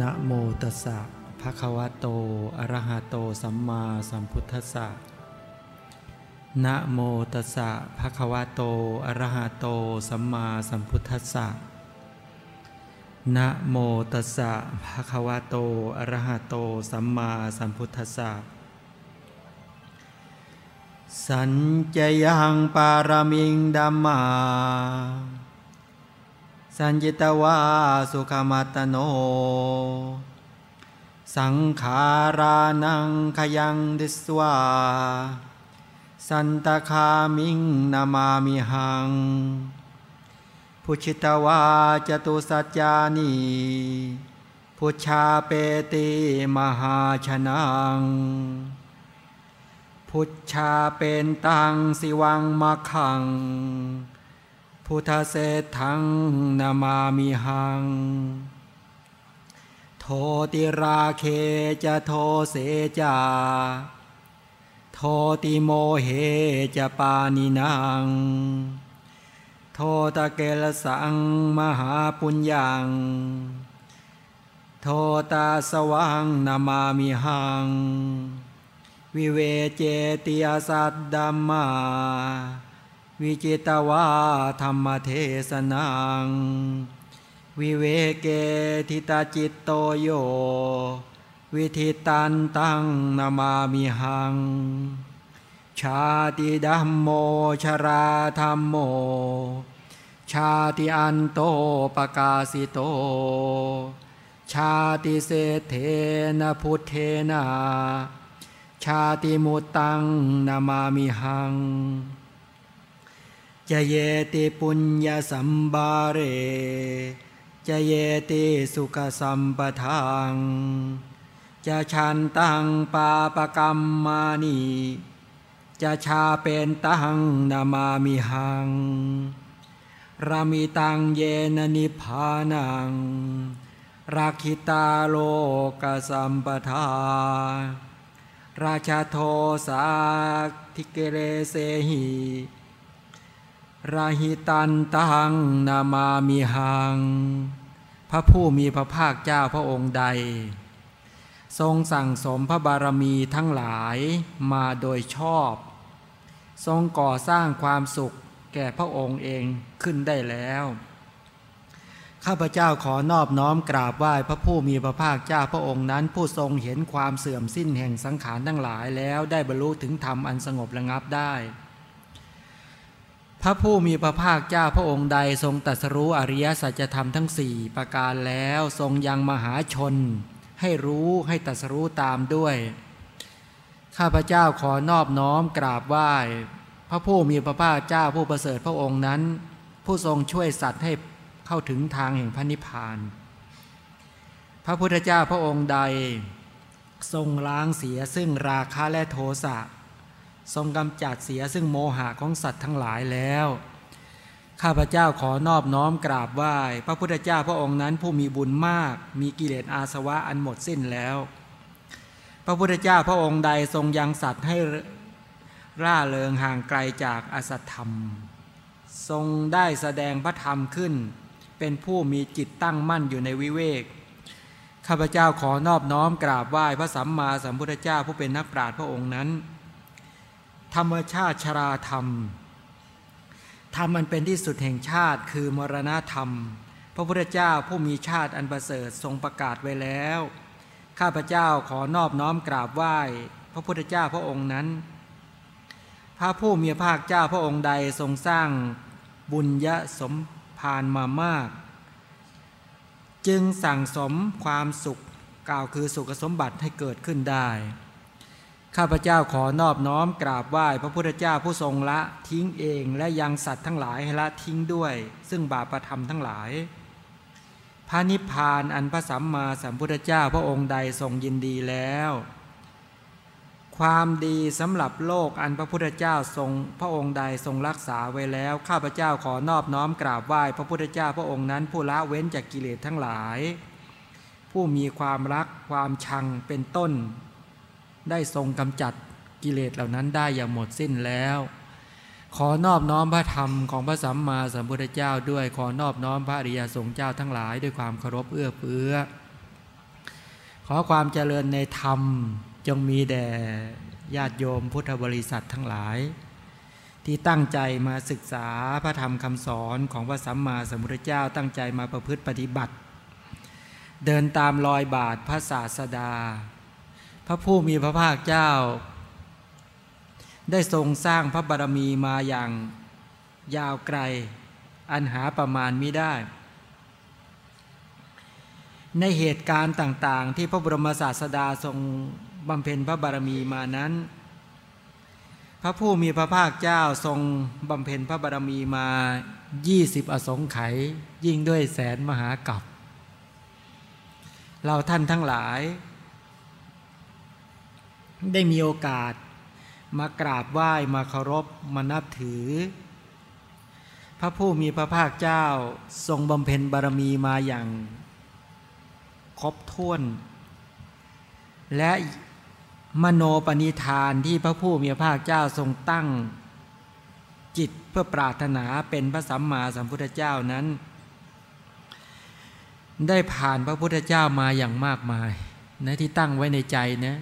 นะโมตัสสะภะคะวะโต อะระหะโต สัมมาสัมพุทธัสสะนะโมตัสสะภะคะวะโต อะระหะโต สัมมาสัมพุทธัสสะนะโมตัสสะภะคะวะโต อะระหะโต สัมมาสัมพุทธัสสะ สัญจยังปารมิงดัมมา สัญจิตวาสุขมัตโน สังขารานังขยังดิสวา สันตคามิงนามามิหัง พุชิตวาจตุสัจจานีพุชาเปติมหาชนัง พุชชาเป็นตังสิวังมะขัง พุทธเศษทังนามามิหัง โทติราเคจะโทเสจา โทติโมเหจะปานินางโทตะเกลสังมหาปุญญัง โทตาสวังนามามิหัง วิเวเจติยสัตดัมมา วิจิตวาธรรมเทศนัง วิเวเกทิตาจิตโตโย วิธิตันตังนามามิหัง ชาติดัมโมชราธรรมโม ชาติอันโตปกาสิโต ชาติเศรษเทนะพุทเทนา ชาติมุตตังนามามิหัง จะเยติปุญญาสัมบาเรจะเยติสุขสัมปทังจะชันตังปาปกรรมมานีจะชาเป็นตังนามามิหังรามิตังเยนนิพพานังราคิตาโลกสัมปทา ราชาโทสาทิเกเรเสหิ ราหิตันตังนามามิหัง พระผู้มีพระภาคเจ้าพระองค์ใด ทรงสั่งสมพระบารมีทั้งหลายมาโดยชอบ ทรงก่อสร้างความสุขแก่พระองค์เองขึ้นได้แล้ว ข้าพเจ้าขอนอบน้อมกราบไหว้พระผู้มีพระภาคเจ้าพระองค์นั้น ผู้ทรงเห็นความเสื่อมสิ้นแห่งสังขารทั้งหลายแล้วได้บรรลุถึงธรรมอันสงบระงับได้ พระผู้มีพระภาคเจ้าพระองค์ใดทรงตรัสรู้อริยสัจธรรมทั้งสี่ประการแล้วทรงยังมหาชน ให้รู้ให้ตรัสรู้ตามด้วย ข้าพเจ้าขอนอบน้อมกราบไหว้พระผู้มีพระภาคเจ้าผู้ประเสริฐพระองค์นั้น ผู้ทรงช่วยสัตว์ให้เข้าถึงทางแห่งพระนิพพาน พระพุทธเจ้าพระองค์ใด ทรงล้างเสียซึ่งราคะและโทสะ ทรงกำจัดเสียซึ่งโมหะของสัตว์ทั้งหลายแล้ว ข้าพเจ้าขอนอบน้อมกราบไหว้ พระพุทธเจ้าพระองค์นั้นผู้มีบุญมาก มีกิเลสอาสวะอันหมดสิ้นแล้ว พระพุทธเจ้าพระองค์ใดทรงยังสัตว์ให้ร่าเริงห่างไกลจากอสัตธรรม ทรงได้แสดงพระธรรมขึ้น เป็นผู้มีจิตตั้งมั่นอยู่ในวิเวกข้าพเจ้าขอนอบน้อมกราบไหว้พระสัมมาสัมพุทธเจ้าผู้เป็นนักปราชญ์พระองค์นั้น ธรรมชาติชราธรรม ธรรมมันเป็นที่สุดแห่งชาติคือมรณธรรม พระพุทธเจ้าผู้มีชาติอันประเสริฐทรงประกาศไว้แล้ว ข้าพเจ้าขอนอบน้อมกราบไหว้ พระพุทธเจ้าพระองค์นั้น พระผู้มีภาคเจ้าพระองค์ใดทรงสร้างบุญยสมภารมามาก จึงสั่งสมความสุขกล่าวคือสุขสมบัติให้เกิดขึ้นได้ ข้าพเจ้าขอนอบน้อมกราบไหว้พระพุทธเจ้าผู้ทรงละทิ้งเองและยังสัตว์ทั้งหลายให้ละทิ้งด้วย ซึ่งบาปธรรมทั้งหลาย พระนิพพานอันพระสัมมาสัมพุทธเจ้าพระองค์ใดทรงยินดีแล้ว ความดีสำหรับโลกอันพระพุทธเจ้าทรงพระองค์ใดทรงรักษาไว้แล้ว ข้าพเจ้าขอนอบน้อมกราบไหว้พระพุทธเจ้าพระองค์นั้นผู้ละเว้นจากกิเลสทั้งหลาย ผู้มีความรักความชังเป็นต้น ได้ทรงกำจัดกิเลสเหล่านั้นได้อย่างหมดสิ้นแล้ว ขอนอบน้อมพระธรรมของพระสัมมาสัมพุทธเจ้าด้วยขอนอบน้อมพระอริยสงฆ์เจ้าทั้งหลายด้วยความเคารพเอื้อเฟื้อ ขอความเจริญในธรรมจงมีแด่ญาติโยมพุทธบริษัททั้งหลาย ที่ตั้งใจมาศึกษาพระธรรมคำสอนของพระสัมมาสัมพุทธเจ้าตั้งใจมาประพฤติปฏิบัติ เดินตามรอยบาทพระศาสดา ระผู้มีพระภาคเจ้า ได้ทรงสร้างพระบารมีมาอย่างยาวไกล อันหาประมาณมิได้ ในเหตุการณ์ต่างๆ ที่พระบรมศาสดาทรงบำเพ็ญพระบารมีมานั้น พระผู้มีพระภาคเจ้าทรงบำเพ็ญพระบารมีมา 20 อสงไขยยิ่งด้วยแสนมหากัปเราท่านทั้งหลาย ได้มีโอกาส มากราบไหว้มาเคารพมานับถือ พระผู้มีพระภาคเจ้าทรงบำเพ็ญบารมีมาอย่างครบถ้วน และมโนปณิธานที่พระผู้มีพระภาคเจ้าทรงตั้ง จิตเพื่อปรารถนาเป็นพระสัมมาสัมพุทธเจ้านั้น ได้ผ่านพระพุทธเจ้ามาอย่างมากมายนะที่ตั้งไว้ในใจนะ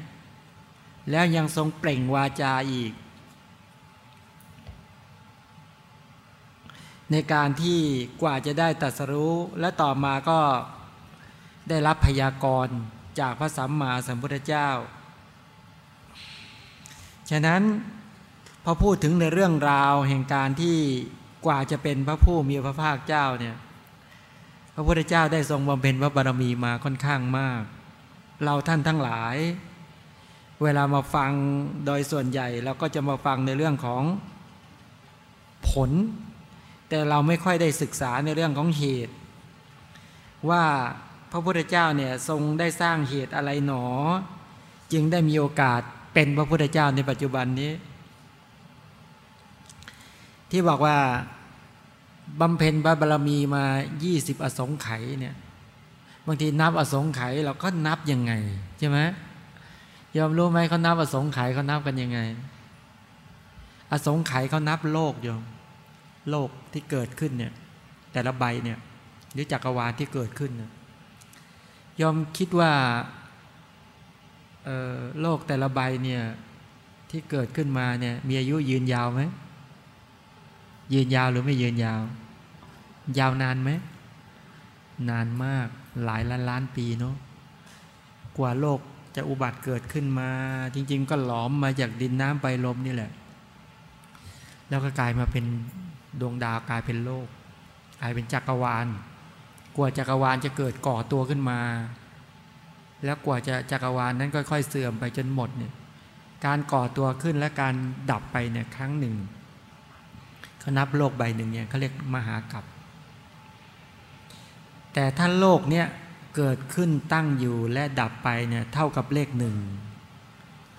แล้วยังทรงเปล่งวาจาอีก ในการที่กว่าจะได้ตัดสรู้และต่อมาก็ได้รับพยากรณ์จากพระสัมมาสัมพุทธเจ้า ฉะนั้นพอพูดถึงในเรื่องราวแห่งการที่กว่าจะเป็นพระผู้มีพระภาคเจ้าเนี่ยพระพุทธเจ้าได้ทรงบำเพ็ญพระบารมีมาค่อนข้างมาก เราท่านทั้งหลาย เวลามาฟังโดยส่วนใหญ่เราก็จะมาฟังในเรื่องของผล แต่เราไม่ค่อยได้ศึกษาในเรื่องของเหตุ ว่าพระพุทธเจ้าเนี่ยทรงได้สร้างเหตุอะไรหนอ จึงได้มีโอกาสเป็นพระพุทธเจ้าในปัจจุบันนี้ ที่บอกว่าบำเพ็ญบารมีมา 20 อสงไขยเนี่ยบางทีนับอสงไขยเราก็นับยังไงใช่ไหม ยอมรู้ไหมเขานับอสงไขยเขานับกันยังไง อสงไขยเขานับโลกโยมโลกที่เกิดขึ้นเนี่ย แต่ละใบเนี่ยหรือจักรวาลที่เกิดขึ้นเนี่ยยอมคิดว่าโลกแต่ละใบเนี่ยที่เกิดขึ้นมาเนี่ยมีอายุยืนยาวไหมยืนยาวหรือไม่ยืนยาว ยาวนานไหมนานมากหลายล้านล้านปีเนาะกว่าโลก จะอุบัติเกิดขึ้นมา จริง ๆ ก็หลอมมาจากดินน้ำไปลมนี่แหละ แล้วก็กลายมาเป็นดวงดาวกลายเป็นโลก กลายเป็นจักรวาล กว่าจักรวาลจะเกิดก่อตัวขึ้นมา แล้วกว่าจะจักรวาลนั้นค่อยๆเสื่อมไปจนหมดเนี่ยการก่อตัวขึ้นและการดับไปเนี่ยครั้งหนึ่งเขานับโลกใบหนึ่งเนี่ยเขาเรียกมหากรัปแต่ถ้าโลกเนี่ย เกิดขึ้นตั้งอยู่และดับไปเนี่ยเท่ากับเลขหนึ่ง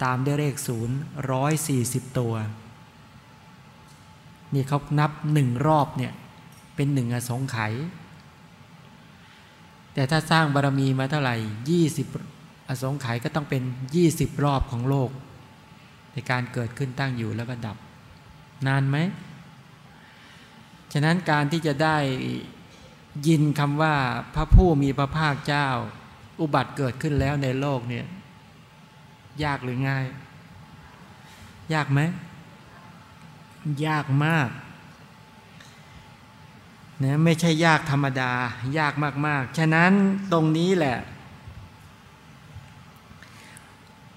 ตามด้วยเลขศูนย์ร้อยสี่สิบตัว นี่เขานับหนึ่งรอบเนี่ยเป็นหนึ่งอสงไขยแต่ถ้าสร้างบารมีมาเท่าไหร่ยี่สิบอสงไขยก็ต้องเป็นยี่สิบรอบของโลก ในการเกิดขึ้นตั้งอยู่แล้วก็ดับ นานไหม ฉะนั้นการที่จะได้ ยินคำว่าพระผู้มีพระภาคเจ้า อุบัติเกิดขึ้นแล้วในโลกเนี่ย ยากหรือง่าย ยากไหม ยากมากนะไม่ใช่ยากธรรมดา ยากมาก ๆ ฉะนั้นตรงนี้แหละ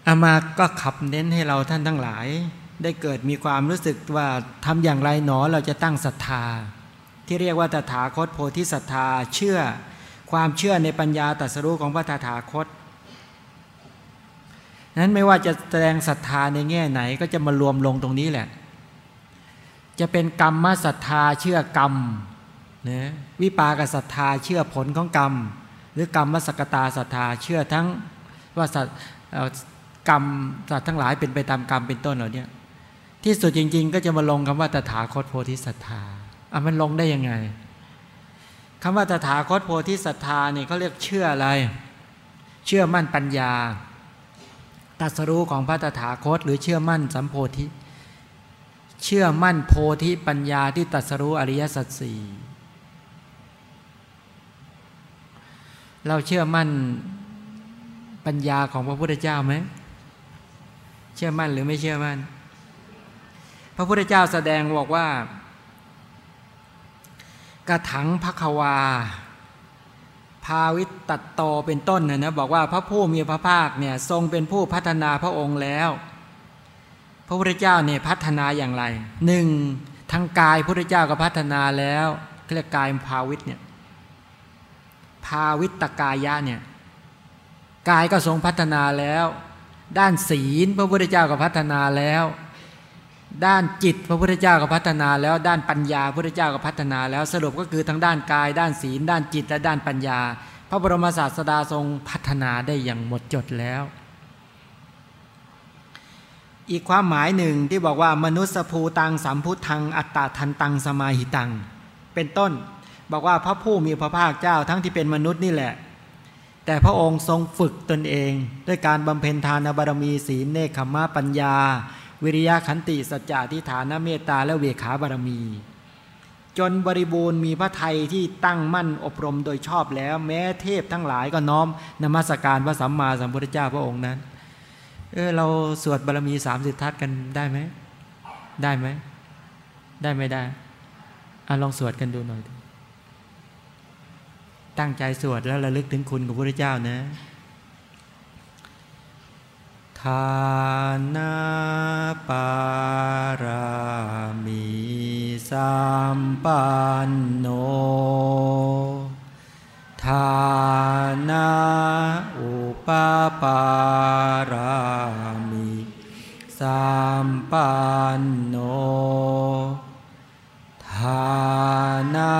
อามาก็ขับเน้นให้เราท่านทั้งหลาย ได้เกิดมีความรู้สึกว่าทำอย่างไรหนอเราจะตั้งศรัทธา ที่เรียกว่าตถาคตโพธิศรัทธาเชื่อความเชื่อในปัญญาตรัสรู้ของพระตถาคตนั้นไม่ว่าจะแสดงศรัทธาในแง่ไหนก็จะมารวมลงตรงนี้แหละ จะเป็นกรรมศรัทธาเชื่อกรรมนะวิปากศรัทธาเชื่อผลของกรรม หรือกรรมสกตาศรัทธาเชื่อทั้งว่าสัตกรรมสัตว์ทั้งหลายเป็นไปตามกรรมเป็นต้นเหล่านี้ที่สุดจริง ๆ ก็จะมาลงคำว่าตถาคตโพธิศรัทธา อะมันลงได้ยังไงคำว่าตถาคตโพธิศรัทธาเนี่ยเขาเรียกเชื่ออะไร เชื่อมั่นปัญญาตัสรู้ของพระตถาคต หรือเชื่อมั่นสัมโพธิ เชื่อมั่นโพธิปัญญาที่ตัสรู้อริยสัจสี่เราเชื่อมั่นปัญญาของพระพุทธเจ้าไหมเชื่อมั่นหรือไม่เชื่อมั่น พระพุทธเจ้าแสดงบอกว่า กระถังพักวา ภาวิตตัดโตเป็นต้นนะนะบอกว่าพระผู้มีพระภาคเนี่ยทรงเป็นผู้พัฒนาพระองค์แล้ว พระพุทธเจ้าเนี่ยพัฒนาอย่างไรหนึ่งทางกายพระพุทธเจ้าก็พัฒนาแล้วเรียกกายภาวิตเนี่ยภาวิตกายะเนี่ยกายก็ทรงพัฒนาแล้ว ด้านศีลพระพุทธเจ้าก็พัฒนาแล้ว ด้านจิตพระพุทธเจ้าก็พัฒนาแล้วด้านปัญญาพระพุทธเจ้าก็พัฒนาแล้วสรุปก็คือทั้งด้านกาย ด้านศีล ด้านจิตและด้านปัญญา พระบรมศาสดาทรงพัฒนาได้อย่างหมดจดแล้ว อีกความหมายหนึ่งที่บอกว่ามนุษย์ภูตังสัมพุทธังอัตตาทันตังสมาหิตัง เป็นต้น บอกว่าพระผู้มีพระภาคเจ้าทั้งที่เป็นมนุษย์นี่แหละ แต่พระองค์ทรงฝึกตนเอง ด้วยการบำเพ็ญทานบารมีศีลเนคขมะปัญญา วิริยะขันติสัจจะทิฏฐานเมตตาและเวขาบารมี จนบริบูรณ์มีพระไทยที่ตั้งมั่นอบรมโดยชอบแล้ว แม้เทพทั้งหลายก็น้อมนมัสการพระสัมมาสัมพุทธเจ้าพระองค์นั้น เออเราสวดบารมีสามสิทธัตกันได้ไหมได้ไหมได้ไม่ได้อะลองสวดกันดูหน่อยตั้งใจสวดแล้วระลึกถึงคุณของพระเจ้านะานาปารามีสัมปันโนทานาอุปปารามีสัมปันโนทานา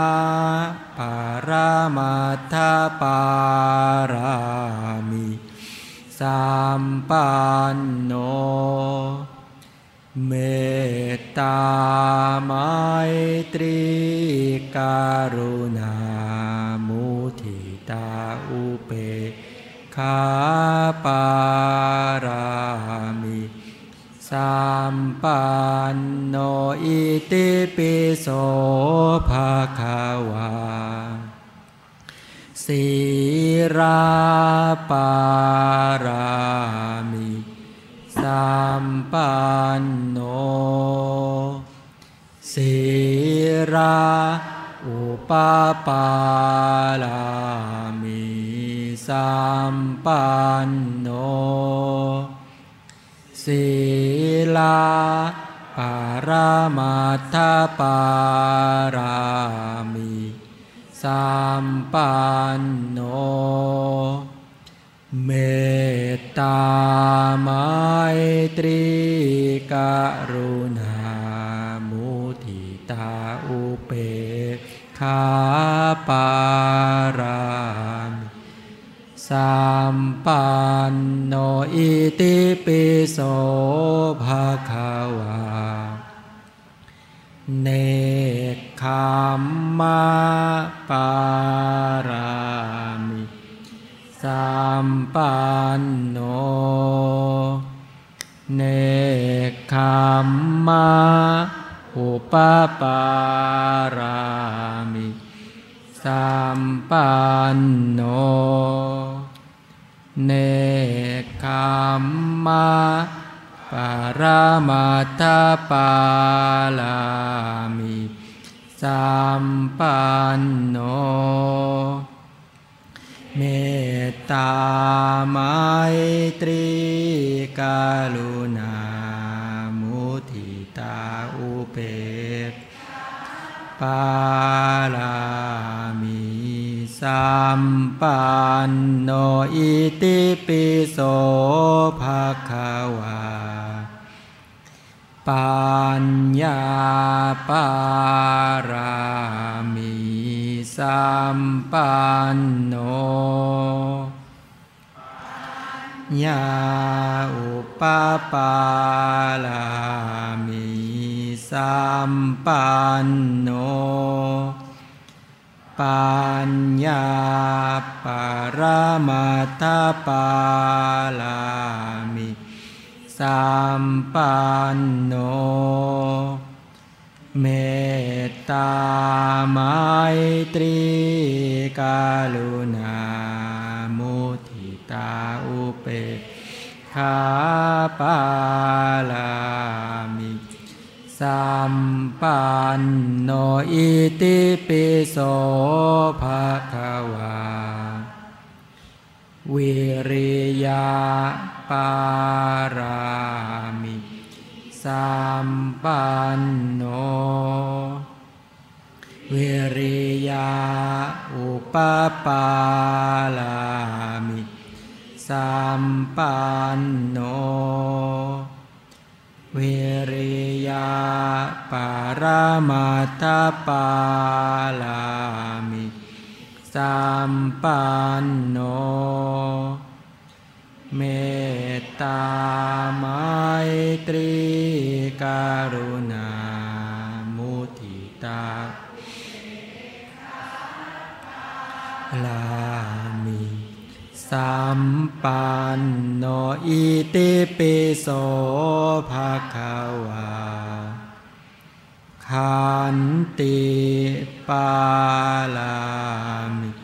ปารามาทาปาราม สัมปันโน เมตตาไมตรีการุณามุทิตาอุเปคาปารามิสัมปันโนอิติปิโสภะคะวา สีราปารามิสัมปันโนสีราอุปปาลามิสัมปันโนศีลาปารามาทปารามิ สัมปันโนเมตตาไมตรีกรุณามุทิตาอุเปกขาปารามิสัมปันโนอิติปิโสภะคะวา เนคขมมะปารามิสัมปันโน เนคขมมะอุปปารามิสัมปันโน เนคขมมะ ปารามาตาปาลามิสัมปันโน เมตตาไมตรีกาลุณามุทิตาอุเปกปาลามิสัมปันโนอิติปิโสภะคะวา ปัญญาปารามิสัมปันโนยาอุปปาลามิสัมปันโน ปัญญาปารามาทปาลา สัมปันโน เมตตาไมตรีกาลุณามุทิตาอุเปกขาปาลามิสัมปันโนอิติปิโสภะคะวา วิริยะ ปารามิสัมปันโน วิริยะอุปปาลามิสัมปันโน วิริยะปารมาตปาลามิสัมปันโน เมตตาไมตรีกรุณามุทิตาลามิสัมปันโนอิติปิโสภะคะวาขันติปาลามิ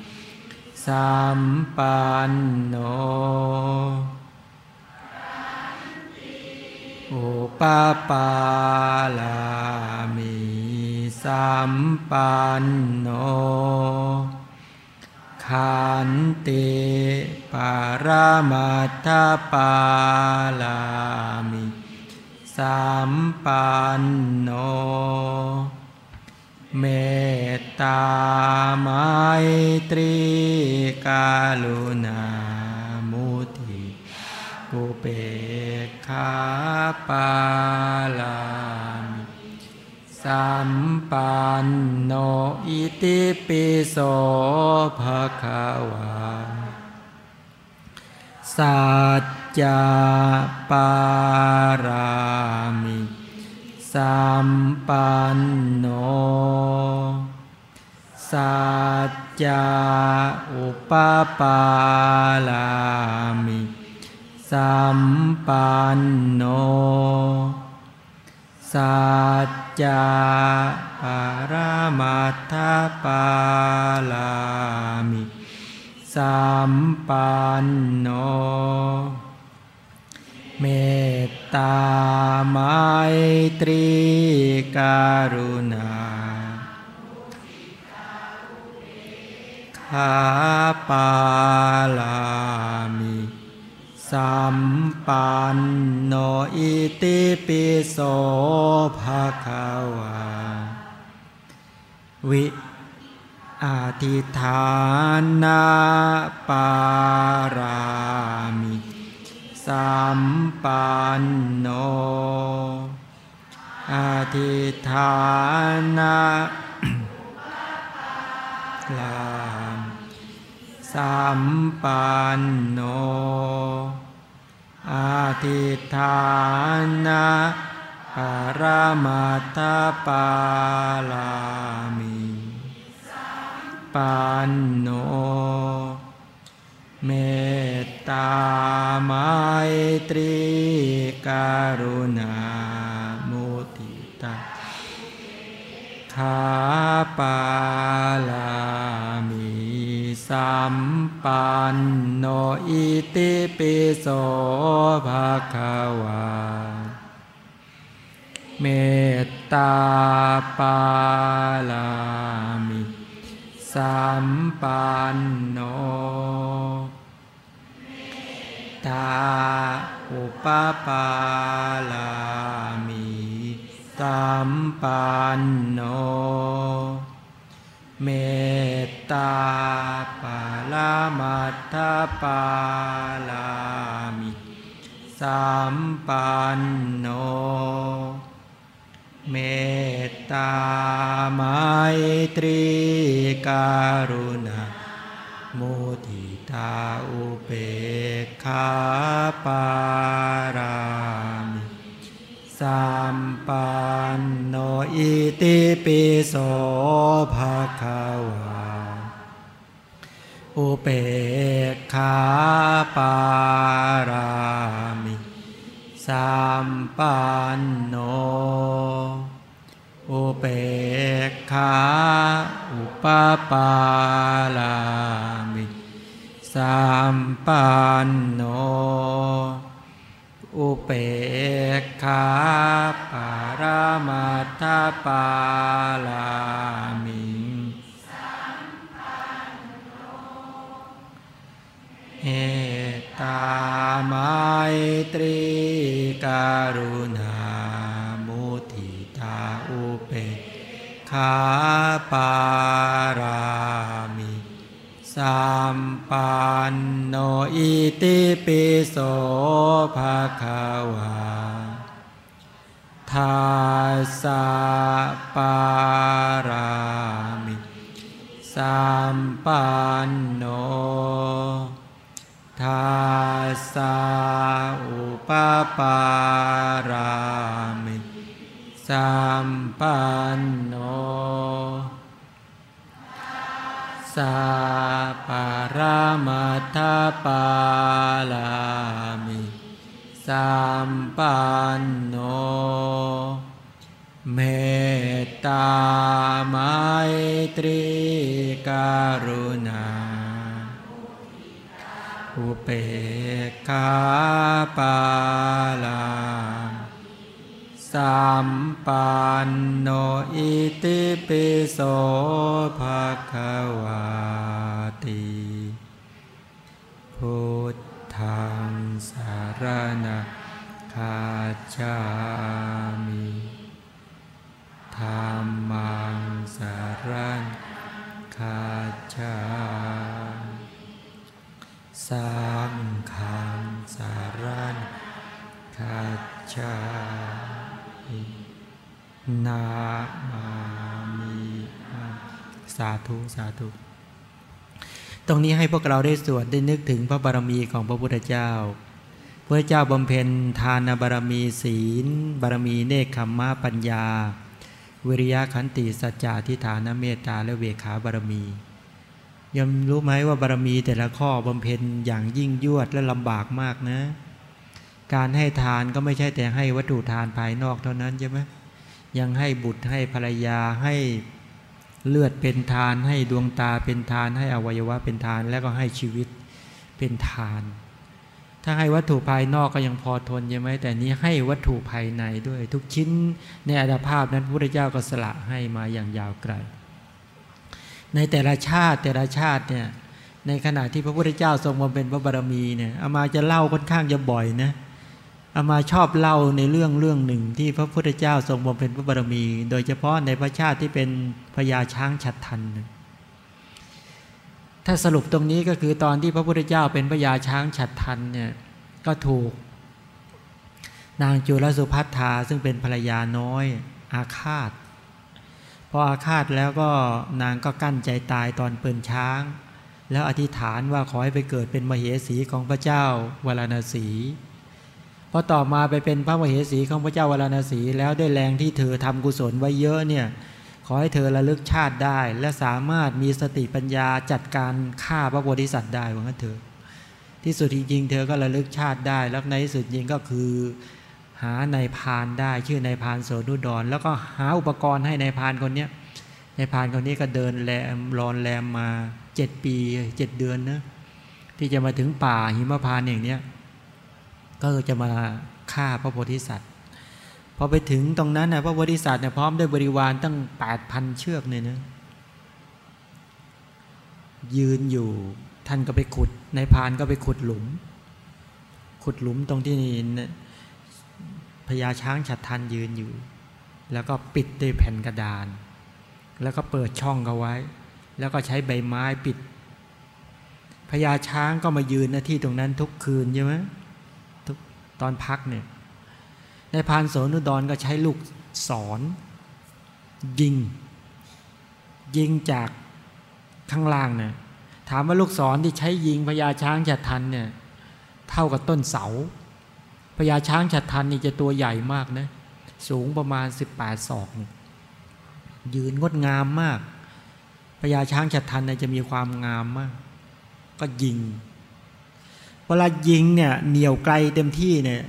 สัมปันโน อุปปาลามิสัมปันโน ขันติปารามัตถปาลามิสัมปันโน เมตตาไมตรีกาลุณามุทิอุเปกขาปาลามิสัมปันโนอิติปิโสภะคะวาสัจจาปารามิ สัมปันโน สัจจาอุปปาลามิสัมปันโน สัจจาปารมัตถปาลามิสัมปันโน เมตตาไมตรีการุณาขาปาลามิสัมปันโนอิติปิโสภะคะวา วิอาทิฐานาปารามิ สัมปันโนอาทิฐานาลามสัมปันโนอาทิฐานะปารมัตถปาลามิปันโน เมตตาไมตรีการุณามุทิตาขาปาลามิสัมปันโนอิติปิโสภะคะวา เมตตาปาลามิสัมปันโน ตาอุปปาลามิสัมปันโน เมตตาปาลามัตถปาลามิสัมปันโน เมตตาไมตรีการุณามุทิตาอุ เบกขาปารามิสัมปันโนอิติปิโสภะคะวาอุเบกขาปารามิสัมปันโนอุเบกขาอุปปาลา สัมปันโน อุเปกขาปารามัตถปาลามิเอตาไมตรีการุณามุทิตาอุเปกขาปารามิสัม ปันโนอิติปิโสภะคะวาทาสะปารามิสัมปันโนทาสะอุปปารามิสัมปันโน สัพปารามัตถปาลามิสัมปันโน เมตตาไมตรีการุณา อุเปกขาปาลา สัมปันโนอิติปิโสภะคะวาติพุทธังสารณะคาจามิธรรมังสารณะคาจามิสังฆังสารณะคาจามิ นามามิสาธุสาธุตรงนี้ให้พวกเราได้สวดได้นึกถึงพระบารมีของพระพุทธเจ้า พระเจ้าบำเพ็ญทานบารมีศีล บารมีเนคขมมะปัญญา วิริยะขันติสัจจะทิฏฐานเมตตาและเวขาบารมียอมรู้ไหมว่าบารมีแต่ละข้อบำเพ็ญอย่างยิ่งยวดและลำบากมากนะ การให้ทานก็ไม่ใช่แต่ให้วัตถุทานภายนอกเท่านั้นใช่ไหม ยังให้บุตรให้ภรรยาให้เลือดเป็นทาน ให้ดวงตาเป็นทาน ให้อวัยวะเป็นทาน แล้วก็ให้ชีวิตเป็นทาน ถ้าให้วัตถุภายนอกก็ยังพอทนใช่ไหมแต่นี้ให้วัตถุภายในด้วย ทุกชิ้นในอัตภาพนั้นพระพุทธเจ้าก็สละให้มาอย่างยาวไกล ในแต่ละชาติแต่ละชาติเนี่ยในขณะที่พระพุทธเจ้าทรงมาเป็นพระบารมีเนี่ยอามาจะเล่าค่อนข้างจะบ่อยนะ อามาชอบเล่าในเรื่องเรื่องหนึ่งที่พระพุทธเจ้าทรงมาเป็นพระบารมี โดยเฉพาะในพระชาติที่เป็นพญาช้างฉัดทัน ถ้าสรุปตรงนี้ก็คือตอนที่พระพุทธเจ้าเป็นพญาช้างฉัดทันเนี่ยก็ถูก นางจุลสุพัทธาซึ่งเป็นภรรยาน้อยอาฆาต พออาฆาตแล้วก็นางก็กั้นใจตายตอนเปินช้าง แล้วอธิษฐานว่าขอให้ไปเกิดเป็นมเหสีของพระเจ้าวรณสี พอต่อมาไปเป็นพระมเหสีของพระเจ้าวรณสี แล้วได้แรงที่เธอทำกุศลไว้เยอะเนี่ยขอให้เธอระลึกชาติได้ และสามารถมีสติปัญญาจัดการฆ่าพระโพธิสัตว์ได้ว่างั้นเถอะที่สุดจริงๆเธอก็ระลึกชาติได้ แล้วในที่สุดจริงก็คือ หาในพานได้ชื่อในพานโสนุดร แล้วก็หาอุปกรณ์ให้ในพานคนเนี้ยนพานคนนี้ก็เดินแลมรอนแรมมาเจ็ดปีเจ็ดเดือนนะที่จะมาถึงป่าหิมพานอย่างเนี้ย ก็จะมาฆ่าพระโพธิสัตว์พอไปถึงตรงนั้นนะพระโพธิสัตว์เนี่ยพร้อมด้วยบริวารตั้งแปดพันเชือกเนี่ยนะยืนอยู่ท่านก็ไปขุดในพานก็ไปขุดหลุม ขุดหลุมตรงที่นี่พญาช้างฉัดทันยืนอยู่ แล้วก็ปิดด้วยแผ่นกระดาน แล้วก็เปิดช่องเขาไว้ แล้วก็ใช้ใบไม้ปิดพญาช้างก็มายืนหน้าที่ตรงนั้นทุกคืนใช่ไหม ตอนพักเนี่ยในพานโสนุดรก็ใช้ลูกศรยิง ยิงจากข้างล่างเนี่ยถามว่าลูกศรที่ใช้ยิงพญาช้างฉัดทันเนี่ยเท่ากับต้นเสาพญาช้างฉัดทันนี่จะตัวใหญ่มากนะสูงประมาณ 18ศอก ยืนงดงามมากพญาช้างฉัดทันเนี่ยจะมีความงามมาก ก็ยิง เวลายิงเนี่ยเหนียวไกลเต็มที่เนี่ย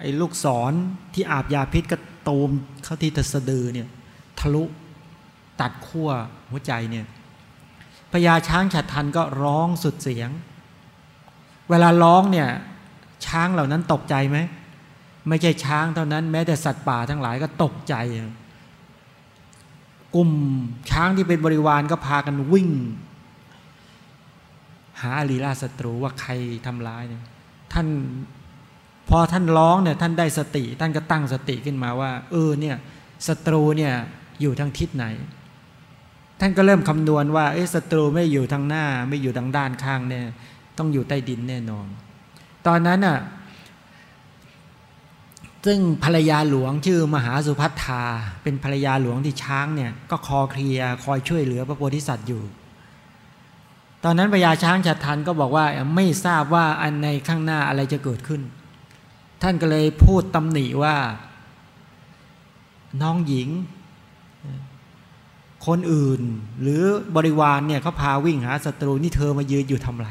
ไอ้ลูกศรที่อาบยาพิษก็ตูมเข้าที่ตะสะดือเนี่ยทะลุตัดขั้วหัวใจเนี่ยพญาช้างฉัดทันก็ร้องสุดเสียง เวลาร้องเนี่ยช้างเหล่านั้นตกใจไหมไม่ใช่ช้างเท่านั้น แม้แต่สัตว์ป่าทั้งหลายก็ตกใจ กลุ่มช้างที่เป็นบริวารก็พากันวิ่ง หาอรีราศัตรูว่าใครทำร้ายเนี่ยท่านพอท่านร้องเนี่ยท่านได้สติ ท่านก็ตั้งสติขึ้นมาว่า เออเนี่ยศัตรูเนี่ยอยู่ทางทิศไหน ท่านก็เริ่มคำนวณว่าเอศัตรูไม่อยู่ทางหน้า ไม่อยู่ทางด้านข้างเนี่ยต้องอยู่ใต้ดินแน่นอน ตอนนั้นอะซึ่งภรรยาหลวงชื่อมหาสุพัฒธาเป็นภรรยาหลวงที่ช้างเนี่ยก็คอเคลียคอยช่วยเหลือพระโพธิสัตว์อยู่ ตอนนั้นพญาช้างฉัดทันก็บอกว่าไม่ทราบว่าอันในข้างหน้าอะไรจะเกิดขึ้น ท่านก็เลยพูดตำหนิว่า น้องหญิง คนอื่นหรือบริวารเนี่ยเขาพาวิ่งหาศัตรูนี่เธอมายืนอยู่ทำไร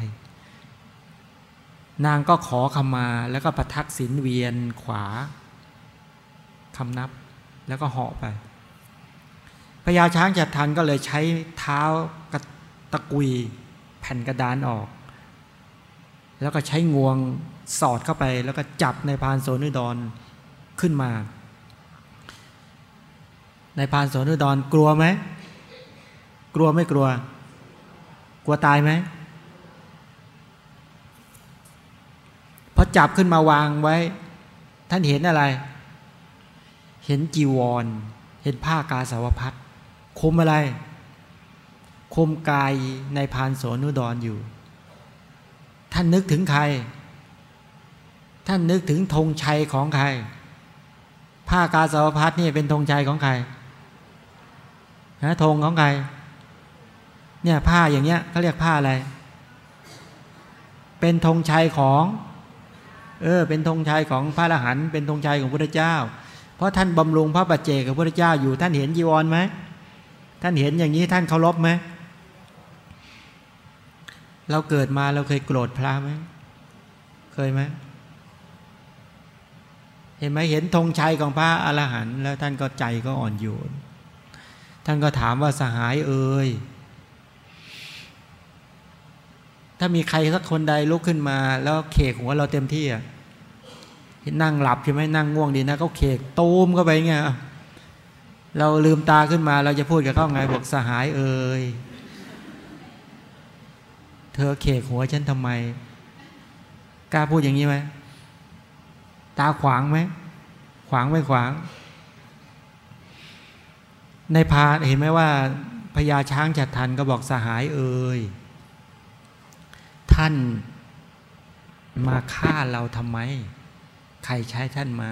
นางก็ขอขมาแล้วก็ประทักษิณเวียนขวาคำนับแล้วก็เหาะไปพญาช้างจัดทันก็เลยใช้เท้ากตะกุย ผ่นกระดานออก แล้วก็ใช้งวงสอดเข้าไป แล้วก็จับในพานโซนุดอนขึ้นมา ในพานโสนุดอนกลัวไหมกลัวไม่กลัว กลัวตายไหมพอจับขึ้นมาวางไว้ ท่านเห็นอะไร เห็นจีวร เห็นผ้ากาสาวพัดคุมอะไร คุมกายในพานโสนุดรออยู่ ท่านนึกถึงใคร ท่านนึกถึงธงชัยของใคร ผ้ากาสาวพัดนี่เป็นธงชัยของใครฮะธงของใคร เนี่ยผ้าอย่างเงี้ยเขาเรียกผ้าอะไร เป็นธงชัยของ เออ เป็นธงชัยของพระอรหันต์เป็นธงชัยของพระเจ้า เพราะท่านบำรุงพระปัจเจกับพระเจ้าอยู่ ท่านเห็นจีวรไหมท่านเห็นอย่างนี้ท่านเคารพไหม เราเกิดมาเราเคยโกรธพระไหมเคยไหมเห็นไหมเห็นธงชัยของพระอรหันต์แล้วท่านก็ใจก็อ่อนโยน ท่านก็ถามว่าสหายเอ่ยถ้ามีใครสักคนใดลุกขึ้นมา แล้วเขกหัวเราเต็มที่อะนั่งหลับใช่ไหมนั่งง่วงดีนะเขาเขกตูมเข้าไปไงเราลืมตาขึ้นมาเราจะพูดกับเขาไงบอกสหายเอ่ย ธอเขกหัวฉันทำไม กล้าพูดอย่างนี้ไหม ตาขวางไหม ขวางไม่ขวาง ในพาเห็นไหมว่าพญาช้างจัดทันก็บอกสหายเอ่ยท่านมาฆ่าเราทำไม ใครใช้ท่านมา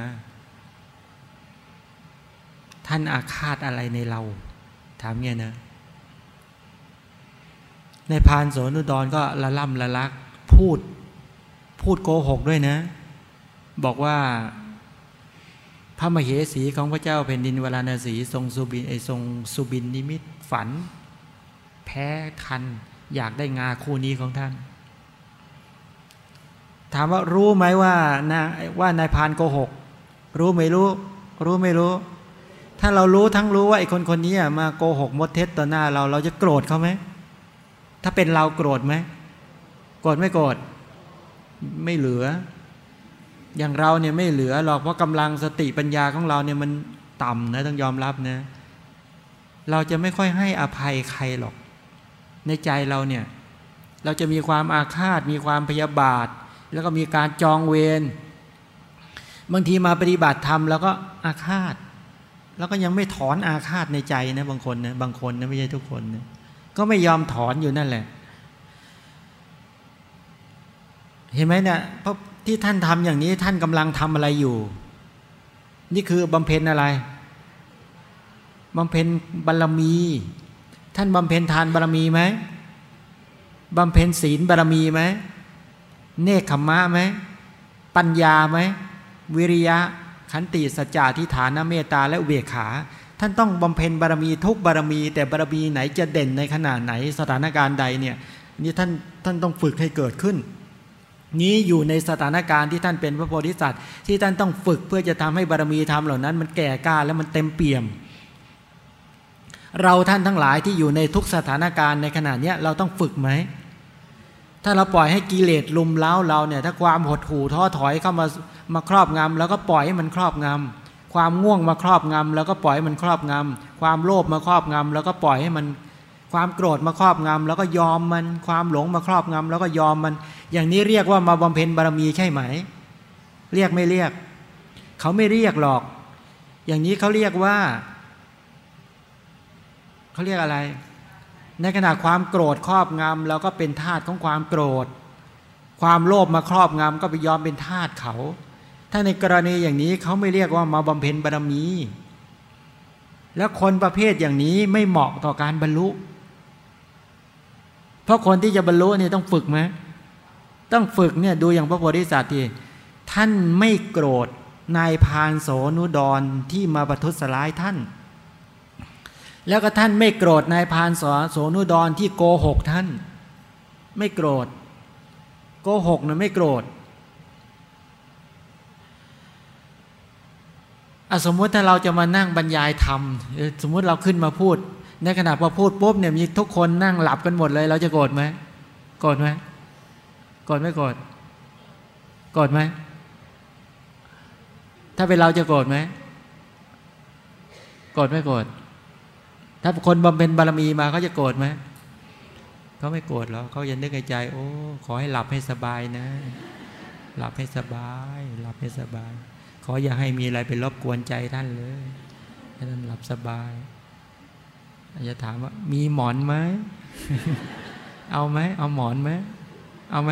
ท่านอาฆาตอะไรในเรา ถามเงี้ยนะ ในพานโสนุดรก็ละล่ำละลัก พูดพูดโกหกด้วยนะ บอกว่า พระมเหสีของพระเจ้าแผ่นดินวราณสีทรงสุบินไอทรงสุบินนิมิตฝัน แพ้คัน อยากได้งาคู่นี้ของท่าน ถามว่ารู้ไหมว่านาว่านายพานโกหก รู้ไม่รู้ รู้ไม่รู้ ถ้าเรารู้ทั้งรู้ว่าไอคนคนนี้มาโกหกมดเท็จต่อหน้าเราเราจะโกรธเขาไหม ถ้าเป็นเราโกรธไหมโกรธไม่โกรธไม่เหลือ อย่างเราเนี่ยไม่เหลือหรอกเพราะกำลังสติปัญญาของเราเนี่ยมันต่ำนะต้องยอมรับนะเราจะไม่ค่อยให้อภัยใครหรอก ในใจเราเนี่ย เราจะมีความอาฆาต มีความพยาบาท แล้วก็มีการจองเวรบางทีมาปฏิบัติธรรมแล้วก็อาฆาต แล้วก็ยังไม่ถอนอาฆาตในใจนะบางคนนะบางคนนะไม่ใช่ทุกคนนะ ก็ไม่ยอมถอนอยู่นั่นแหละ เห็นไหมเนี่ยเพราะที่ท่านทำอย่างนี้ท่านกำลังทำอะไรอยู่ นี่คือบำเพ็ญอะไรบำเพ็ญบารรมี ท่านบำเพ็ญทานบารรมีไหมบำเพ็ญศีลบารรมีไหมเนคขมะไหมปัญญาไหมวิริยะขันติสัจจะทิฏฐานเมตตาและเวขา ท่านต้องบำเพ็ญบารมีทุกบารมี แต่บารมีไหนจะเด่นในขนาดไหนสถานการณ์ใดเนี่ยนี่ท่านท่านต้องฝึกให้เกิดขึ้น นี้อยู่ในสถานการณ์ที่ท่านเป็นพระโพธิสัตว์ ที่ท่านต้องฝึกเพื่อจะทำให้บารมีธรรมเหล่านั้น มันแก่กล้าและมันเต็มเปี่ยม เราท่านทั้งหลายที่อยู่ในทุกสถานการณ์ในขณะนี้เราต้องฝึกไหมถ้าเราปล่อยให้กิเลสลุมเล้าเราเนี่ยถ้าความหดหู่ท้อถอยเข้ามามาครอบงำแล้วก็ปล่อยให้มันครอบงำ ความง่วงมาครอบงำแล้วก็ปล่อยให้มันครอบงำความโลภมาครอบงำแล้วก็ปล่อยให้มันความโกรธมาครอบงำแล้วก็ยอมมันความหลงมาครอบงำแล้วก็ยอมมัน อย่างนี้เรียกว่ามาบำเพ็ญบารมีใช่ไหม เรียกไม่เรียก เขาไม่เรียกหรอก อย่างนี้เขาเรียกว่าเขาเรียกอะไร ในขณะความโกรธครอบงำแล้วก็เป็นทาตของความโกรธ ความโลภมาครอบงำก็ไปยอมเป็นทาตเขา ถ้าในกรณีอย่างนี้เขาไม่เรียกว่ามาบำเพ็ญบารมี แล้วคนประเภทอย่างนี้ไม่เหมาะต่อการบรรลุ เพราะคนที่จะบรรลุเนี่ยต้องฝึกไหมต้องฝึกเนี่ยดูอย่างพระโพธิสัตว์ที่ท่านไม่โกรธนายพานโสนุดรที่มาประทุษร้ายท่าน แล้วก็ท่านไม่โกรธนายพานสโสนุดรที่โกหกท่าน ไม่โกรธ โกหกนะไม่โกรธ สมมติถ้าเราจะมานั่งบรรยายธรรมสมมติเราขึ้นมาพูด ในขณะพอพูดปุ๊บเนี่ยมีทุกคนนั่งหลับกันหมดเลย เราจะโกรธไหมโกรธไหมโกรธไม่โกรธโกรธไหมถ้าเป็นเราจะโกรธไหมโกรธไม่โกรธถ้าคนบำเพ็ญบารมีมาเขาจะโกรธไหมเขาไม่โกรธหรอกเขายังนึกในใจ โอ้ ขอให้หลับให้สบายนะ หลับให้สบาย หลับให้สบาย ออย่าให้มีอะไรเป็นรบกวนใจท่านเลยให้ท่านหลับสบายอาจจะถามว่า มีหมอนไหมเอาไหมเอาหมอนไหมเอาไหม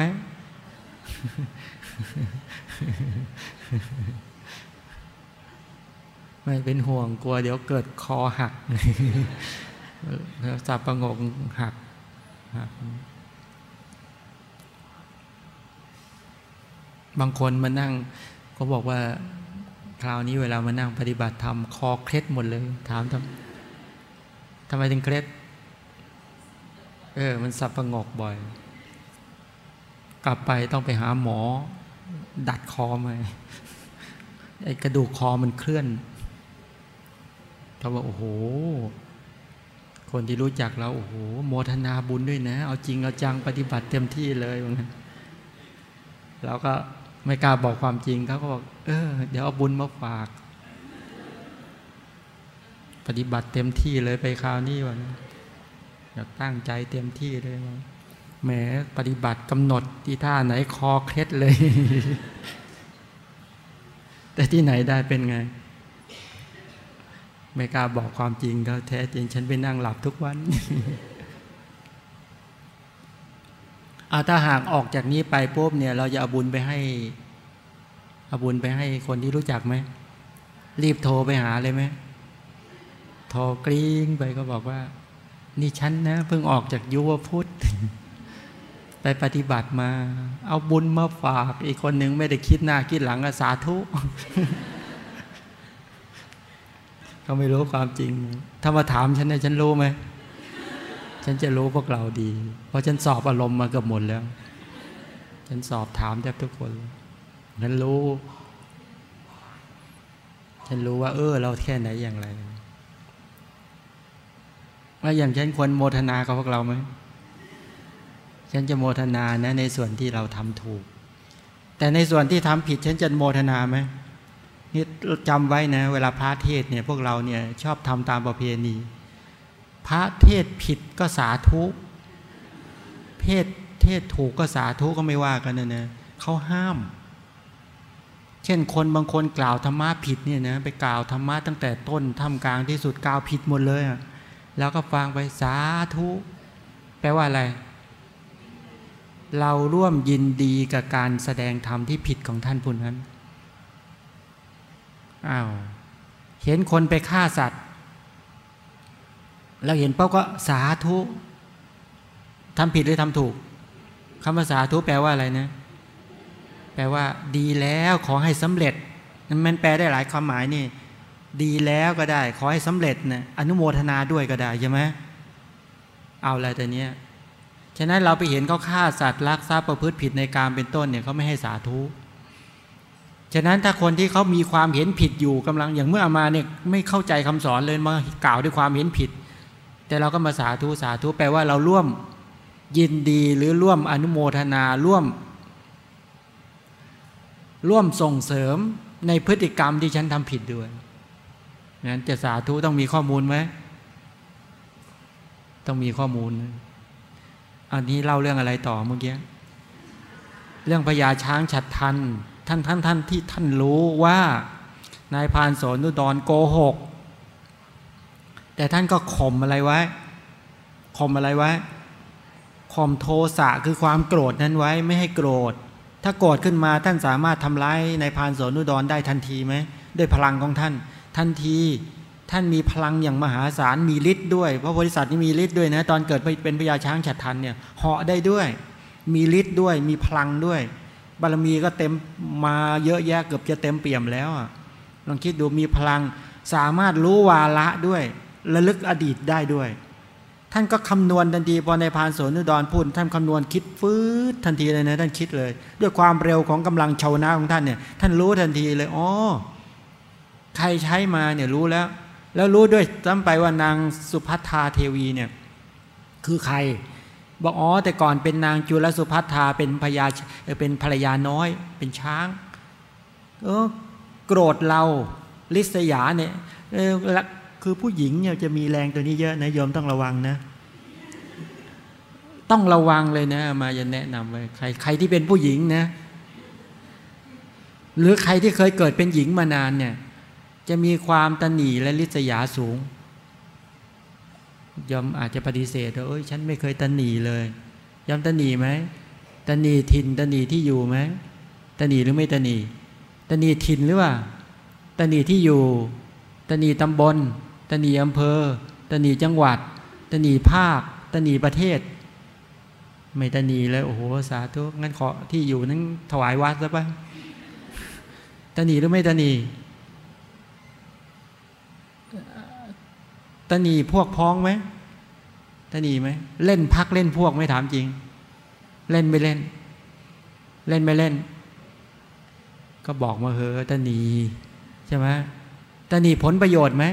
ไม่เป็นห่วงกลัว เดี๋ยวเกิดคอหักสับประงกหักหัก บางคนมานั่งก็บอกว่า ราวนี้เวลามานั่งปฏิบัติธรรมคอเคล็ดหมดเลย ถามทำทำไมถึงเคล็ดเออ มันสับประงกบ่อย กลับไปต้องไปหาหมอ ดัดคอมาไอ้กระดูกคอมันเคลื่อนเขาบอกโอ้โห คนที่รู้จักเราโอ้โหโมทนาบุญด้วยนะ เอาจริงเอาจังปฏิบัติเต็มที่เลยว่างั้นเราก็ไม่กล้าบอกความจริงเขาก็บอก เออ เดี๋ยวเอาบุญมาฝาก ปฏิบัติเต็มที่เลยไปคราวนี้วันอยากตั้งใจเต็มที่เลยว่าแหมปฏิบัติกำหนดที่ท่าไหนคอเคล็ดเลย แต่ที่ไหนได้เป็นไง ไม่กล้าบอกความจริงเขาแท้จริง ฉันไปนั่งหลับทุกวันอาถ้าหากออกจากนี้ไปปุ๊บเนี่ย เราจะเอาบุญไปให้ เอาบุญไปให้คนที่รู้จักไหม รีบโทรไปหาเลยไหมโทรกริ้งไปก็บอกว่า นี่ฉันนะเพิ่งออกจากยุวพุทธไปปฏิบัติมา เอาบุญมาฝากอีกคนหนึ่งไม่ได้คิดหน้าคิดหลังสาธุเขาไม่รู้ความจริง ถ้ามาถามฉันเนี่ยฉันรู้ไหม ฉันจะรู้พวกเราดี เพราะฉันสอบอารมณ์มาเกือบหมดแล้ว ฉันสอบถามแทบทุกคน ฉันรู้ ฉันรู้ว่า เออ เราแค่ไหนอย่างไรว่าอย่างฉันควรโมทนากับพวกเราไหมฉันจะโมทนานะ ในส่วนที่เราทำถูก แต่ในส่วนที่ทำผิด ฉันจะโมทนาไหมนี่จำไว้นะ เวลาพระเทศเนี่ย พวกเราเนี่ย ชอบทำตามประเพณี พระเทศผิดก็สาธุเพศเทศถูกก็สาธุก็ไม่ว่ากันนะนะเขาห้าม เช่นคนบางคนกล่าวธรรมะผิดเนี่ยนะไปกล่าวธรรมะตั้งแต่ต้นทำกลางที่สุดกล่าวผิดหมดเลยแล้วก็ฟังไปสาธุแปลว่าอะไร เราร่วมยินดีกับการแสดงธรรมที่ผิดของท่านผู้นั้นอ้าวเห็นคนไปฆ่าสัตว์ แล้วเห็นเป้าก็สาธุทำผิดหรือทำถูกคำว่าสาธุแปลว่าอะไรนะ แปลว่า ดีแล้วขอให้สำเร็จ มันแปลได้หลายความหมายนี่ ดีแล้วก็ได้ ขอให้สำเร็จนะอนุโมทนาด้วยก็ได้ใช่ไหมเอาอะไรแต่เนี้ยฉะนั้นเราไปเห็นเขาฆ่าสัตว์ลักทรัพย์ประพฤติผิดในการเป็นต้นเนี่ยเขาไม่ให้สาธุฉะนั้นถ้าคนที่เขามีความเห็นผิดอยู่กำลังอย่างเมื่ออามาเนี่ยไม่เข้าใจคำสอนเลยมากล่าวด้วยความเห็นผิด แต่เราก็มาสาธุสาธุแปลว่าเราร่วมยินดีหรือร่วมอนุโมทนาร่วม ร่วมส่งเสริมในพฤติกรรมที่ฉันทำผิดด้วยนั้นจะสาธุต้องมีข้อมูลไหมต้องมีข้อมูล อันนี้เล่าเรื่องอะไรต่อเมื่อกี้ เรื่องพญาช้างฉัดทัน ท่านท่านท่านที่ท่านรู้ว่านายพานสนุดรโกหก แต่ท่านก็ข่มอะไรไว้ ข่มอะไรไว้ ข่มโทสะคือความโกรธนั้นไว้ไม่ให้โกรธ ถ้าโกรธขึ้นมาท่านสามารถทำร้ายในพานโสนุดรได้ทันทีไหมด้วยพลังของท่าน ทันทีท่านมีพลังอย่างมหาศาลมีฤทธิ์ด้วยเพราะบริษัทนี้มีฤทธิ์ด้วยนะตอนเกิดเป็นพญาช้างฉัดทันเนี่ยเหาะได้ด้วย มีฤทธิ์ด้วย มีพลังด้วย บารมีก็เต็มมาเยอะแยะเกือบจะเต็มเปี่ยมแล้วลองคิดดูมีพลังสามารถรู้วาระด้วยระลึกอดีตได้ด้วย ท่านก็คำนวณทันทีพอในพานโสนุดรพูดท่านคำนวณคิดฟื้นทันทีเลยนะท่านคิดเลย ด้วยความเร็วของกำลังชาวนาของท่านเนี่ยท่านรู้ทันทีเลยอ๋อใครใช้มาเนี่ยรู้แล้ว แล้วรู้ด้วยจำไปว่านางสุภัทธาเทวีเนี่ยคือใคร บอกอ๋อแต่ก่อนเป็นนางจุลสุภัทธาเป็นพญาเป็นภรรยาน้อย เป็นช้างเออโกรธเราลิษยาเนี่ยเออ คือผู้หญิงเนี่ยจะมีแรงตัวนี้เยอะนะโยมต้องระวังนะ ต้องระวังเลยนะ มาจะแนะนำไว้ใครใครที่เป็นผู้หญิงนะ หรือใครที่เคยเกิดเป็นหญิงมานานเนี่ย จะมีความตนีและลิษยาสูงยอมอาจจะปฏิเสธว่าเอ้ยฉันไม่เคยตนีเลยยอมตนีไหมตนีทินตนีที่อยู่ไหมตนีหรือไม่ตนีตนีทินหรือว่าตนีที่อยู่ตนีตำบล ตนีอำเภอ ตนีจังหวัด ตนีภาค ตนีประเทศ ไม่ตนีเลยโอ้โหสาธุงั้นขอที่อยู่นั้นถวายวัดซะปตนีหรือไม่ตนีตนีพวกพ้องไหมตนีไหมเล่นพักเล่นพวกไม่ถามจริง เล่นไม่เล่น เล่นไม่เล่น ก็บอกมาเฮอตนีใช่ไหมตนีผลประโยชน์ไหม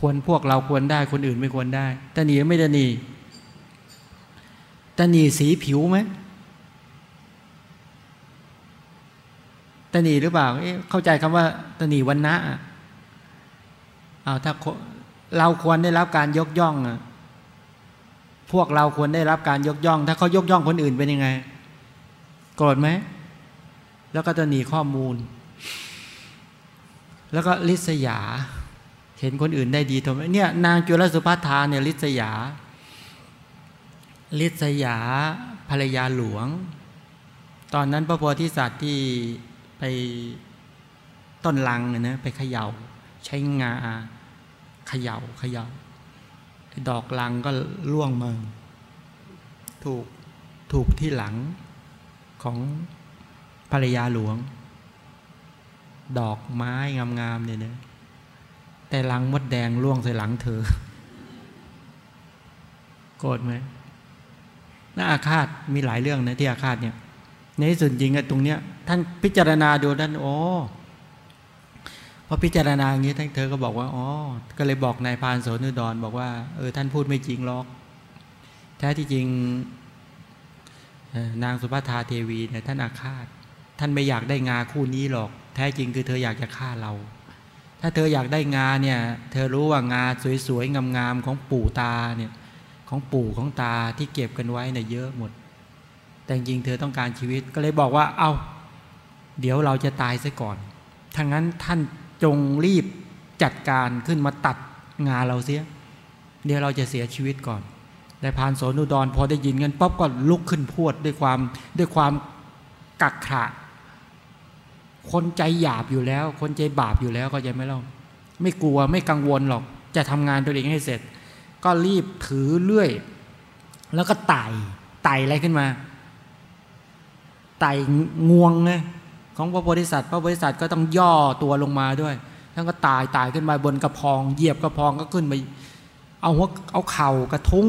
ควรพวกเราควรได้คนอื่นไม่ควรได้ตนีไม่ตนีตนีสีผิวไหมตนีหรือเปล่าเข้าใจคำว่าตนีวันนะเอาถ้าเราควรได้รับการยกย่องอะพวกเราควรได้รับการยกย่อง ถ้าเขายกย่องคนอื่นเป็นยังไง โกรธไหม แล้วก็จะหนีข้อมูล แล้วก็ลิษยา เห็นคนอื่นได้ดีทำไมเนี่ยนางจุลสุภัทาเนี่ยลิษยา ลิษยาภรรยาหลวง ตอนนั้นพระโพธิสัตว์ที่ไปต้นลังเนี่ยนะไปเขย่า ใช้งาเขยา่าเขยา่าดอกลังก็ล่วงมาถูกถูกที่หลังของภรรยาหลวง ดอกไม้งามๆเนี่ยนะ แต่ลังมดแดงล่วงใส่หลังเธอ โกรธไหมน่าอาฆาตมีหลายเรื่องนะที่อาฆาตเนี่ย ในส่วนจริงอะตรงเนี้ย ท่านพิจารณาดูท่านโอ้พอพิจารณาอย่างนี้ท่านเธอก็บอกว่าอ๋อก็เลยบอกนายพานโสนุดรบอกว่าเออท่านพูดไม่จริงหรอก แท้ที่จริงนางสุภาธาเทวีเนี่ยท่านอาฆาต ท่านไม่อยากได้งาคู่นี้หรอก แท้จริงคือเธออยากจะฆ่าเรา ถ้าเธออยากได้งาเนี่ย เธอรู้ว่างาสวยๆ งามๆ ของปู่ตาเนี่ย ของปู่ของตาที่เก็บกันไว้เนี่ยเยอะหมด แต่จริงเธอต้องการชีวิตก็เลยบอกว่า เอา้า เดี๋ยวเราจะตายซะก่อนถ้างั้นท่านจงรีบจัดการขึ้นมาตัดงาเราเสีย เดี๋ยวเราจะเสียชีวิตก่อนแต่พานโสนุดรพอได้ยินกันป๊อบก็ลุกขึ้นพูดด้วยความด้วยความกักขะ คนใจหยาบอยู่แล้ว คนใจบาปอยู่แล้วก็จะไม่เล่าไม่กลัวไม่กังวลหรอก จะทำงานตัวเองให้เสร็จ ก็รีบถือเลื่อย แล้วก็ไต่ไต่อะไรขึ้นมาไต่งวงไงของพระโพธิสัตว์พระโพธิสัตว์ก็ต้องย่อตัวลงมาด้วยท่านก็ตายตายขึ้นมาบนกระพอง เหยียบกระพองก็ขึ้นไปเอาหัวเอาเข่ากระทุ้ง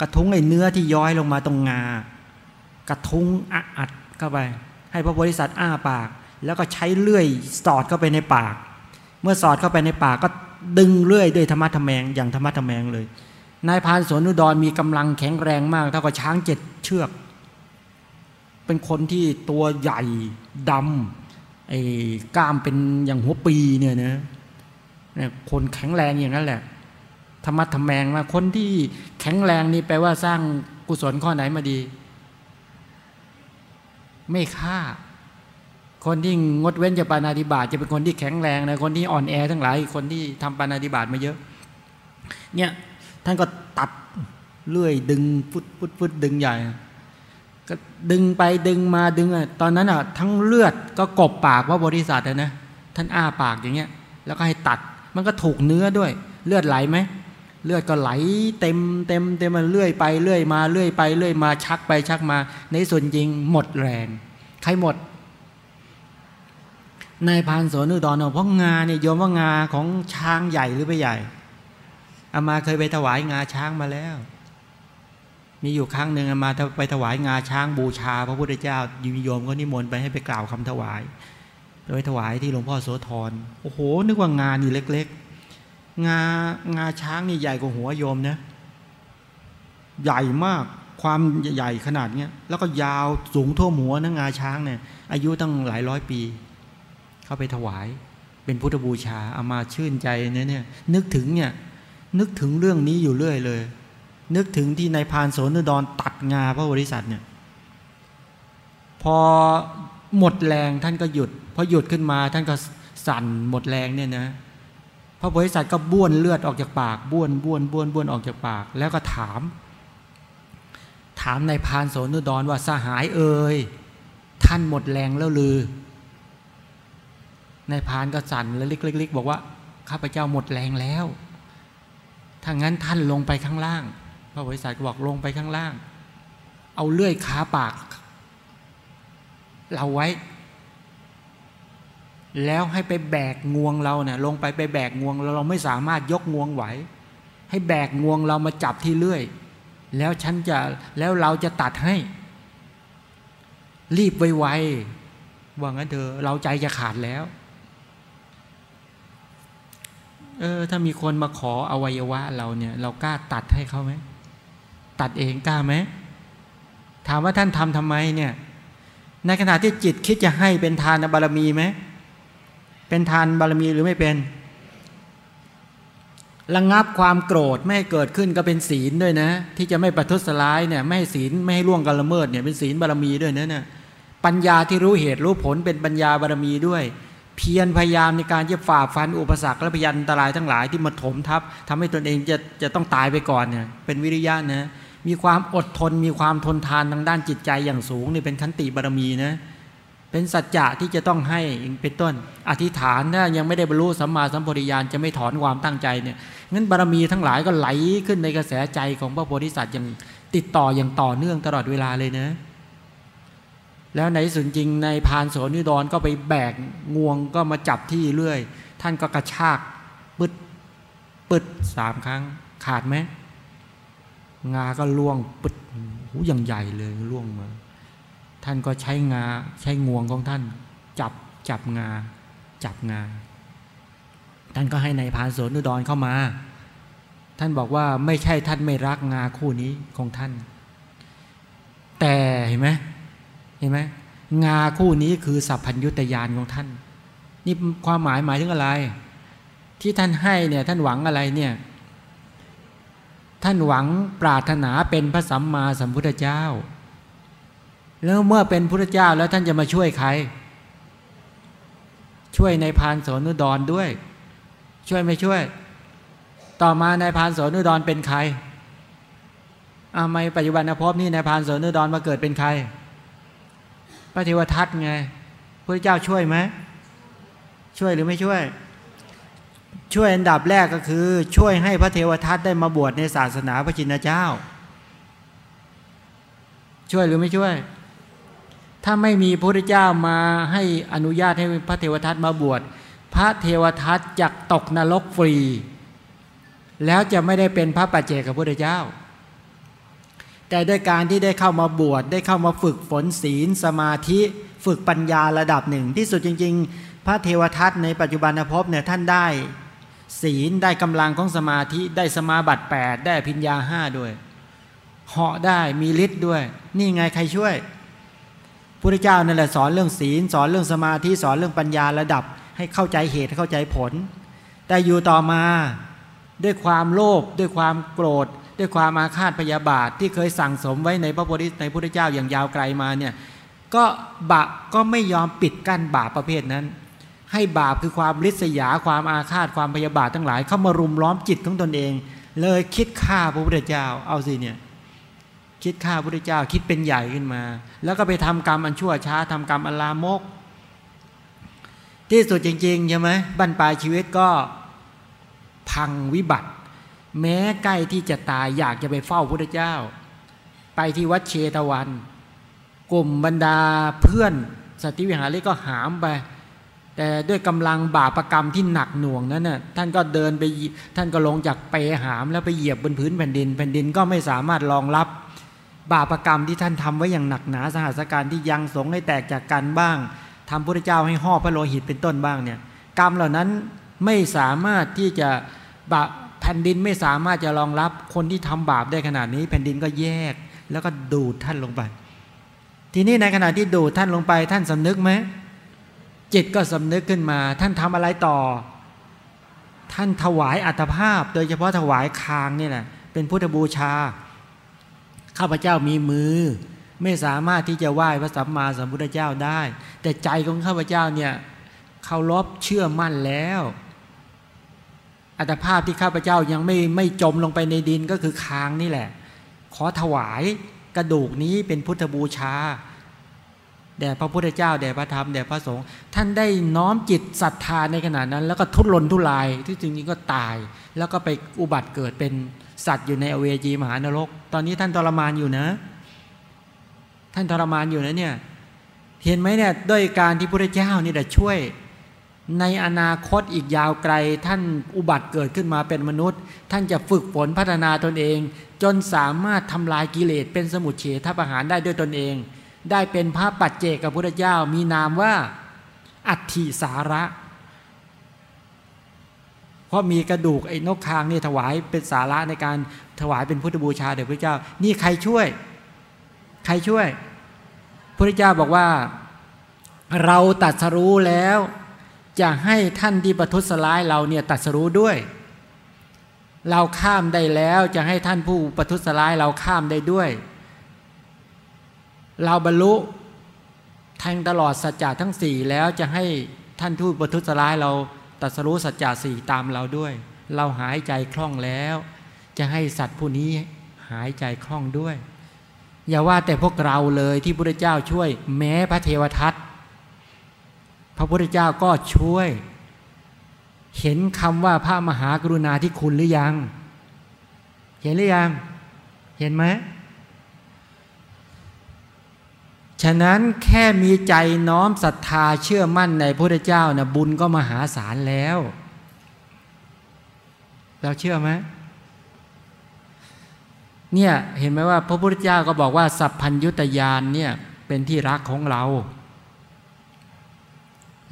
กระทุ้งไอ้เนื้อที่ย้อยลงมาตรงงา กระทุ้งอัดเข้าไป ให้พระโพธิสัตว์อ้าปาก แล้วก็ใช้เลื่อยสอดเข้าไปในปาก เมื่อสอดเข้าไปในปากก็ดึงเลื่อยด้วยธรรมะธรรมงอย่างธรรมะธรรมงเลย นายพานสวนุดรมีกำลังแข็งแรงมาก เท่ากับช้างเจ็ดเชือก เป็นคนที่ตัวใหญ่ดำไอ้กล้ามเป็นอย่างหัวปีเนี่ยนะเนี่ยคนแข็งแรงอย่างนั้นแหละธรรมะธรรมแมงมาคนที่แข็งแรงนี่แปลว่าสร้างกุศลข้อไหนมาดี ไม่ฆ่า คนที่งดเว้นจากปานาธิบาตจะเป็นคนที่แข็งแรงนะคนที่อ่อนแอทั้งหลายคนที่ทำปานาธิบาตมาเยอะ เนี่ยท่านก็ตัดเลื่อยดึงฟุดฟุดฟุดดึงใหญ่ ก็ดึงไปดึงมาดึงอะตอนนั้นอะทั้งเลือดก็กบปากว่าบริษัทนะท่านอ้าปากอย่างเงี้ย แล้วก็ให้ตัดมันก็ถูกเนื้อด้วย เลือดไหลไหมเลือดก็ไหลเต็มเต็มเต็มมันเลื่อยไปเลื่อยมาเลื่อยไปเลื่อยมาชักไปชักมา ในส่วนจริงหมดแรง ใครหมด นายพานสนุดอนเพราะงาเนี่ยโยมว่างาของช้างใหญ่หรือไม่ใหญ่อามาเคยไปถวายงาช้างมาแล้ว มีอยู่ครั้งหนึ่งอามาไปถวายงาช้างบูชา พระพุทธเจ้าโยมก็นิมนต์ไปให้ไปกล่าวคำถวายไปถวายที่หลวงพ่อโสธรโอ้โห นึกว่างานนี่เล็ก ๆ งางาช้างนี่ใหญ่กว่าหัวโยมนะใหญ่มากความใหญ่ขนาดเนี้ยแล้วก็ยาวสูงท่วมหัวนะงาช้างเนี่ยอายุตั้งหลายร้อยปี เข้าไปถวาย เป็นพุทธบูชาเอามาชื่นใจเนี่ยเนี่ยนึกถึงเนี่ยนึกถึงเรื่องนี้อยู่เรื่อยเลย นึกถึงที่นายพานโสนุดรตัดงาพระบริษัทเนี่ยพอหมดแรงท่านก็หยุดพอหยุดขึ้นมาท่านก็สั่นหมดแรงเนี่ยนะพระบริษัทก็บ้วนเลือดออกจากปากบ้วนบ้วนบ้วนบ้วนออกจากปาก แล้วก็ถาม ถามนายพานโสนุดรว่าสหายเอ่ยท่านหมดแรงแล้วลือ นายพานก็สั่นแล้วเล็กๆบอกว่าข้าพเจ้าหมดแรงแล้วถ้างั้นท่านลงไปข้างล่าง พระบริษัทก็บอกลงไปข้างล่าง เอาเลื่อยขาปาก เราไว้ แล้วให้ไปแบกงวงเราเนะ่ยลงไปไปแบกงวงเราเราไม่สามารถยกงวงไหว ให้แบกงวงเรามาจับที่เลื่อย แล้วฉันจะแล้วเราจะตัดให้ รีบไวๆว่างั้นเถอะเราใจจะขาดแล้ว เออ ถ้ามีคนมาขออวัยวะเราเนี่ย เรากล้าตัดให้เขาไหมตัดเองกล้าไหมถามว่าท่านทำทำไมเนี่ย ในขณะที่จิตคิดจะให้เป็นทานบารมีไหมเป็นทานบารมีหรือไม่เป็นระงงับความโกรธไม่ให้เกิดขึ้นก็เป็นศีลด้วยนะ ที่จะไม่ประทุษร้ายเนี่ยไม่ให้ศีลไม่ให้ล่วงกันละเมิดเนี่ยเป็นศีลบารมีด้วยนะเนี่ยปัญญาที่รู้เหตุรู้ผลเป็นปัญญาบารมีด้วย เพียรพยายามในการจะฝ่าฟันอุปสรรคและพยันตรายทั้งหลายที่มาถมทับทำให้ตนเองจะจะต้องตายไปก่อนเนี่ยเป็นวิริยะนะมีความอดทนมีความทนทานทางด้านจิตใจอย่างสูงนี่เป็นขันติบารมีนะเป็นสัจจะที่จะต้องให้เป็นต้น อธิษฐานถ้ายังไม่ได้บรรลุสัมมาสัมปวิญาณจะไม่ถอนความตั้งใจเนี่ยงั้นบารมีทั้งหลายก็ไหลขึ้นในกระแสใจของพระโพธิสัตว์อย่างติดต่ออย่างต่อเนื่องตลอดเวลาเลยนะ แล้วในสุดจริงในพานโสนิดรก็ไปแบกงวงก็มาจับที่เรื่อย ท่านก็กระชากปึดปึดสามครั้ง ขาดไหมงาก็ล่วงปึดหูอย่างใหญ่เลยล่วงมา ท่านก็ใช้งาใช้งวงของท่าน จับจับงา จับงา ท่านก็ให้ในพานโสนุดรเข้ามา ท่านบอกว่าไม่ใช่ท่านไม่รักงาคู่นี้ของท่าน แต่เห็นไหม ห็นไหมงาคู่นี้คือสัพพัญญุตยานของท่าน นี่ความหมายหมายถึงอะไร ที่ท่านให้เนี่ยท่านหวังอะไรเนี่ยท่านหวังปรารถนาเป็นพระสัมมาสัมพุทธเจ้า แล้วเมื่อเป็นพุทธเจ้าแล้วท่านจะมาช่วยใคร ช่วยในพานโสนุดรด้วย ช่วยไม่ช่วย ต่อมาในพานโสนุดรเป็นใครอาไม่ปัจจุบันภพนี่ในพานโสนุดรมาเกิดเป็นใคร พระเทวทัตไงพระเจ้าช่วยไหมช่วยหรือไม่ช่วย ช่วยอันดับแรกก็คือ ช่วยให้พระเทวทัตได้มาบวชในศาสนาพระจินเจ้า ช่วยหรือไม่ช่วย ถ้าไม่มีพระเจ้ามาให้อนุญาตให้พระเทวทัตมาบวชพระเทวทัตจะตกนรกฟรี แล้วจะไม่ได้เป็นพระปัจเจกพระเจ้า แต่ด้วยการที่ได้เข้ามาบวชได้เข้ามาฝึกฝนศีลสมาธิ ฝึกปัญญาระดับหนึ่ง ที่สุดจริง ๆ พระเทวทัตในปัจจุบันภพเนี่ยท่านได้ ศีลได้กำลังของสมาธิได้สมาบัติ 8 ได้พิญญาห้าด้วยเหาะได้มีฤทธิ์ด้วย นี่ไงใครช่วยพุทธเจ้านั่นแหละสอนเรื่องศีล สอนเรื่องสมาธิสอนเรื่องปัญญาระดับ ให้เข้าใจเหตุเข้าใจผล แต่อยู่ต่อมาด้วยความโลภด้วยความโกรธ ด้วยความอาฆาตพยาบาทที่เคยสั่งสมไว้ในพระโพธิในพุทธเจ้าอย่างยาวไกลมาเนี่ยก็บะก็ไม่ยอมปิดกั้นบาปประเภทนั้น ให้บาปคือความริษยาความอาฆาตความพยาบาททั้งหลาย เข้ามารุมล้อมจิตของตนเอง เลยคิดฆ่าพระพุทธเจ้าเอาสิเนี่ยคิดฆ่าพระพุทธเจ้าคิดเป็นใหญ่ขึ้นมา แล้วก็ไปทำกรรมอันชั่วช้าทำกรรมอันลามก ที่สุดจริงๆใช่ไหมบั้นปลายชีวิตก็พังวิบัติ แม้ใกล้ที่จะตายอยากจะไปเฝ้าพระพุทธเจ้า ไปที่วัดเชตวัน กลุ่มบรรดาเพื่อนสติวิหาริก็หามไป แต่ด้วยกำลังบาปรกรรมที่หนักหน่วงนั้นน่ะท่านก็เดินไปท่านก็ลงจากเปหามแล้วไปเหยียบบนพื้นแผ่นดิน แผ่นดินก็ไม่สามารถรองรับบาปรกรรมที่ท่านทำไว้อย่างหนักหนาสหัสการที่ยังสงให้แตกจากกันบ้างทำพระเจ้าให้ห่อพระโลหิตเป็นต้นบ้างเนี่ยกรรมเหล่านั้นไม่สามารถที่จะบา แผ่นดินไม่สามารถจะรองรับคนที่ทำบาปได้ขนาดนี้ แผ่นดินก็แยก แล้วก็ดูดท่านลงไป ทีนี้ในขณะที่ดูดท่านลงไป ท่านสำนึกไหมจิตก็สำนึกขึ้นมา ท่านทำอะไรต่อ ท่านถวายอัตภาพ โดยเฉพาะถวายคางนี่แหละเป็นพุทธบูชาข้าพเจ้ามีมือ ไม่สามารถที่จะไหว้พระสัมมาสัมพุทธเจ้าได้ แต่ใจของข้าพเจ้าเนี่ยเคารพเชื่อมั่นแล้ว อัตภาพที่ข้าพเจ้ายังไม่ไม่จมลงไปในดินก็คือคางนี่แหละ ขอถวายกระดูกนี้เป็นพุทธบูชาแด่พระพุทธเจ้าแด่พระธรรมแด่พระสงฆ์ท่านได้น้อมจิตศรัทธาในขณะนั้น แล้วก็ทุรนทุรายที่จริงๆก็ตาย แล้วก็ไปอุบัติเกิดเป็นสัตว์อยู่ในอเวจีมหานรก ตอนนี้ท่านทรมานอยู่นะ ท่านทรมานอยู่นะเนี่ยเห็นไหมเนี่ยด้วยการที่พระเจ้านี่แหละช่วย ในอนาคตอีกยาวไกลท่านอุบัติเกิดขึ้นมาเป็นมนุษย์ ท่านจะฝึกฝนพัฒนาตนเอง จนสามารถทำลายกิเลสเป็นสมุทเฉทประหารได้ด้วยตนเอง ได้เป็นพระปัจเจกกับพระเจ้ามีนามว่า อัตถิสาระ เพราะมีกระดูกไอ้นกคางนี่ถวายเป็นสาระในการถวายเป็นพุทธบูชาเดี๋ยวพระเจ้า นี่ใครช่วย ใครช่วยพระเจ้าบอกว่า เราตัดสรู้แล้ว จะให้ท่านที่ประทุษร้ายเราเนี่ยตัดสรู้ด้วย เราข้ามได้แล้วจะให้ท่านผู้ประทุษร้ายเราข้ามได้ด้วย เราบรรลุแทงตลอดสัจจะทั้งสี่แล้วจะให้ท่านทูตประทุษร้ายเราตัดสรู้สัจจะสี่ตามเราด้วย เราหายใจคล่องแล้ว จะให้สัตว์ผู้นี้หายใจคล่องด้วย อย่าว่าแต่พวกเราเลยที่พระเจ้าช่วย แม้พระเทวทัต พระพุทธเจ้าก็ช่วย เห็นคำว่าพระมหากรุณาที่คุณหรือยัง เห็นหรือยัง เห็นไหมฉะนั้นแค่มีใจน้อมศรัทธาเชื่อมั่นในพระพุทธเจ้านะบุญก็มหาศาลแล้ว เราเชื่อไหมเนี่ยเห็นไหมว่าพระพุทธเจ้าก็บอกว่า สัพพัญยุตยานเนี่ยเป็นที่รักของเรา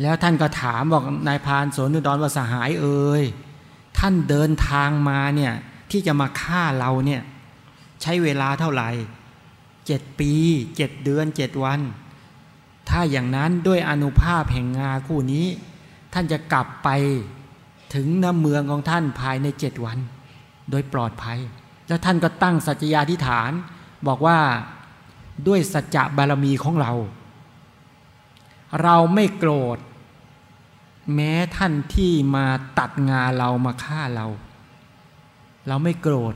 แล้วท่านก็ถามบอกนายพานสนุดรว่าสหายเอ่ยท่านเดินทางมาเนี่ยที่จะมาฆ่าเราเนี่ยใช้เวลาเท่าไหร่เจ็ดปีเจ็ดเดือนเจ็ดวัน ถ้าอย่างนั้นด้วยอนุภาพแห่งงาคู่นี้ ท่านจะกลับไปถึงน้ำเมืองของท่านภายในเจ็ดวัน โดยปลอดภัย แล้วท่านก็ตั้งสัจจยาธิฐาน บอกว่าด้วยสัจจะบารมีของเรา เราไม่โกรธ แม้ท่านที่มาตัดงาเรามาฆ่าเรา เราไม่โกรธ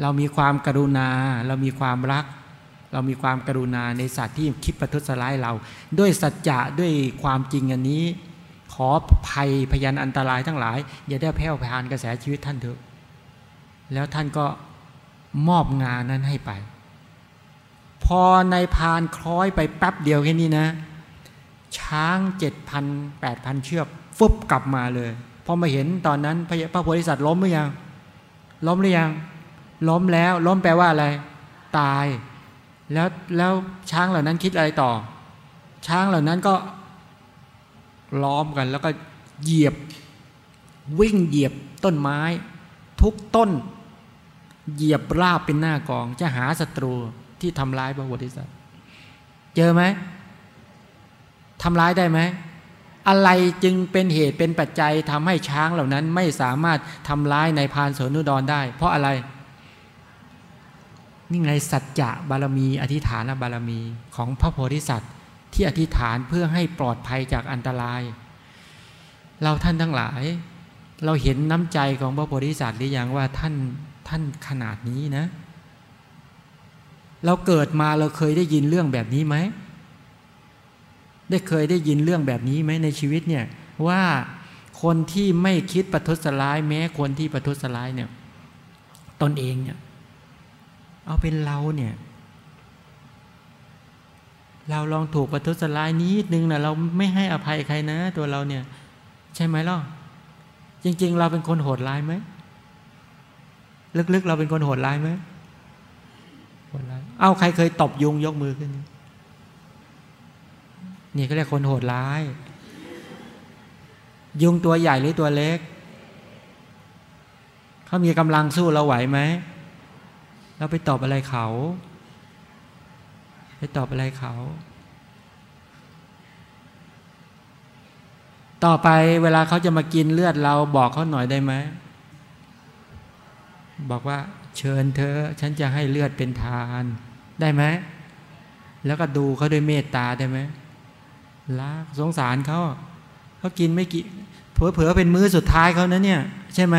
เรามีความกรุณา เรามีความรัก เรามีความกรุณาในสัตว์ที่คิดประทุษร้ายเรา ด้วยสัจจะด้วยความจริงอันนี้ ขอภัยพยานอันตรายทั้งหลาย อย่าได้แผ่วพานกระแสชีวิตท่านเถอะ แล้วท่านก็มอบงานนั้นให้ไป พอในพานคล้อยไปแป๊บเดียวแค่นี้นะ ช้างเจ็ดพันแปดพันเชือกฟุบกลับมาเลยพอมาเห็นตอนนั้นพระโพธิสัตว์ล้มหรือยัง ล้มหรือยัง ล้มแล้วล้มแปลว่าอะไร ตาย แล้วแล้วช้างเหล่านั้นคิดอะไรต่อ ช้างเหล่านั้นก็ล้อมกันแล้วก็เหยียบ วิ่งเหยียบต้นไม้ ทุกต้น เหยียบราบเป็นหน้ากอง จะหาศัตรูที่ทำร้ายพระโพธิสัตว์ เจอไหม ทำร้ายได้ไหมอะไรจึงเป็นเหตุเป็นปัจจัยทำให้ช้างเหล่านั้นไม่สามารถทำร้ายในพานโสนุดรได้ เพราะอะไร นี่ไงสัจจะบารมี อธิษฐานบารมีของพระโพธิสัตว์ ที่อธิษฐานเพื่อให้ปลอดภัยจากอันตราย เราท่านทั้งหลาย เราเห็นน้ำใจของพระโพธิสัตว์หรือยังว่าท่านท่านขนาดนี้นะ เราเกิดมาเราเคยได้ยินเรื่องแบบนี้ไหม ได้เคยได้ยินเรื่องแบบนี้ไหมในชีวิตเนี่ยว่าคนที่ไม่คิดประทุษร้ายแม้คนที่ประทุษร้ายเนี่ยตนเองเนี่ยเอาเป็นเราเนี่ย เราลองถูกประทุษร้ายนิดนึงนะเราไม่ให้อภัยใครนะ ตัวเราเนี่ย ใช่ไหมล่ะจริง ๆ เราเป็นคนโหดร้ายไหมลึกๆ เราเป็นคนโหดร้ายไหมโหดร้ายเอาใครเคยตบยุงยกมือขึ้น นี่ก็เรียกคนโหดร้าย ยุงตัวใหญ่หรือตัวเล็กเขามีกำลังสู้เราไหวไหมเราไปตอบอะไรเขา ไปตอบอะไรเขา ต่อไปเวลาเขาจะมากินเลือดเราบอกเขาหน่อยได้ไหมบอกว่าเชิญเธอ ฉันจะให้เลือดเป็นทาน ได้ไหม แล้วก็ดูเขาด้วยเมตตาได้ไหม รักสงสารเขาเขากินไม่กี่เผลอๆเป็นมื้อสุดท้ายเขานะเนี่ย ใช่ไหม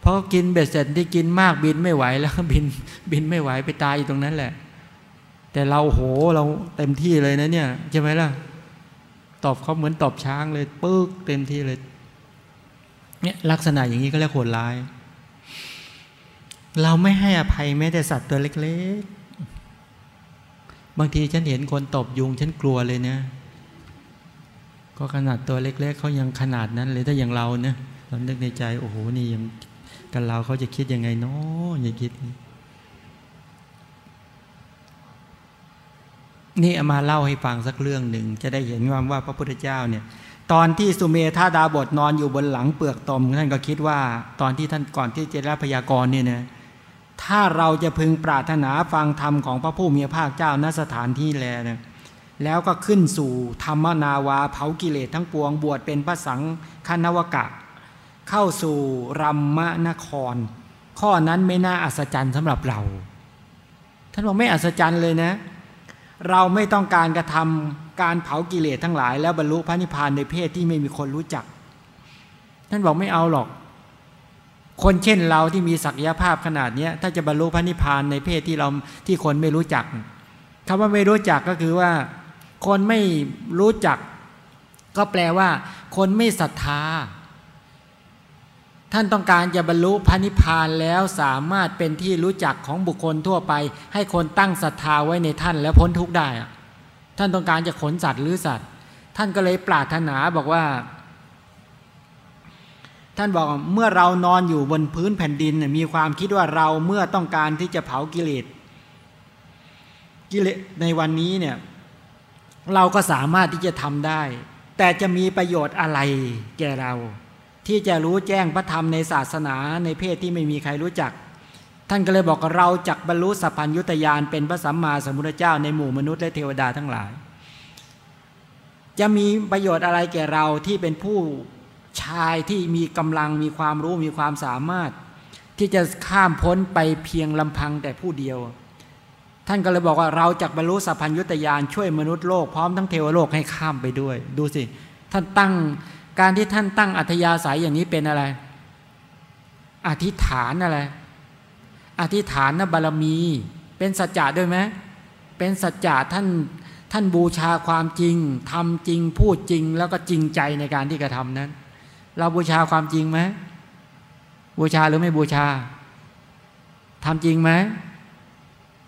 เพราะกินเบ็ดเสร็จที่กินมากบินไม่ไหวแล้วบินบินไม่ไหวไปตายอยู่ตรงนั้นแหละ แต่เราโหเราเต็มที่เลยนะเนี่ยใช่ไหมล่ะ ตอบเขาเหมือนตอบช้างเลยปึ๊กเต็มที่เลย เนี่ยลักษณะอย่างนี้ก็เรียกโหดร้าย เราไม่ให้อภัยแม้แต่สัตว์ตัวเล็ก ๆ บางทีฉันเห็นคนตบยุงฉันกลัวเลยเนะ ก็ขนาดตัวเล็ก ๆเขายังขนาดนั้นเลยถ้าอย่างเราเนะเรานึกในใจโอ้โหนี่ยังกันเราเขาจะคิดยังไงเนาะอย่าคิด นี่เอามาเล่าให้ฟังสักเรื่องหนึ่ง จะได้เห็นว่าว่าพระพุทธเจ้าเนี่ย ตอนที่สุเมธาดาบทนอนอยู่บนหลังเปลือกตมท่านก็คิดว่า ตอนที่ท่านก่อนที่จะรับพยากรณ์เนี่ยนะถ้าเราจะพึงปรารถนาฟังธรรมของพระผู้มีพระภาคเจ้าณสถานที่แลเนี่ย แล้วก็ขึ้นสู่ธรรมนาวาเผากิเลสทั้งปวงบวชเป็นพระสังฆนวกะ เข้าสู่รัมมนคร ข้อนั้นไม่น่าอัศจรรย์สำหรับเรา ท่านบอกไม่อัศจรรย์เลยนะ เราไม่ต้องการกระทำการเผากิเลสทั้งหลาย แล้วบรรลุพระนิพพานในเพศที่ไม่มีคนรู้จัก ท่านบอกไม่เอาหรอก คนเช่นเราที่มีศักยภาพขนาดนี้ถ้าจะบรรลุพระนิพพานในเพศที่เราที่คนไม่รู้จักคำว่าไม่รู้จักก็คือว่า คนไม่รู้จัก ก็แปลว่า คนไม่ศรัทธา ท่านต้องการจะบรรลุพระนิพพานแล้วสามารถเป็นที่รู้จักของบุคคลทั่วไป ให้คนตั้งศรัทธาไว้ในท่านแล้วพ้นทุกข์ได้ ท่านต้องการจะขนสัตว์หรือสัตว์ ท่านก็เลยปรารถนาบอกว่า ท่านบอกเมื่อเรานอนอยู่บนพื้นแผ่นดิน มีความคิดว่าเราเมื่อต้องการที่จะเผากิเลสกิเลสในวันนี้เนี่ย เราก็สามารถที่จะทำได้ แต่จะมีประโยชน์อะไรแก่เรา ที่จะรู้แจ้งพระธรรมในศาสนาในเพศที่ไม่มีใครรู้จัก ท่านก็เลยบอกเราจักบรรลุสัพพัญยุตยานเป็นพระสัมมาสัมพุทธเจ้าในหมู่มนุษย์และเทวดาทั้งหลาย จะมีประโยชน์อะไรแก่เราที่เป็นผู้ชายที่มีกำลังมีความรู้มีความสามารถ ที่จะข้ามพ้นไปเพียงลำพังแต่ผู้เดียว ท่านก็เลยบอกว่าเราจะบรรลุสัพพัญญุตยานช่วยมนุษย์โลกพร้อมทั้งเทวโลกให้ข้ามไปด้วย ดูสิ ท่านตั้งการที่ท่านตั้งอัธยาศัยอย่างนี้เป็นอะไร อธิษฐานอะไร อธิษฐานนบารมี เป็นสัจจะด้วยไหมเป็นสัจจะท่านท่านบูชาความจริงทำจริงพูดจริงแล้วก็จริงใจในการที่กระทำนั้น เราบูชาความจริงไหมบูชาหรือไม่บูชาทำจริงไหม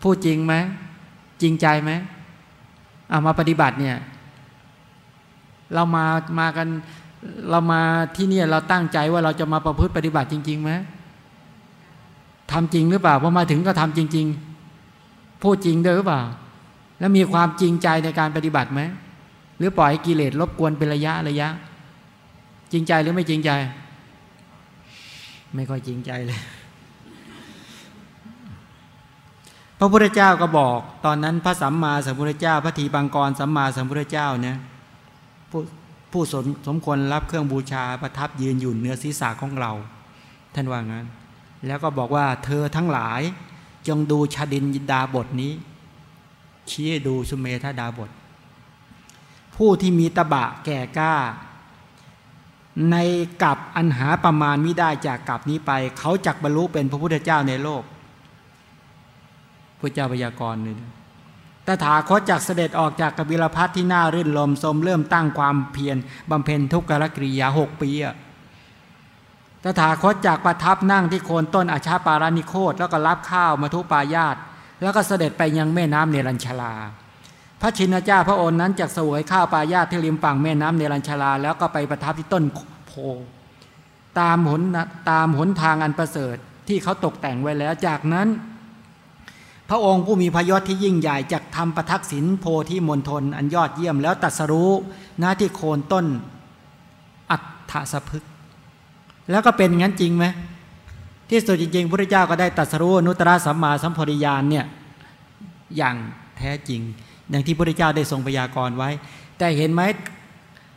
พูดจริงไหมจริงใจไหมเอามาปฏิบัติเนี่ย เรามามากันเรามาที่นี่เราตั้งใจว่าเราจะมาประพฤติปฏิบัติจริงๆไหมทำจริงหรือเปล่าพอมาถึงก็ทำจริง ๆ พูดจริงด้วยหรือเปล่า แล้วมีความจริงใจในการปฏิบัติไหมหรือปล่อยกิเลสรบกวนเป็นระยะระยะ จริงใจหรือไม่จริงใจ ไม่ค่อยจริงใจเลย พระพุทธเจ้าก็บอก ตอนนั้นพระสัมมาสัมพุทธเจ้า พระทีบังกรสัมมาสัมพุทธเจ้าเนี่ยผู้ผู้สมสมควรรับเครื่องบูชาประทับยืนอยู่เหนือศีรษะของเรา ท่านว่างั้น แล้วก็บอกว่าเธอทั้งหลายจงดูชาดินดาบทนี้ ชี้ดูสุเมธาดาบท ผู้ที่มีตะบะแก่กล้า ในกับอันหาประมาณมิได้จากกับนี้ไป เขาจักบรรลุเป็นพระพุทธเจ้าในโลก พระเจ้าพยากรณ์เลยตถาคตจากเสด็จออกจากกบิลพัทที่น่ารื่นลมสมเริ่มตั้งความเพียรบำเพ็ญทุกขลกิริยาหกปีอะตถาคตจากประทับนั่งที่โคนต้นอาชาปารานิโคตแล้วก็รับข้าวมาทุปายาตแล้วก็เสด็จไปยังแม่น้ำเนรัญชลา พระชินเจ้าพระองค์นั้นจากสวยข้าวปายาตที่ริมฝั่งแม่น้ำเนรัญชลา แล้วก็ไปประทับที่ต้นโพ ตามหนตามหนทางอันประเสริฐที่เขาตกแต่งไว้แล้วจากนั้น พระองค์ผู้มีพยศที่ยิ่งใหญ่จากทำประทักษิณโพธิมณฑลอันยอดเยี่ยมแล้วตัดสรู้หน้าที่โคนต้นอัฏฐสพึก แล้วก็เป็นงั้นจริงไหมที่สุดจริงๆพระเจ้าก็ได้ตัดสรู้นุตตรสัมมาสัมพธิญาณเนี่ยอย่างแท้จริง อย่างที่พระเจ้าได้ทรงพยากรณ์ไว้ แต่เห็นไหม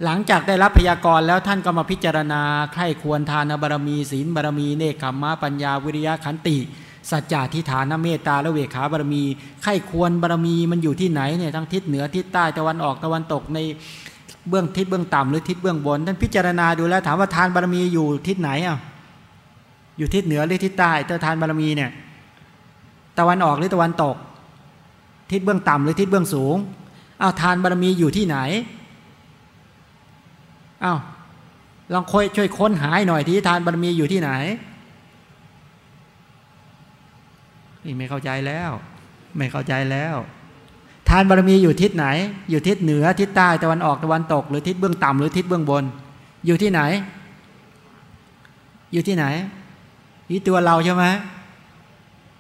หลังจากได้รับพยากรณ์แล้วท่านก็มาพิจารณาใคร่ควรทานบารมี ศีลบารมีเนคขมมะปัญญาวิริยะขันติ สัจจะทิฏฐานเมตตาและเวขาบารมีไข้ควรบารมีมันอยู่ที่ไหนเนี่ยทั้งทิศเหนือทิศใต้ตะวันออกตะวันตกในเบื้องทิศเบื้องต่ำหรือทิศเบื้องบนท่านพิจารณาดูแล้วถามว่าทานบารมีอยู่ทิศไหนอะอยู่ทิศเหนือหรือทิศใต้เต่ทานบารมีเนี่ยตะวันออกหรือตะวันตก ทิศเบื้องต่ำหรือทิศเบื้องสูงอ้าวทานบารมีอยู่ที่ไหนอ้าวลองค่อยช่วยค้นหายหน่อยที่ทานบารมีอยู่ที่ไหน นี่ไม่เข้าใจแล้ว ไม่เข้าใจแล้ว ทานบารมีอยู่ทิศไหน อยู่ทิศเหนือทิศใต้ตะวันออกตะวันตก หรือทิศเบื้องต่ำหรือทิศเบื้องบน อยู่ที่ไหน อยู่ที่ไหนที่ตัวเราใช่ไหม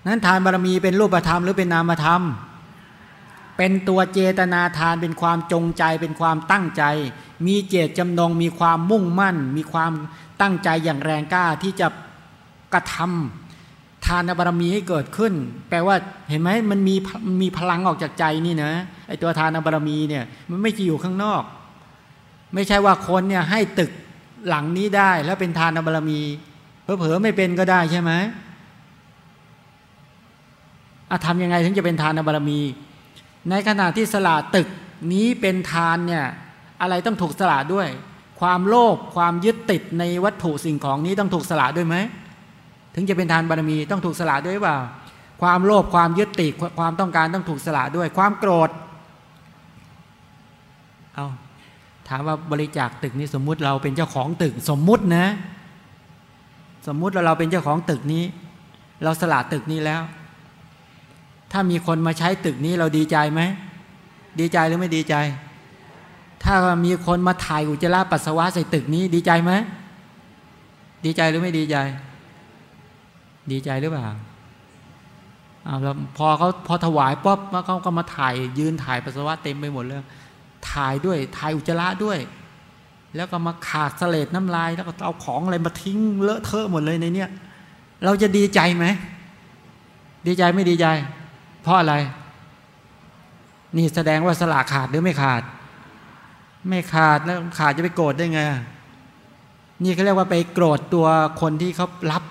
นั้นทานบารมีเป็นรูปธรรมหรือเป็นนามธรรม เป็นตัวเจตนาทานเป็นความจงใจเป็นความตั้งใจ มีเจตจำนงมีความมุ่งมั่น มีความตั้งใจอย่างแรงกล้าที่จะกระทำ ทานบารมีให้เกิดขึ้น แปลว่าเห็นไหมมันมีมีพลังออกจากใจนี่นะไอตัวทานบารมีเนี่ยมันไม่จะอยู่ข้างนอก ไม่ใช่ว่าคนเนี่ยให้ตึกหลังนี้ได้แล้วเป็นทานบารมีเผลอๆไม่เป็นก็ได้ใช่ไหมอะทำยังไงถึงจะเป็นทานบารมี ในขณะที่สละตึกนี้เป็นทานเนี่ยอะไรต้องถูกสละด้วย ความโลภความยึดติดในวัตถุสิ่งของนี้ต้องถูกสละด้วยไหม ถึงจะเป็นทานบารมีต้องถูกสละด้วยเปล่า ความโลภความยึดติดความต้องการต้องถูกสละด้วยความโกรธเอาถามว่าบริจาคตึกนี้สมมุติเราเป็นเจ้าของตึกสมมุตินะ สมมุติว่าเราเป็นเจ้าของตึกนี้ เราสละตึกนี้แล้ว ถ้ามีคนมาใช้ตึกนี้เราดีใจไหมดีใจหรือไม่ดีใจ ถ้ามีคนมาถ่ายอุจจาระปัสสาวะใส่ตึกนี้ดีใจไหมดีใจหรือไม่ดีใจ ดีใจหรือเปล่าอาแล้วพอเขาพอถวายป๊อบเขาก็มาถ่ายยืนถ่ายปัสสาวะเต็มไปหมดเลยถ่ายด้วยถ่ายอุจจาระด้วย แล้วก็มาขาดเสลดน้ำลาย แล้วก็เอาของอะไรมาทิ้งเลอะเทอะหมดเลยในเนี้ยเราจะดีใจไหมดีใจไม่ดีใจ เพราะอะไร นี่แสดงว่าสละขาดหรือไม่ขาด ไม่ขาดแล้วขาดจะไปโกรธได้ไงนี่เขาเรียกว่าไปโกรธตัวคนที่เขารับ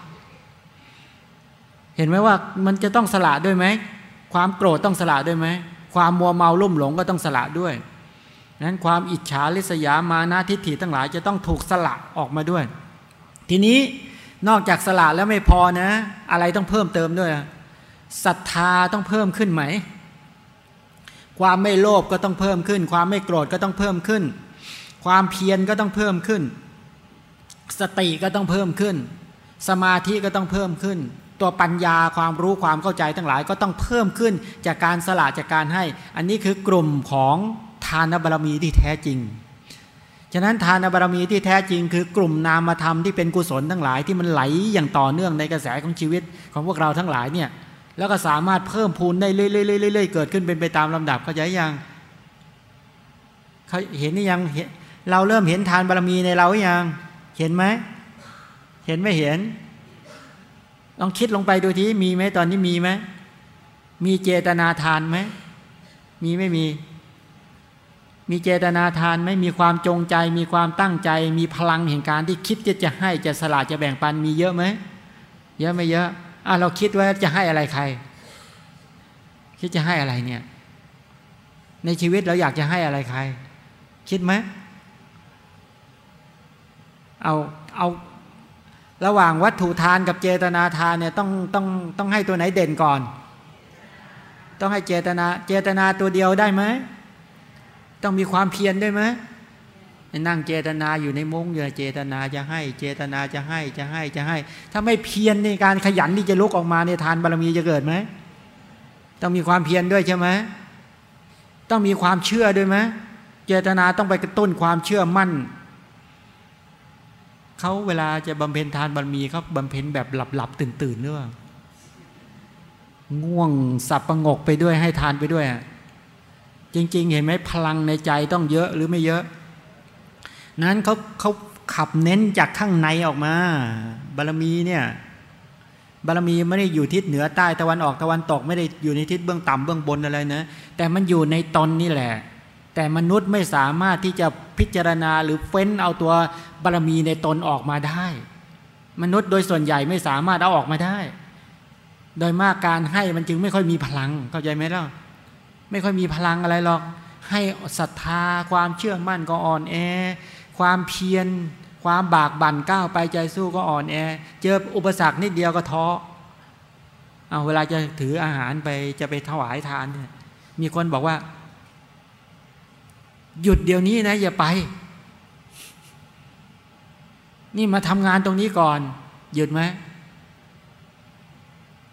เห็นไหมว่ามันจะต้องสละด้วยไหมความโกรธต้องสละด้วยไหมความมัวเมาลุ่มหลงก็ต้องสละด้วยนั้นความอิจฉาริษยามานาทิฏฐิทั้งหลายจะต้องถูกสละออกมาด้วย ทีนี้นอกจากสละแล้วไม่พอนะ อะไรต้องเพิ่มเติมด้วยศรัทธาต้องเพิ่มขึ้นไหม ความไม่โลภก็ต้องเพิ่มขึ้น ความไม่โกรธก็ต้องเพิ่มขึ้น ความเพียรก็ต้องเพิ่มขึ้น สติก็ต้องเพิ่มขึ้น สมาธิก็ต้องเพิ่มขึ้น ตัวปัญญาความรู้ความเข้าใจทั้งหลายก็ต้องเพิ่มขึ้นจากการสละจากการให้ อันนี้คือกลุ่มของทานบารมีที่แท้จริง ฉะนั้นทานบารมีที่แท้จริง คือกลุ่มนามธรรมที่เป็นกุศลทั้งหลายที่มันไหลอย่างต่อเนื่องในกระแสของชีวิตของพวกเราทั้งหลายเนี่ยแล้วก็สามารถเพิ่มพูนได้เรื่อยๆเกิดขึ้นเป็นไปตามลำดับเข้าใจยังเขาเห็นนี่ยังเราเริ่มเห็นทานบารมีในเราอยัง เห็นไหม เห็นไม่เห็น ลองคิดลงไปดูทีมีไหมตอนนี้มีไหมมีเจตนาทานไหมมีไม่มี มีเจตนาทานไหมมีความจงใจ มีความตั้งใจ มีพลังแห่งการที่คิดจะจะให้จะสละจะแบ่งปันมีเยอะไหมเยอะไม่เยอะอะเราคิดว่าจะให้อะไรใคร คิดจะให้อะไรเนี่ย ในชีวิตเราอยากจะให้อะไรใคร คิดไหมเอาเอา ระหว่างวัตถุทานกับเจตนาทานเนี่ยต้องต้องต้องให้ตัวไหนเด่นก่อน ต้องให้เจตนาเจตนาตัวเดียวได้ไหมต้องมีความเพียรด้วยไหมนั่งเจตนาอยู่ในมุ้งอยู่เจตนาจะให้ เจตนาจะให้จะให้จะให้ ถ้าไม่เพียรในการขยันที่จะลุกออกมาในทานบารมีจะเกิดไหมต้องมีความเพียรด้วยใช่ไหมต้องมีความเชื่อด้วยไหมเจตนาต้องไปกระตุ้นความเชื่อมั่น เขาเวลาจะบำเพ็ญทานบารมีเขาบำเพ็ญแบบหลับๆตื่นๆหรือเปล่าง่วงสับประงกไปด้วยให้ทานไปด้วย จริง ๆ เห็นไหมพลังในใจต้องเยอะหรือไม่เยอะ นั้นเขาเขาขับเน้นจากข้างในออกมา บารมีเนี่ยบารมีไม่ได้อยู่ทิศเหนือใต้ตะวันออกตะวันตกไม่ได้อยู่ในทิศเบื้องต่ำเบื้องบนอะไรนะแต่มันอยู่ในตนนี่แหละ แต่มนุษย์ไม่สามารถที่จะพิจารณาหรือเฟ้นเอาตัว บารมีในตนออกมาได้ มนุษย์โดยส่วนใหญ่ไม่สามารถเอาออกมาได้ โดยมากการให้มันจึงไม่ค่อยมีพลังเข้าใจไหมล่ะไม่ค่อยมีพลังอะไรหรอก ให้ศรัทธาความเชื่อมั่นก็อ่อนแอ ความเพียรความบากบั่นก้าวไปใจสู้ก็อ่อนแอ เจออุปสรรคนิดเดียวก็ท้อเอาเวลาจะถืออาหารไปจะไปถวายทานเนี่ยมีคนบอกว่า หยุดเดี๋ยวนี้นะ อย่าไป นี่มาทำงานตรงนี้ก่อน หยุดไหม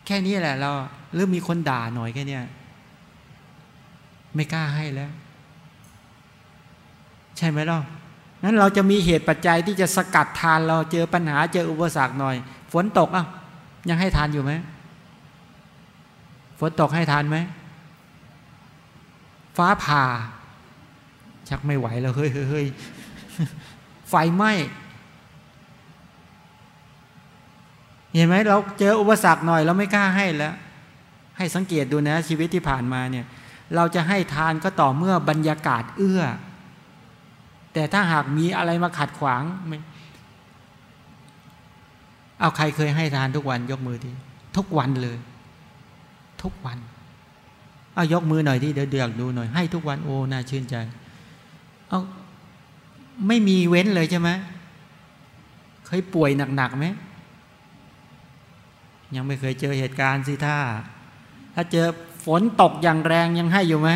แค่นี้แหละ เราหรือมีคนด่าหน่อยแค่นี้ไม่กล้าให้แล้ว ใช่ไหมล่ะนั้นเราจะมีเหตุปัจจัยที่จะสกัดทานเราเจอปัญหาเจออุปสรรคหน่อย ฝนตกอะยังให้ทานอยู่ไหมฝนตกให้ทานไหมฟ้าผ่า ชักไม่ไหวแล้วเฮ้ยเฮ้ยไฟไหม้ เห็นไหมเราเจออุปสรรคหน่อยเราไม่กล้าให้แล้ว ให้สังเกตดูนะชีวิตที่ผ่านมาเนี่ย เราจะให้ทานก็ต่อเมื่อบรรยากาศเอื้อ แต่ถ้าหากมีอะไรมาขัดขวางไม่เอาใครเคยให้ทานทุกวันยกมือทีทุกวันเลย ทุกวันเอายกมือหน่อยที่เดี๋ยวเดือกดูหน่อยให้ทุกวันโอ้น่าชื่นใจเอาไม่มีเว้นเลยใช่ไหมเคยป่วยหนักๆไหม ยังไม่เคยเจอเหตุการณ์สิท่า ถ้าเจอฝนตกอย่างแรงยังให้อยู่ไหม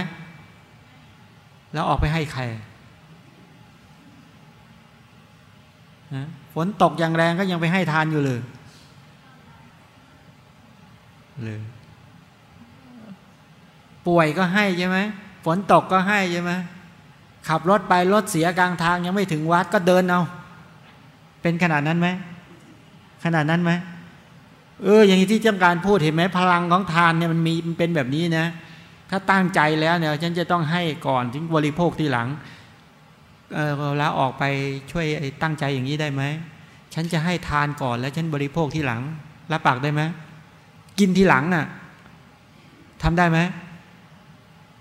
แล้วออกไปให้ใครฝนตกอย่างแรงก็ยังไปให้ทานอยู่เลยเลยป่วยก็ให้ใช่ไหมฝนตกก็ให้ใช่ไหมขับรถไปรถเสียกลางทางยังไม่ถึงวัดก็เดินเอา เป็นขนาดนั้นไหมขนาดนั้นไหม เออ อย่างที่จ้าการพูดเห็นไหมพลังของทานเนี่ยมันมีมันเป็นแบบนี้นะ ถ้าตั้งใจแล้วเนี่ยฉันจะต้องให้ก่อนถึงบริโภคทีหลังเออแล้วออกไปช่วยตั้งใจอย่างนี้ได้ไหมฉันจะให้ทานก่อนแล้วฉันบริโภคทีหลังรับปากได้ไหมกินทีหลังน่ะทำได้ไหม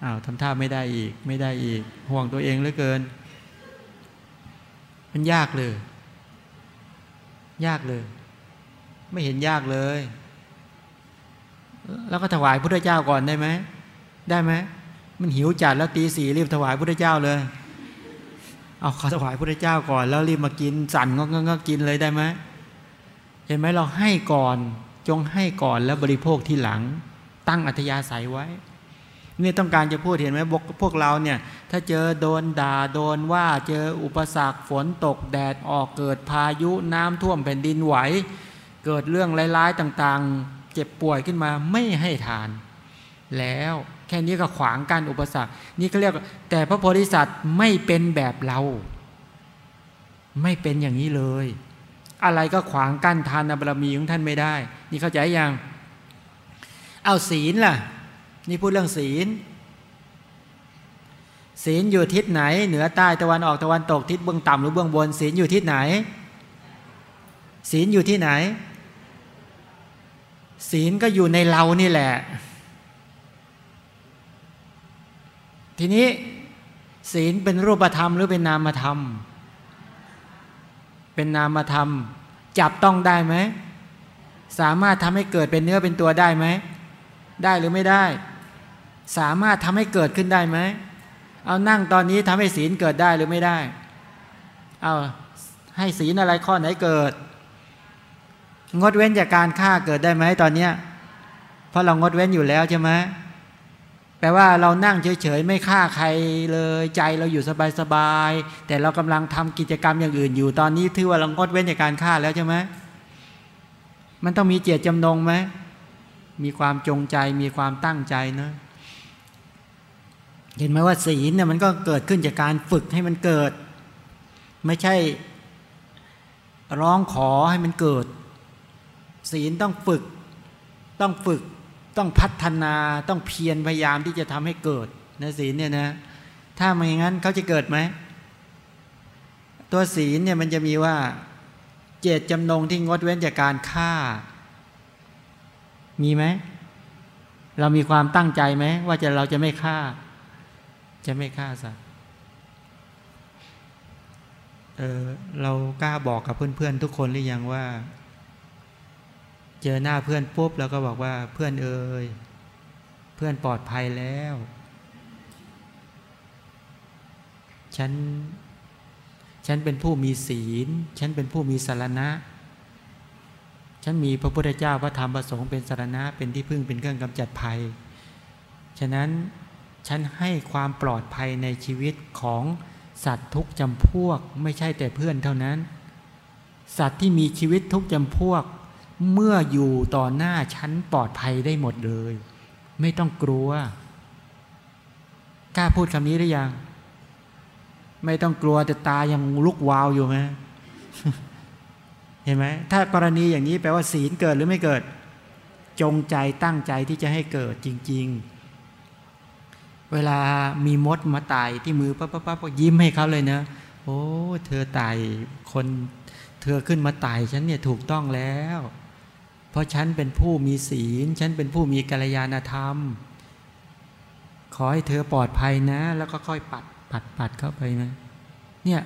อ้าวทำท่าไม่ได้อีก ไม่ได้อีก ห่วงตัวเองเหลือเกิน มันยากเลย ยากเลย ไม่เห็นยากเลย แล้วก็ถวายพระเจ้าก่อนได้ไหมได้ไหมมันหิวจัดแล้วตีสี่รีบถวายพระเจ้าเลย เอาขอถวายพระเจ้าก่อน แล้วรีบมากินสั่นก็ก็กินเลยได้ไหมเห็นไหมเราให้ก่อนจงให้ก่อนแล้วบริโภคที่หลัง ตั้งอัธยาศัยไว้นี่ต้องการจะพูดเห็นไหมพวกเราเนี่ย ถ้าเจอโดนด่าโดนว่าเจออุปสรรคฝนตกแดดออกเกิดพายุน้ำท่วมแผ่นดินไหว เกิดเรื่องร้ายๆต่างๆ เจ็บป่วยขึ้นมาไม่ให้ทาน แล้วแค่นี้ก็ขวางการอุปสรรค นี่ก็เรียกแต่พระโพธิสัตว์ไม่เป็นแบบเรา ไม่เป็นอย่างนี้เลย อะไรก็ขวางกั้นทานบารมีของท่านไม่ได้ นี่เข้าใจยังเอาศีลล่ะ นี่พูดเรื่องศีล ศีลอยู่ทิศไหน เหนือใต้ตะวันออกตะวันตกทิศเบื้องต่ำหรือเบื้องบน ศีลอยู่ทิศไหนศีลอยู่ที่ไหน ศีลก็อยู่ในเรานี่แหละ ทีนี้ศีลเป็นรูปธรรมหรือเป็นนามธรรม เป็นนามธรรม จับต้องได้ไหม สามารถทำให้เกิดเป็นเนื้อเป็นตัวได้ไหม ได้หรือไม่ได้ สามารถทำให้เกิดขึ้นได้ไหม เอานั่งตอนนี้ทำให้ศีลเกิดได้หรือไม่ได้ เอาให้ศีลอะไรข้อไหนเกิด งดเว้นจากการฆ่าเกิดได้ไหมตอนเนี้ยเพราะเรางดเว้นอยู่แล้วใช่ไหมแปลว่าเรานั่งเฉยๆไม่ฆ่าใครเลยใจเราอยู่สบายๆแต่เรากำลังทำกิจกรรมอย่างอื่นอยู่ตอนนี้ถือว่าเรางดเว้นจากการฆ่าแล้วใช่ไหมมันต้องมีเจตจำนงไหมมีความจงใจมีความตั้งใจเนะเห็นไหมว่าศีลเนี่ยมันก็เกิดขึ้นจากการฝึกให้มันเกิด ไม่ใช่ร้องขอให้มันเกิด ศีลต้องฝึก ต้องฝึก ต้องพัฒนา ต้องเพียรพยายามที่จะทำให้เกิดนะศีลเนี่ยนะ ถ้าไม่งั้นเขาจะเกิดไหม ตัวศีลเนี่ยมันจะมีว่า เจตจำนงที่งดเว้นจากการฆ่า มีไหม เรามีความตั้งใจไหม ว่าจะเราจะไม่ฆ่า จะไม่ฆ่าสัตว์เออเรากล้าบอกกับเพื่อนๆทุกคนหรือยังว่า เจอหน้าเพื่อนปุ๊บแล้วก็บอกว่าเพื่อนเอ่ยเพื่อนปลอดภัยแล้ว ฉัน ฉันเป็นผู้มีศีล ฉันเป็นผู้มีสารณะ ฉันมีพระพุทธเจ้าพระธรรมพระสงฆ์เป็นสารณะ เป็นที่พึ่งเป็นเครื่องกำจัดภัย ฉะนั้นฉันให้ความปลอดภัยในชีวิตของสัตว์ทุกจำพวกไม่ใช่แต่เพื่อนเท่านั้น สัตว์ที่มีชีวิตทุกจำพวก เมื่ออยู่ต่อหน้าฉันปลอดภัยได้หมดเลย ไม่ต้องกลัว กล้าพูดคำนี้หรือยัง ไม่ต้องกลัวแต่ตายังลุกวาวอยู่ไหมเห็นไหมถ้ากรณีอย่างนี้แปลว่าศีลเกิดหรือไม่เกิด จงใจตั้งใจที่จะให้เกิดจริง ๆ เวลามีมดมาตายที่มือปั๊บปั๊บปั๊บยิ้มให้เขาเลยนะโอ้ เธอตายคน เธอขึ้นมาตายฉันเนี่ยถูกต้องแล้ว เพราะฉันเป็นผู้มีศีล ฉันเป็นผู้มีกัลยาณธรรม ขอให้เธอปลอดภัยนะ แล้วก็ค่อยปัดปัดปัดเข้าไปนะ เนี่ย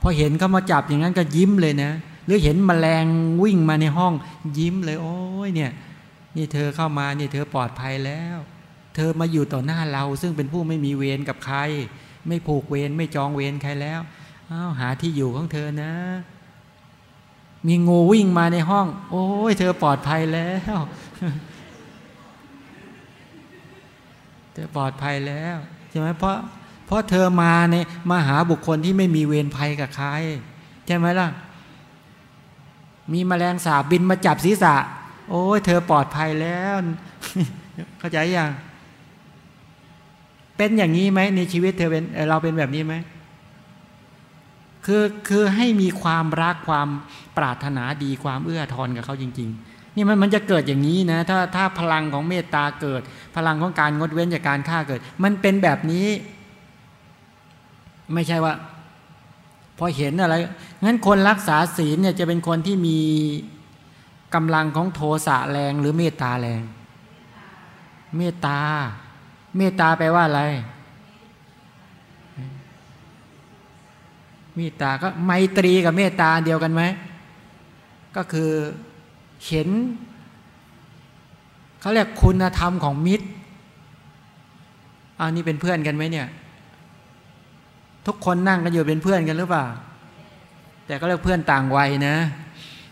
พอเห็นเขามาจับอย่างนั้นก็ยิ้มเลยนะ หรือเห็นมแมลงวิ่งมาในห้อง ยิ้มเลย โอ้ยเนี่ย นี่เธอเข้ามานี่เธอปลอดภัยแล้ว เธอมาอยู่ต่อหน้าเรา ซึ่งเป็นผู้ไม่มีเวรกับใคร ไม่ผูกเวรไม่จองเวรใครแล้วอ้าวหาที่อยู่ของเธอนะ มีงูวิ่งมาในห้อง โอ้ยเธอปลอดภัยแล้ว เธอปลอดภัยแล้วใช่ไหมเพราะเพราะเธอมาในมาหาบุคคลที่ไม่มีเวรภัยกับใครใช่ไหมล่ะ มีแมลงสาบบินมาจับศีรษะ โอ้ยเธอปลอดภัยแล้ว เข้าใจยังเป็นอย่างนี้ไหมในชีวิตเธอเป็นเราเป็นแบบนี้ไหมคือคือให้มีความรักความ ปรารถนาดีความเอื้อทอนกับเขาจริง ๆ นี่มันมันจะเกิดอย่างนี้นะถ้าถ้าพลังของเมตตาเกิด พลังของการงดเว้นจากการฆ่าเกิด มันเป็นแบบนี้ ไม่ใช่ว่า พอเห็นอะไรงั้นคนรักษาศีลเนี่ยจะเป็นคนที่มีกำลังของโทสะแรงหรือเมตตาแรง เมตตา เมตตาแปลว่าอะไรเมตตาก็ไมตรีกับเมตตาเดียวกันไหม ก็คือเห็นเขาเรียกคุณธรรมของมิตรอันนี้เป็นเพื่อนกันไหมเนี่ย ทุกคนนั่งกันอยู่เป็นเพื่อนกันหรือเปล่า แต่ก็เรียกเพื่อนต่างวัยนะ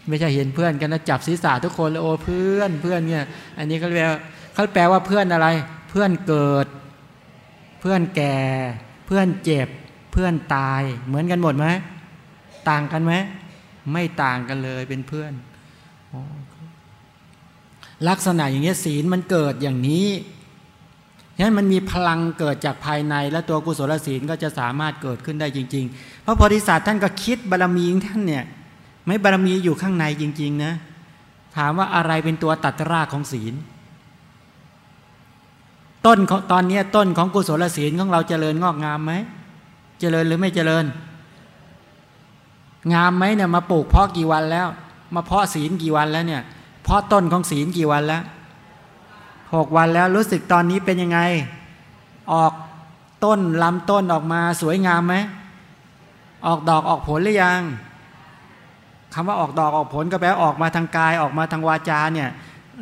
ไม่ใช่เห็นเพื่อนกันแล้วจับศีรษะทุกคนแล้วโอ้เพื่อนเพื่อนเนี่ย อันนี้เขาเรียกเขาแปลว่าเพื่อนอะไร เพื่อนเกิด เพื่อนแก่ เพื่อนเจ็บ เพื่อนตาย เหมือนกันหมดไหมต่างกันไหม ไม่ต่างกันเลยเป็นเพื่อนลักษณะอย่างนี้ศีลมันเกิดอย่างนี้ฉะนั้นมันมีพลังเกิดจากภายใน และตัวกุศลศีลก็จะสามารถเกิดขึ้นได้จริงๆเพราะโพธิสัตว์ท่านก็คิดบารมีของท่านเนี่ยไม่บารมีอยู่ข้างในจริง ๆ นะ ถามว่าอะไรเป็นตัวตัดรากของศีล ต้นตอนนี้ต้นของกุศลศีลของเราจเจริญงอกงามไหม เจริญหรือไม่เจริญ งามไหมเนี่ยมาปลูกเพาะกี่วันแล้ว มาเพาะศีลกี่วันแล้วเนี่ย เพาะต้นของศีลกี่วันแล้วหกวันแล้วรู้สึกตอนนี้เป็นยังไง ออกต้นลำต้นออกมาสวยงามไหมออกดอกออกผลหรือยังคำว่าออกดอกออกผลก็แปลออกมาทางกายออกมาทางวาจาเนี่ย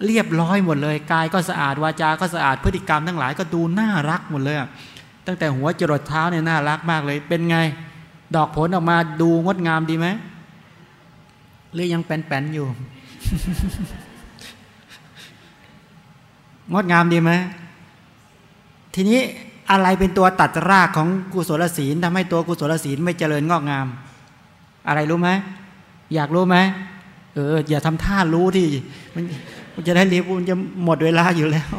เรียบร้อยหมดเลยกายก็สะอาดวาจา ก็สะอาดพฤติกรรมทั้งหลายก็ดูน่ารักหมดเลยตั้งแต่หัวจรดเท้าเนี่ยน่ารักมากเลยเป็นไง ดอกผลออกมาดูงดงามดีไหมหรือยังแป้นๆอยู่ งดงามดีไหมทีนี้อะไรเป็นตัวตัดรากของกุศลศีลทำให้ตัวกุศลศีลไม่เจริญงอกงาม อะไรรู้ไหมอยากรู้ไหมเออ อย่าทำท่ารู้ที่มันจะได้รีบมันจะหมดเวลาอยู่แล้ว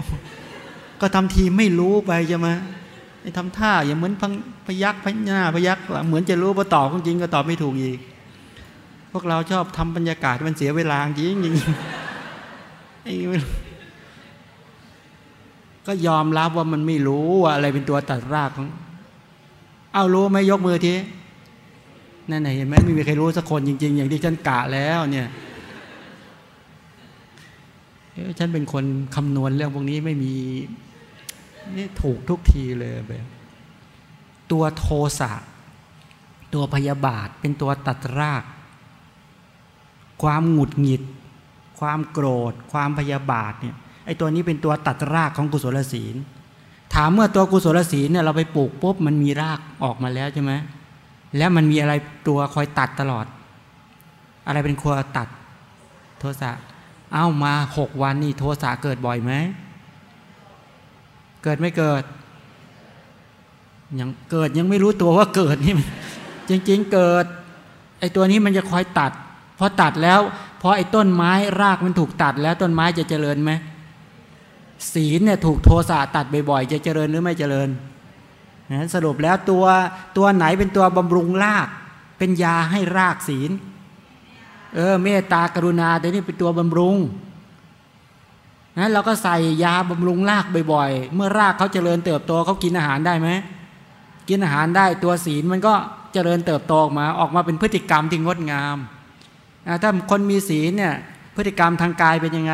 ก็ทำทีไม่รู้ไปจะมาไอ้ ทำท่าอย่างเหมือนพังพยักพญาพยักเหมือนจะรู้พอตอบจริงก็ตอบไม่ถูกอีก พวกเราชอบทำบรรยากาศมันเสียเวลาจริงจริงก็ยอมรับว่ามันไม่รู้ว่าอะไรเป็นตัวตัดรากของ เอารู้ไหมยกมือทีนั่นไหนเห็นไหมไม่มีใครรู้สักคนจริง ๆ อย่างที่ฉันกะแล้วเนี่ยฉันเป็นคนคำนวณเรื่องพวกนี้ไม่มี นี่ถูกทุกทีเลยแบบตัวโทสะ ตัวพยาบาทเป็นตัวตัดราก ความหงุดหงิด ความโกรธ ความพยาบาทเนี่ยไอตัวนี้เป็นตัวตัดรากของกุศลศีล ถามเมื่อตัวกุศลศีลเนี่ยเราไปปลูกปุ๊บมันมีรากออกมาแล้วใช่ไหมแล้วมันมีอะไรตัวคอยตัดตลอด อะไรเป็นครัวตัด โทสะ เอ้ามาหกวันนี่โทสะเกิดบ่อยไหม เกิดไม่เกิด ยังเกิดยังไม่รู้ตัวว่าเกิดนี่จริง ๆ เกิดไอ้ตัวนี้มันจะคอยตัดพอตัดแล้วพอไอ้ต้นไม้รากมันถูกตัดแล้วต้นไม้จะเจริญไหมศีลเนี่ยถูกโทสะตัดบ่อยๆ จะเจริญหรือไม่เจริญนะสรุปแล้วตัวตัวไหนเป็นตัวบำรุงราก เป็นยาให้รากศีล เออเมตตากรุณาแต่นี่เป็นตัวบำรุง นะเราก็ใส่ยาบำรุงรากบ่อยๆ เมื่อรากเขาเจริญเติบโตเขากินอาหารได้ไหมกินอาหารได้ตัวศีลมันก็เจริญเติบโตออกมาออกมาเป็นพฤติกรรมที่งดงามถ้าคนมีศีลเนี่ยพฤติกรรมทางกายเป็นยังไง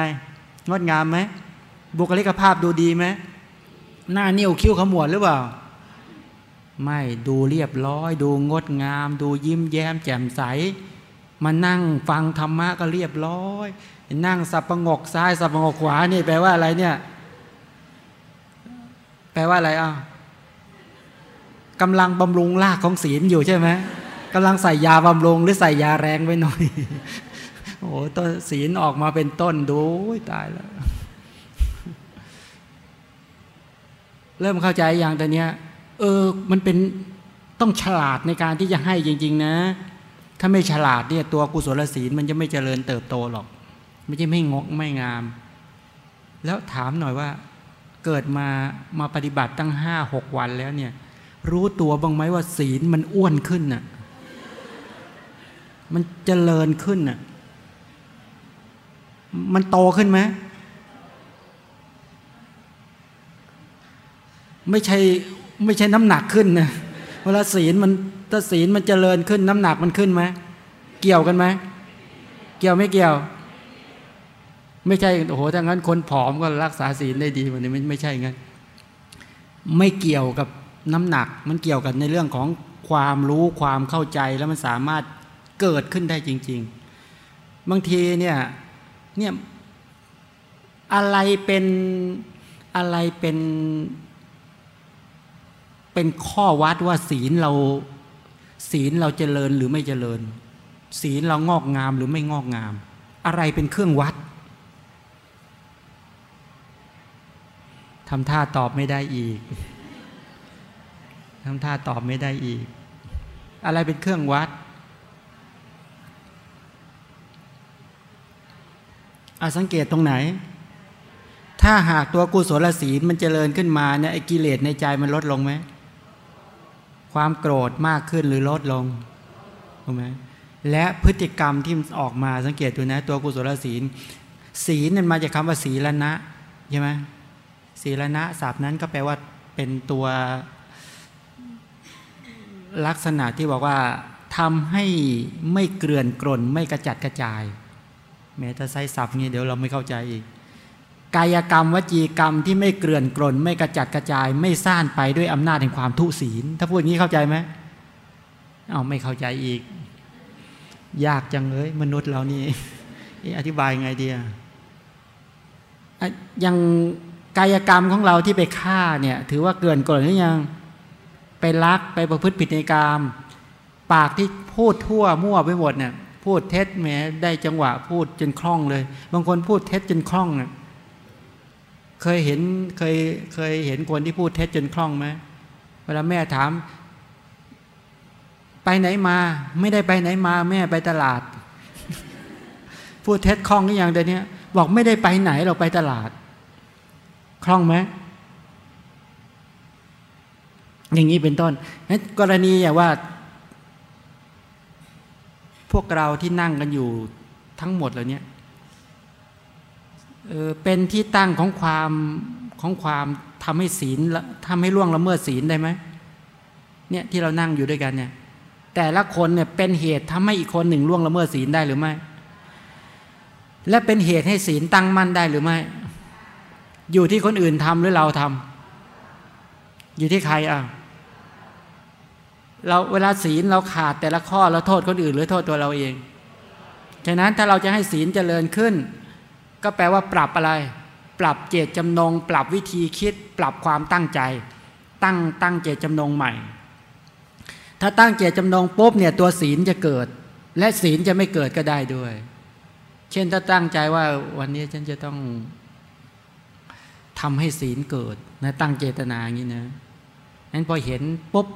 งดงามไหมบุคลิกภาพดูดีไหมหน้านิ้วคิ้วขมวดหรือเปล่า ไม่ดูเรียบร้อย ดูงดงาม ดูยิ้มแย้มแจ่มใส มานั่งฟังธรรมะก็เรียบร้อย นั่งสับประงกซ้ายสับประงกขวานี่แปลว่าอะไรเนี่ย แปลว่าอะไรอะกำลังบำรุงรากของศีลอยู่ใช่ไหมกำลังใส่ยาบำรุงหรือใส่ยาแรงไว้หน่อย โอ้ต้นศีลออกมาเป็นต้นดูตายแล้ว เริ่มเข้าใจอย่างแต่เนี้ย เออ มันเป็นต้องฉลาดในการที่จะให้จริง ๆ นะ ถ้าไม่ฉลาดเนี่ย ตัวกุศลศีลมันจะไม่เจริญเติบโตหรอก ไม่ใช่ไม่งกไม่งาม แล้วถามหน่อยว่า เกิดมามาปฏิบัติตั้งห้าหกวันแล้วเนี่ย รู้ตัวบ้างไหมว่าศีลมันอ้วนขึ้นน่ะมันเจริญขึ้นน่ะมันโตขึ้นไหมไม่ใช่ไม่ใช่น้ำหนักขึ้นนะเวลาศีลมันถ้าศีลมันเจริญขึ้น น้ำหนักมันขึ้นไหมเกี่ยวกันไหมเกี่ยวไม่เกี่ยว ไม่ใช่โอ้โหถ้างั้นคนผอมก็รักษาศีลได้ดีวันนี้ไม่ไม่ใช่งั้นไม่เกี่ยวกับน้ำหนัก มันเกี่ยวกับในเรื่องของความรู้ความเข้าใจแล้วมันสามารถเกิดขึ้นได้จริง ๆ บางทีเนี่ยเนี่ยอะไรเป็นอะไรเป็นเป็นข้อวัดว่าศีลเราศีลเราเจริญหรือไม่เจริญ ศีลเรางอกงามหรือไม่งอกงาม อะไรเป็นเครื่องวัด ทำท่าตอบไม่ได้อีกทำท่าตอบไม่ได้อีก อะไรเป็นเครื่องวัดอาสังเกตตรงไหน ถ้าหากตัวกุศลศีลมันเจริญขึ้นมาเนี่ยไอ้กิเลสในใจมันลดลงไหม ความโกรธมากขึ้นหรือลดลงถูกไหมและพฤติกรรมที่ออกมาสังเกตดูนะ ตัวกุศลศีล ศีลนั่นมาจากคาว่าศีลนะใช่ไหม ศีลนะศัพท์นั้นก็แปลว่าเป็นตัวลักษณะที่บอกว่าทำให้ไม่เกลื่อนกล่นไม่กระจัดกระจาย แม้ถ้าใช้ศัพท์งี้เดี๋ยวเราไม่เข้าใจอีก กายกรรมวจีกรรมที่ไม่เกลื่อนกลน ไม่กระจัดกระจาย ไม่ซ่านไปด้วยอำนาจแห่งความทุศีล ถ้าพูดอย่างนี้เข้าใจไหมเอาไม่เข้าใจอีก ยากจังเลยมนุษย์เรานี่อธิบายไงเดีอะยัง กายกรรมของเราที่ไปฆ่าเนี่ยถือว่าเกินกลหรือยัง ไปลักไปประพฤติผิดในกรรมปากที่พูดทั่วมั่วไปหมดเนี่ยพูดเท็จแม้ได้จังหวะพูดจนคล่องเลย บางคนพูดเท็จจนคล่องเนี่ยเคยเห็นเคยเคยเห็นคนที่พูดเท็จจนคล่องไหมเวลาแม่ถาม ไปไหนมา ไม่ได้ไปไหนมา แม่ไปตลาด พูดเท็จคล่องนี่อย่างเดี๋ยวนี้บอกไม่ได้ไปไหนเราไปตลาด คล่องไหมอย่างนี้เป็นต้นกรณีอย่างว่า พวกเราที่นั่งกันอยู่ทั้งหมดเหล่านี้เป็นที่ตั้งของความของความทำให้ศีลทำให้ล่วงละเมิดศีลได้ไหมเนี่ยที่เรานั่งอยู่ด้วยกันเนี่ย แต่ละคนเนี่ยเป็นเหตุทำให้อีกคนหนึ่งล่วงละเมิดศีลได้หรือไม่ และเป็นเหตุให้ศีลตั้งมั่นได้หรือไม่ อยู่ที่คนอื่นทำหรือเราทำอยู่ที่ใครอะเราเวลาศีลเราขาดแต่ละข้อเราโทษคนอื่น หรือโทษตัวเราเอง ฉะนั้นถ้าเราจะให้ศีลเจริญขึ้น ก็แปลว่าปรับอะไร ปรับเจตจำนง ปรับวิธีคิด ปรับความตั้งใจ ตั้งตั้งเจตจำนงใหม่ ถ้าตั้งเจตจำนงปุ๊บเนี่ยตัวศีลจะเกิด และศีลจะไม่เกิดก็ได้ด้วย เช่นถ้าตั้งใจว่าวันนี้ฉันจะต้อง ทำให้ศีลเกิดนะตั้งเจตนาอย่างนี้นะนั้นพอเห็นปุ๊บ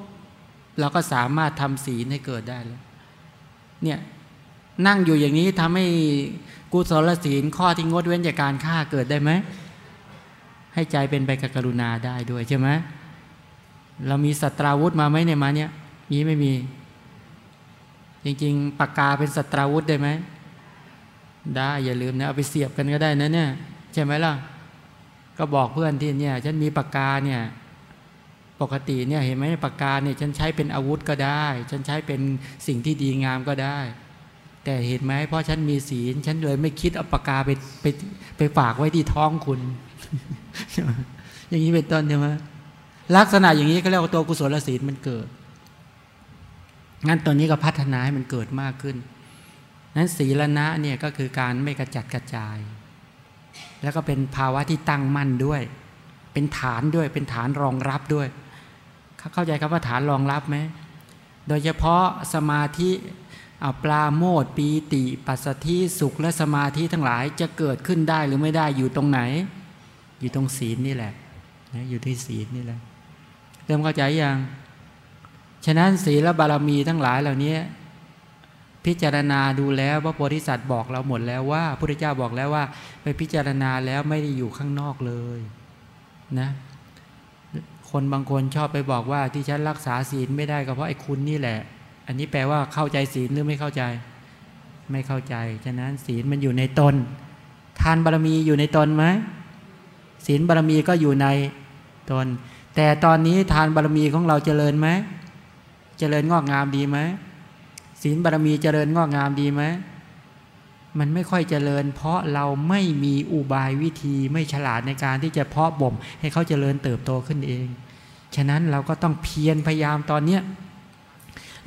เราก็สามารถทำศีลให้เกิดได้แล้วเนี่ยนั่งอยู่อย่างนี้ทำให้กุศลศีลข้อที่งดเว้นจากการฆ่าเกิดได้ไหมให้ใจเป็นไปกับกรุณาได้ด้วยใช่ไหมเรามีสัตราวุธมาไหมเนี่ยมาเนี่ยมีไม่มี จริงๆปากกาเป็นสัตราวุธได้ไหมได้อย่าลืมนะเอาไปเสียบกันก็ได้นะเนี่ยใช่ไหมล่ะ ก็บอกเพื่อนที่เนี่ย ฉันมีปากกาเนี่ย ปกติเนี่ยเห็นไหมปากกาเนี่ย ฉันใช้เป็นอาวุธก็ได้ ฉันใช้เป็นสิ่งที่ดีงามก็ได้ แต่เห็นไหมเพราะฉันมีศีล ฉันเลยไม่คิดเอาปากกาไปไปไปฝากไว้ที่ท้องคุณ อย่างนี้เป็นต้นใช่ไหมลักษณะอย่างนี้เขาเรียกว่าตัวกุศลศีลมันเกิดงั้นตัวนี้ก็พัฒนาให้มันเกิดมากขึ้นนั้นศีลนะเนี่ยก็คือการไม่กระจัดกระจาย แล้วก็เป็นภาวะที่ตั้งมั่นด้วย เป็นฐานด้วย เป็นฐานรองรับด้วย เข้าใจครับว่าฐานรองรับไหม โดยเฉพาะสมาธิปลาโมดปีติ ปัสสธิสุขและสมาธิทั้งหลายจะเกิดขึ้นได้หรือไม่ได้อยู่ตรงไหน อยู่ตรงศีลนี่แหละนะอยู่ที่ศีลนี่แหละเริ่มเข้าใจยัง ฉะนั้นศีลและบารมีทั้งหลายเหล่านี้ พิจารณาดูแล้วพระโพธิสัตว์บอกเราหมดแล้วว่าพระพุทธเจ้าบอกแล้วว่า ไปพิจารณาแล้วไม่ได้อยู่ข้างนอกเลยนะคนบางคนชอบไปบอกว่าที่ฉันรักษาศีลไม่ได้ก็เพราะไอ้คุณนี่แหละ อันนี้แปลว่าเข้าใจศีลหรือไม่เข้าใจ ไม่เข้าใจ ฉะนั้นศีลมันอยู่ในตน ทานบารมีอยู่ในตนไหมศีลบารมีก็อยู่ในตน แต่ตอนนี้ทานบารมีของเราเจริญไหม เจริญงอกงามดีไหม ศีลบารมีเจริญงอกงามดีไหมมันไม่ค่อยเจริญ เพราะเราไม่มีอุบายวิธีไม่ฉลาดในการที่จะเพาะบ่ม ให้เขาเจริญเติบโตขึ้นเอง ฉะนั้นเราก็ต้องเพียรพยายามตอนเนี้ย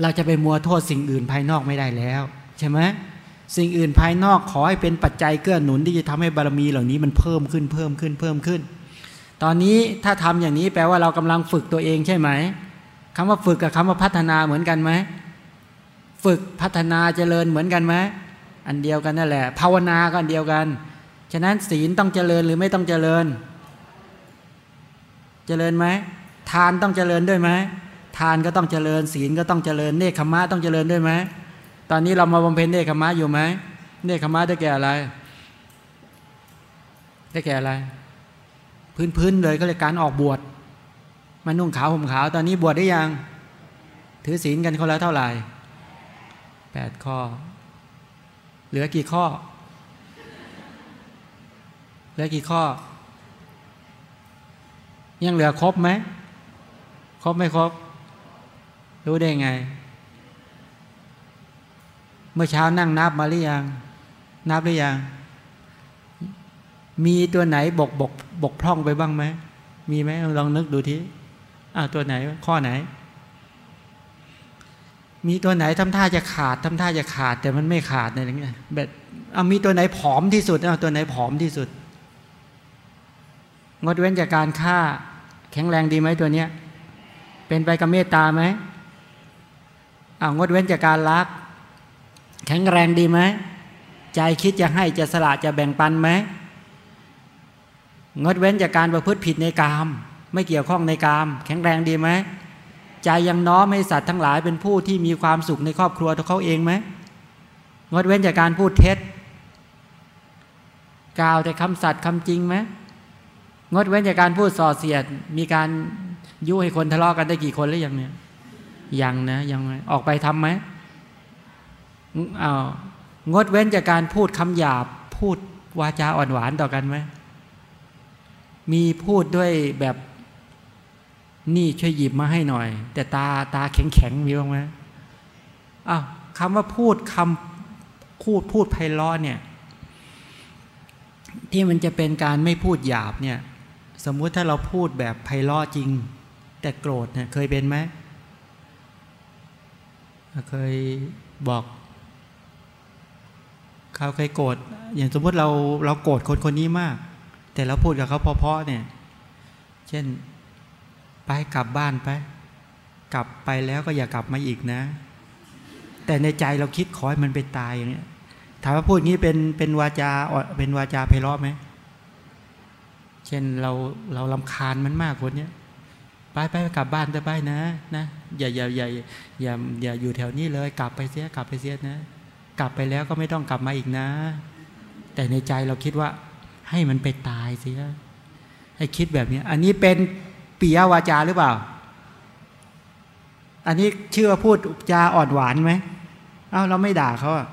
เราจะไปมัวโทษสิ่งอื่นภายนอกไม่ได้แล้ว ใช่ไหมสิ่งอื่นภายนอกขอให้เป็นปัจจัยเกื้อหนุนที่จะทำให้บารมีเหล่านี้มันเพิ่มขึ้นเพิ่มขึ้นเพิ่มขึ้น ตอนนี้ถ้าทำอย่างนี้แปลว่าเรากำลังฝึกตัวเองใช่ไหมคำว่าฝึกกับคำว่าพัฒนาเหมือนกันไหม ฝึกพัฒนาเจริญเหมือนกันไหมอันเดียวกันนั่นแหละ ภาวนาก็อันเดียวกัน ฉะนั้นศีลต้องเจริญหรือไม่ต้องเจริญ เจริญไหมทานต้องเจริญด้วยไหมทานก็ต้องเจริญ ศีลก็ต้องเจริญเนคขมะต้องเจริญด้วยไหมตอนนี้เรามาบำเพ็ญเนคขมะอยู่ไหมเนคขมะได้แก่อะไร ได้แก่อะไร พื้นๆเลยก็เลยการออกบวชมานุ่งขาวห่มขาว ตอนนี้บวชได้ยัง ถือศีลกันคนละเท่าไหร่ แปดข้อ เหลือกี่ข้อ เหลือกี่ข้อ ยังเหลือครบไหม ครบไม่ครบ รู้ได้ไง เมื่อเช้านั่งนับมาหรือยัง นับหรือยัง มีตัวไหนบกบกบกพร่องไปบ้างไหม มีไหมลองนึกดูทีอ้าวตัวไหน ข้อไหน มีตัวไหนทำท่าจะขาดทำท่าจะขาดแต่มันไม่ขาดอะไรอย่างเงี้ยแบบเอามีตัวไหนผอมที่สุดเอาตัวไหนผอมที่สุด งดเว้นจากการฆ่า แข็งแรงดีไหมตัวเนี้ย เป็นไปกับเมตตาไหมเอางดเว้นจากการรัก แข็งแรงดีไหมใจคิดจะให้จะสละจะแบ่งปันไหมงดเว้นจากการประพฤติผิดในกาม ไม่เกี่ยวข้องในกาม แข็งแรงดีไหม ใจยังน้อมให้สัตว์ทั้งหลายเป็นผู้ที่มีความสุขในครอบครัวตัวเขาเองไหมงดเว้นจากการพูดเท็จ กล่าวแต่คำสัตย์คำจริงไหมงดเว้นจากการพูดส่อเสียด มีการยุให้คนทะเลาะกันได้กี่คนหรือยังเนี่ยยังนะยังไงออกไปทำไหมเอางดเว้นจากการพูดคำหยาบ พูดวาจาอ่อนหวานต่อกันไหมมีพูดด้วยแบบ นี่ช่วยหยิบมาให้หน่อย แต่ตาตาแข็งแข็งมีบ้างไหมอ้าวคำว่าพูดคำพูดพูดไพเราะเนี่ย ที่มันจะเป็นการไม่พูดหยาบเนี่ย สมมุติถ้าเราพูดแบบไพเราะจริง แต่โกรธเนี่ยเคยเป็นไหมเคยบอกเขาเคยโกรธอย่างสมมติเราเราโกรธคนคนนี้มาก แต่เราพูดกับเขาเพาะๆเนี่ย เช่น ไปกลับบ้านไป กลับไปแล้วก็อย่ากลับมาอีกนะ แต่ในใจเราคิดขอให้มันไปตายอย่างเนี้ยถามว่าพูดงี้เป็นเป็นวาจาเป็นวาจาไพเราะไหมเช่นเราเราลำคาญมันมากคนเนี้ยไปไปกลับบ้านจะไปนะนะอย่าอย่าอย่าอย่าอย่าอยู่แถวนี้เลย กลับไปเสียกลับไปเสียนะ กลับไปแล้วก็ไม่ต้องกลับมาอีกนะ แต่ในใจเราคิดว่าให้มันไปตายเสียให้คิดแบบนี้ อันนี้เป็น ปิยวาจาหรือเปล่า อันนี้เชื่อพูดจาอ่อนหวานไหมเอ้าเราไม่ด่าเขาอะ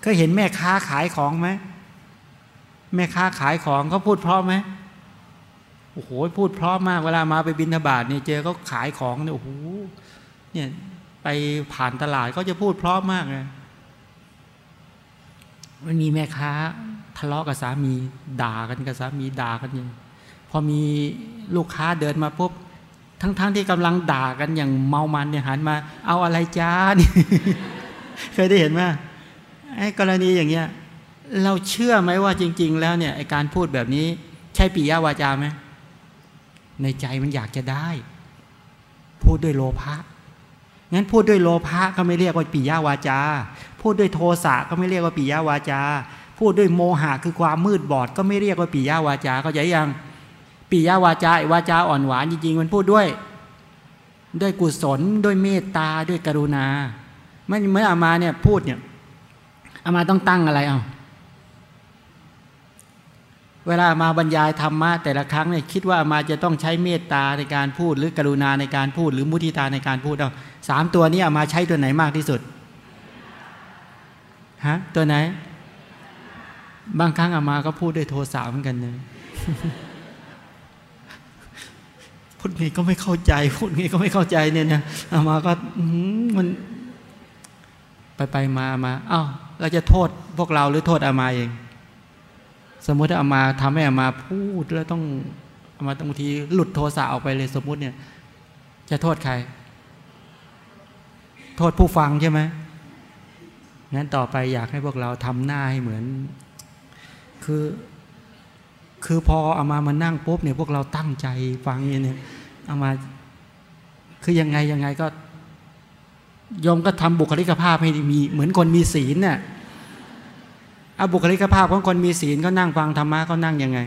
เคยเห็นแม่ค้าขายของไหมแม่ค้าขายของเขาพูดเพราะไหมโอ้โหพูดเพราะมากเวลามาไปบินทบาทเนี่ยเจอเขาขายของเนี่ยโอ้โหเนี่ยไปผ่านตลาดก็จะพูดเพราะมากเลยมันมีแม่ค้าทะเลาะกับสามีด่ากันกับสามีด่ากันอย่าง พอมีลูกค้าเดินมาปุ๊บทั้งๆทที่กำลังด่ากันอย่างเมามันเนี่ยหันมา เอาอะไรจ้านี่เคยได้เห็นไหมไอ้กรณีอย่างเงี้ย เราเชื่อไหมว่าจริง ๆ แล้วเนี่ยไอ้การพูดแบบนี้ ใช่ปิยาวาจาไหมในใจมันอยากจะได้ พูดด้วยโลภะงั้นพูดด้วยโลภะก็ไม่เรียกว่าปิยาวาจา พูดด้วยโทสะก็ไม่เรียกว่าปิยาวาจา พูดด้วยโมหะคือความมืดบอด ก็ไม่เรียกว่าปิยาวาจาเขาใจยัง ปิยาวาจาวาจาอ่อนหวานจริงๆมันพูดด้วย ด้วยกุศลด้วยเมตตาด้วยกรุณาเมื่อเมื่ออามาเนี่ยพูดเนี่ยอามาต้องตั้งอะไรเอาเวลามาบรรยายธรรมะแต่ละครั้งเนี่ยคิดว่ามาจะต้องใช้เมตตาในการพูดหรือกรุณาในการพูด หรือมุทิตาในการพูดเอาสามตัวนี้มาใช้ตัวไหนมากที่สุดฮะตัวไหน บางครั้งอามาก็พูดด้วยโทสะเหมือนกันเลย พูดงี้ก็ไม่เข้าใจ พูดงี้ก็ไม่เข้าใจเนี่ยนะอามาก็มัน ไปไปมามาอ้าวเราจะโทษพวกเราหรือโทษอามาเอง สมมติอามาทำให้อามาพูดแล้วต้องอามาบางทีหลุดโทสะออกไปเลยสมมุติเนี่ย จะโทษใคร โทษผู้ฟังใช่ไหมงั้นต่อไปอยากให้พวกเราทำหน้าให้เหมือน คือ คือพอเอามามานั่งปุ๊บเนี่ยพวกเราตั้งใจฟังเนี่ยเอามา คือยังไงยังไงก็ยมก็ทำบุคลิกภาพให้มี เหมือนคนมีศีลเนี่ยอาบุคลิกภาพของคนมีศีลก็นั่งฟังธรรมะก็นั่งยังไง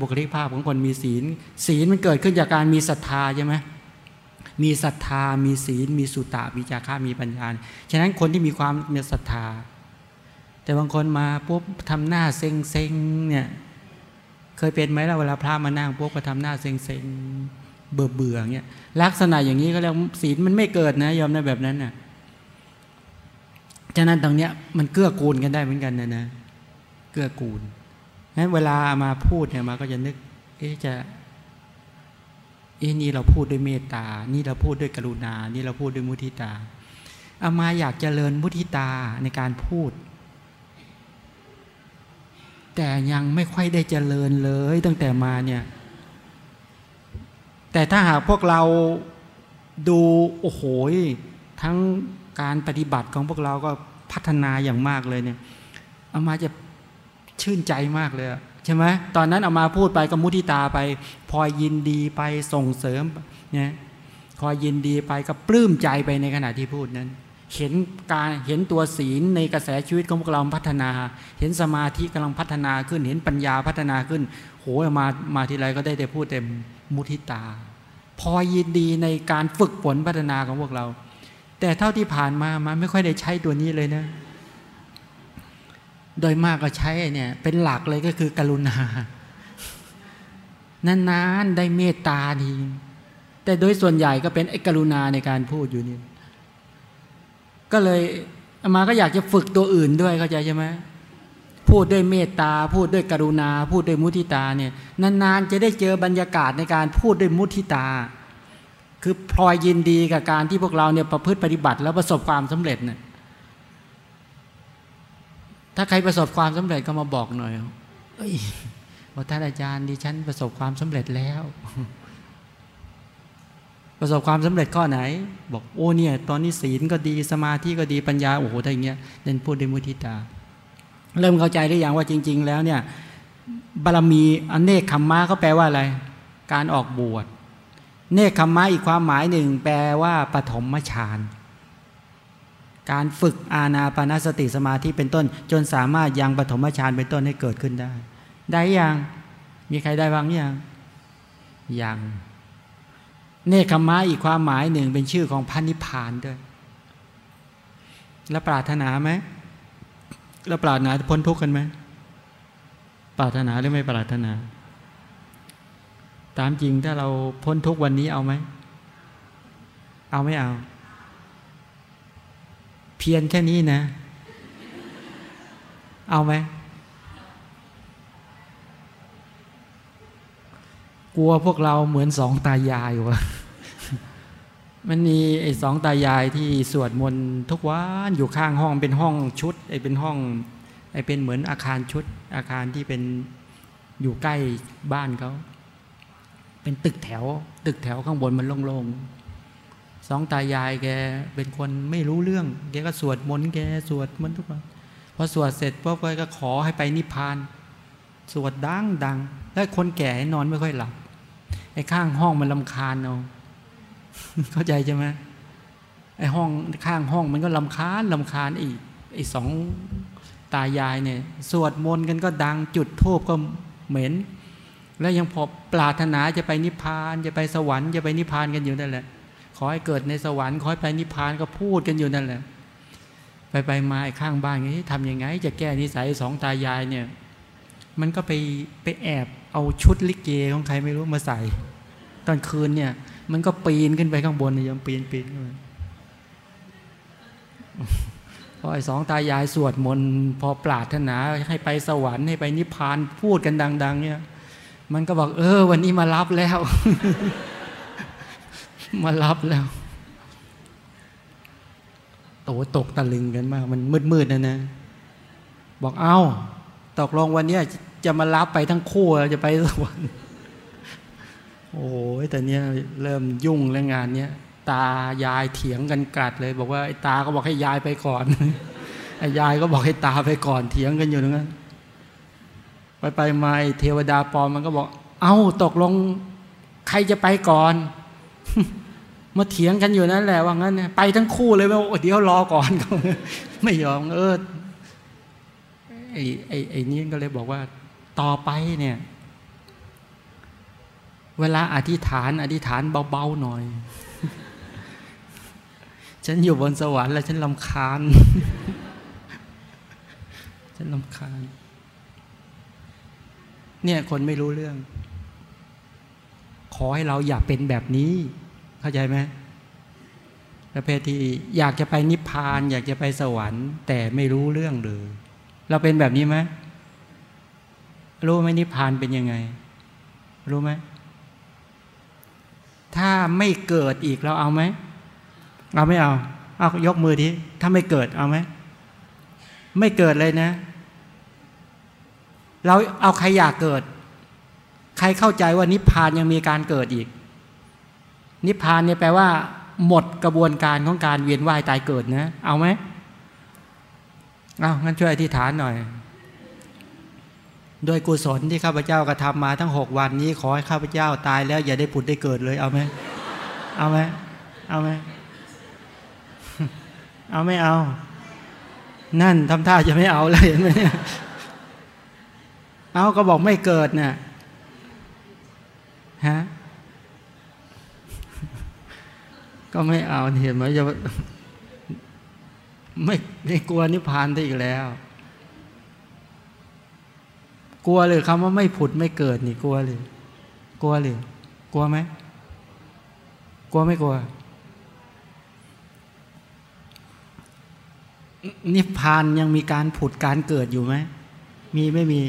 บุคลิกภาพของคนมีศีล ศีลมันเกิดขึ้นจากการมีศรัทธาใช่ไหมมีศรัทธา มีศีล มีสุตตะมีจาระมีปัญญา ฉะนั้นคนที่มีความมีศรัทธา แต่บางคนมาปุ๊บทำหน้าเซ็งเซ็งเนี่ยเคยเป็นไหมล่ะเวลาพระมานั่งปุ๊บก็ทำหน้าเซ็งเซ็งเบื่อเบื่อเงี้ยลักษณะอย่างนี้ก็เรียกศีลมันไม่เกิดนะยอมในแบบนั้นน่ะฉะนั้นตรงเนี้ยมันเกื้อกูลกันได้เหมือนกันนะนะเกื้อกูลงั้นเวลามาพูดเนี่ยมาก็จะนึกเอ๊ะจะเอ๊ะนี่เราพูดด้วยเมตตา นี่เราพูดด้วยกรุณา นี่เราพูดด้วยมุทิตาอามาอยากเจริญมุทิตาในการพูด แต่ยังไม่ค่อยได้เจริญเลยตั้งแต่มาเนี่ย แต่ถ้าหากพวกเราดูโอ้โหทั้งการปฏิบัติของพวกเราก็พัฒนาอย่างมากเลยเนี่ยเอามาจะชื่นใจมากเลยใช่ไหมตอนนั้นเอามาพูดไปกับมุทิตาไปพอยินดีไปส่งเสริมเนี่ยพอยินดีไปก็ปลื้มใจไปในขณะที่พูดนั้น เห็นการเห็นตัวศีลในกระแสชีวิตของพวกเราพัฒนา เห็นสมาธิกำลังพัฒนาขึ้น เห็นปัญญาพัฒนาขึ้น โหมามาทีไรก็ได้แต่พูดเต็มมุทิตา พอยินดีในการฝึกฝนพัฒนาของพวกเรา แต่เท่าที่ผ่านมามันไม่ค่อยได้ใช้ตัวนี้เลยนะ โดยมากก็ใช้เนี่ยเป็นหลักเลยก็คือกรุณานานๆได้เมตตาทีแต่โดยส่วนใหญ่ก็เป็นไอ้กรุณาในการพูดอยู่นี่ ก็เลยมาก็อยากจะฝึกตัวอื่นด้วยเข้าใจใช่ไหมพูดด้วยเมตตา พูดด้วยกรุณา พูดด้วยมุทิตาเนี่ยนานๆจะได้เจอบรรยากาศในการพูดด้วยมุทิตา คือพลอยยินดีกับการที่พวกเราเนี่ยประพฤติปฏิบัติแล้วประสบความสำเร็จเนี่ยถ้าใครประสบความสำเร็จก็มาบอกหน่อยเอ้ยบอกท่านอาจารย์ดิฉันประสบความสำเร็จแล้ว ประสบความสำเร็จข้อไหน บอกโอ้เนี่ย ตอนนี้ศีลก็ดีสมาธิก็ดีปัญญาโอ้โหถ้าอย่างเงี้ยเน้นพูดด้วยมุทิตา เริ่มเข้าใจได้อย่างว่าจริง ๆ แล้วเนี่ยบารมีอเนกขมมะก็แปลว่าอะไร การออกบวชเนคขมมะอีกความหมายหนึ่ง แปลว่าปฐมฌานการฝึกอาณาปณสติสมาธิเป็นต้น จนสามารถยังปฐมฌานเป็นต้นให้เกิดขึ้นได้ ได้ยังมีใครได้บ้างยังยัง เนคขมะอีกความหมายหนึ่งเป็นชื่อของพันนิพานด้วย แล้วปรารถนาไหมแล้วปรารถนาพ้นทุกข์กันไหมปรารถนาหรือไม่ปรารถนา ตามจริงถ้าเราพ้นทุกวันนี้เอาไหม เอาไม่เอา เพียรแค่นี้นะ เอาไหม กลัวพวกเราเหมือนสองตายายวะมันมีไอ้สองตายายที่สวดมนต์ทุกวันอยู่ข้างห้องเป็นห้องชุดไอ้เป็นห้องไอ้เป็นเหมือนอาคารชุด อาคารที่เป็นอยู่ใกล้บ้านเขาเป็นตึกแถว ตึกแถวข้างบนมันโล่งๆสองตายายแกเป็นคนไม่รู้เรื่อง แกก็สวดมนต์แกสวดมนต์ทุกวันพอสวดเสร็จปุ๊บก็ขอให้ไปนิพพาน สวดดังดังแล้วคนแก่นอนไม่ค่อยหลับ ไอ้ข้างห้องมันลำคาญเอาเข้าใจใช่ไหมไอ้ห้องข้างห้องมันก็ลำคาญลำคาญอีกไอ้สองตายายเนี่ย สวดมนต์กันก็ดังจุดทูบก็เหม็น แล้วยังพอปรารถนาจะไปนิพพาน จะไปสวรรค์จะไปนิพพานกันอยู่นั่นแหละ ขอให้เกิดในสวรรค์ขอให้ไปนิพพานก็พูดกันอยู่นั่นแหละ ไปไปมาไอ้ข้างบ้านนี้ทำยังไง จะแก้นิสัยสองตายายเนี่ย มันก็ไปไปแอบ เอาชุดลิเกของใครไม่รู้มาใส่ ตอนคืนเนี่ย มันก็ปีนขึ้นไปข้างบนเนี่ยยังปีนปีนขึ้นพอไอ้สองตายายสวดมนต์พอปรารถนาให้ไปสวรรค์ให้ไปนิพพานพูดกันดัง ๆ เนี่ย มันก็บอก เออ วันนี้มารับแล้ว มารับแล้วโตตกตะลึงกันมาก มันมืดๆนะนะ บอกเอา้าตกลงวันนี้ จะมารับไปทั้งคู่จะไปสวรรค์โอ้โหแต่เนี้ยเริ่มยุ่งแล้วงานเนี้ยตายายเถียงกันกัดเลย บอกว่าไอ้ตาก็บอกให้ยายไปก่อนไอ้ยายก็บอกให้ตาไปก่อนเถียงกันอยู่ตรงนั้นไปไปมาเทวดาปอมมันก็บอก เอา้าตกลงใครจะไปก่อนมาเถียงกันอยู่นั่นแหละว่างั้นไปทั้งคู่เลยว่าเดี๋ยวรอก่อนไม่ยอมเออไอ้ไอ้ไอ้นี้ก็เลยบอกว่า ต่อไปเนี่ยเวลาอธิษฐานอธิษฐานเบาๆหน่อย ฉันอยู่บนสวรรค์แล้วฉันลำคาญ ฉันลำคาญ เนี่ยคนไม่รู้เรื่อง ขอให้เราอย่าเป็นแบบนี้ เข้าใจไหมประเภทที่อยากจะไปนิพพาน อยากจะไปสวรรค์ แต่ไม่รู้เรื่องเลย เราเป็นแบบนี้ไหม รู้ไหมนิพพานเป็นยังไง รู้ไหมถ้าไม่เกิดอีกเราเอาไหมเราไม่เอาเอายกมือทีถ้าไม่เกิดเอาไหมไม่เกิดเลยนะ เราเอาใครอยากเกิด ใครเข้าใจว่านิพพานยังมีการเกิดอีก นิพพานเนี่ยแปลว่า หมดกระบวนการของการเวียนว่ายตายเกิดนะ เอาไหมเอางั้นช่วยอธิษฐานหน่อย โดยกุศลที่ข้าพเจ้ากระทำมาทั้งหกวันนี้ ขอให้ข้าพเจ้าตายแล้ว อย่าได้ผุดได้เกิดเลย เอาไหมเอาไหมเอาไหมเอาไม่เอา นั่นทำท่าจะไม่เอาเลยเห็นไหมเนี่ยเอาก็บอกไม่เกิดเนี่ยฮะก็ไม่เอาเห็นไหมจะไม่ไม่กลัวนิพพานได้อีกแล้ว กลัวเลยคำว่าไม่ผุดไม่เกิดนี่กลัวเลยกลัวเลยกลัวไหมกลัวไม่กลัว นิพพานยังมีการผุดการเกิดอยู่ไหมมีไม่มี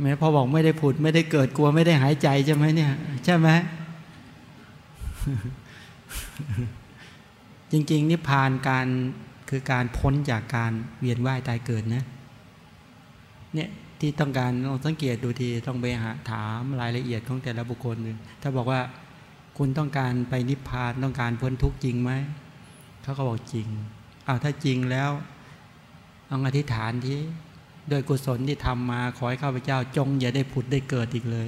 แม้พอบอกไม่ได้ผุด ไม่ได้เกิดกลัวไม่ได้หายใจใช่ไหมเนี่ย ใช่ไหมจริง ๆ นิพพานการคือการพ้นจากการเวียนว่ายตายเกิดนะ เนี่ย ที่ต้องการลองสังเกตดูทีต้องไปหาถามรายละเอียดของแต่ละบุคคลถ้าบอกว่าคุณต้องการไปนิพพานต้องการพ้นทุกข์จริงไหมเขาก็บอกจริงเอาวถ้าจริงแล้วเอาอธิษฐานที่โดยกุศลที่ทำมาขอให้ข้าพเจ้าจงอย่าได้ผุดได้เกิดอีกเลย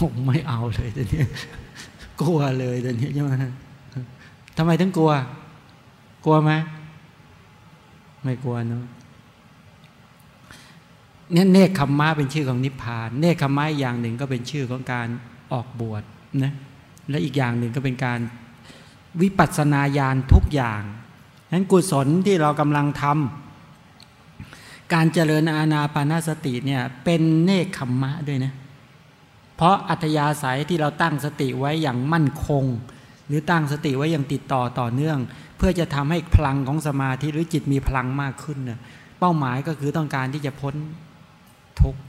ผมไม่เอาเลยตอนนี้กลัวเลยตอนนี้ใช่ไหมทำไมถึงกลัว กลัวไหมไม่กลัวเนาะ เนี่ยเนคขมมะเป็นชื่อของนิพพาน เนคขมมะอย่างหนึ่งก็เป็นชื่อของการออกบวชนะและอีกอย่างหนึ่งก็เป็นการวิปัสสนาญาณทุกอย่างนั้นกุศลที่เรากำลังทำการเจริญอาณาปานาสติเนี่ยเป็นเนคขมมะด้วยนะเพราะอัตยาศัยที่เราตั้งสติไว้อย่างมั่นคง หรือตั้งสติไว้อย่างติดต่อต่อเนื่อง เพื่อจะทำให้พลังของสมาธิหรือจิตมีพลังมากขึ้นเน่ยเป้าหมายก็คือต้องการที่จะพ้น ทุกข์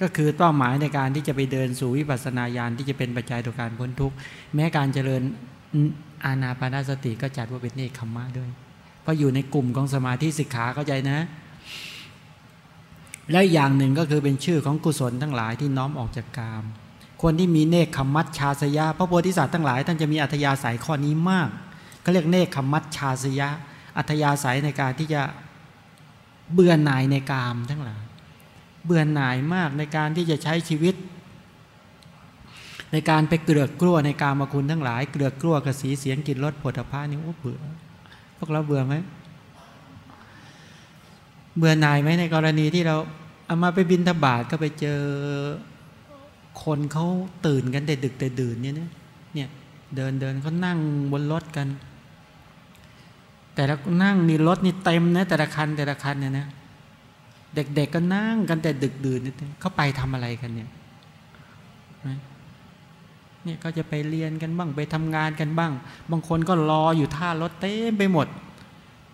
ก็คือเป้าหมายในการที่จะไปเดินสู่วิปัสสนาญาณที่จะเป็นปัจจัยต่อการพ้นทุกข์แม้การเจริญอาณาปานาสติก็จัดว่าเป็นเนคขมมะด้วย เพราะอยู่ในกลุ่มของสมาธิสิกขาเข้าใจนะ และอย่างหนึ่งก็คือเป็นชื่อของกุศลทั้งหลายที่น้อมออกจากกาม คนที่มีเนคขมัตชาสยะพระโพธิสัตว์ทั้งหลายท่านจะมีอัธยาศัยข้อนี้มากเขาเรียกเนคขมัตชาสยะ อัธยาศัยในการที่จะเบื่อหน่ายในกามทั้งหลาย เบื่อหน่ายมากในการที่จะใช้ชีวิต ในการไปเกลือกกลัวในการมาคุณทั้งหลายเกลือกกลัวกับสีเสียงกลิ่นรสผลิภัณฑ์นี่โอ้เบื่อพวกเราเบื่อไหมเบื่อหน่ายไหมในกรณีที่เราเอามาไปบินทบาทก็ไปเจอคนเขาตื่นกันแต่ดึกแต่ดื่นเนี่ยเนี่ยเดินเดินเขานั่งบนรถกัน แต่ละนั่งนี่รถนี่เต็มนะแต่ละคันแต่ละคันเนี่ยนะ เด็กๆก็นั่งกันแต่ดึกดื่นเขาไปทำอะไรกันเนี่ยเนี่ยก็จะไปเรียนกันบ้างไปทำงานกันบ้าง บางคนก็รออยู่ท่ารถเต็มไปหมด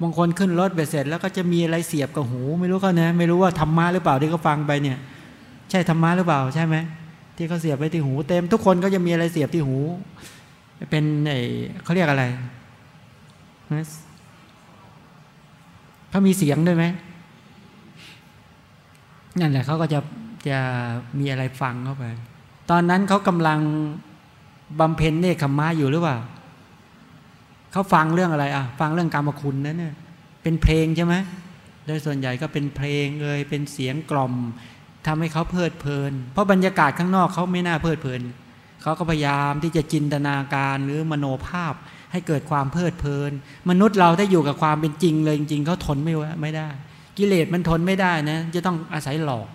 บางคนขึ้นรถไปเสร็จ แล้วก็จะมีอะไรเสียบกับหู ไม่รู้เขานะไม่รู้ว่าธรรมะหรือเปล่าที่เขาฟังไปเนี่ย ใช่ธรรมะหรือเปล่าใช่ไหมที่เขาเสียบไปที่หู เต็ม ทุกคนก็จะมีอะไรเสียบที่หู เป็นไอเขาเรียกอะไรเขามีเสียงด้วยไหม นั่นแหละเขาก็จะจะมีอะไรฟังเข้าไป ตอนนั้นเขากำลังบำเพ็ญเนคขมะอยู่หรือเปล่าเขาฟังเรื่องอะไรอะ ฟังเรื่องกรรมคุณนั่นเนี่ยเป็นเพลงใช่ไหมโดยส่วนใหญ่ก็เป็นเพลงเลยเป็นเสียงกล่อมทำให้เขาเพลิดเพลิน เพราะบรรยากาศข้างนอกเขาไม่น่าเพลิดเพลินเขาก็พยายามที่จะจินตนาการหรือมโนภาพให้เกิดความเพลิดเพลิน มนุษย์เราถ้าอยู่กับความเป็นจริงเลยจริงๆเขาทนไม่ไม่ได้ กิเลสมันทนไม่ได้นะ จะต้องอาศัยหลอก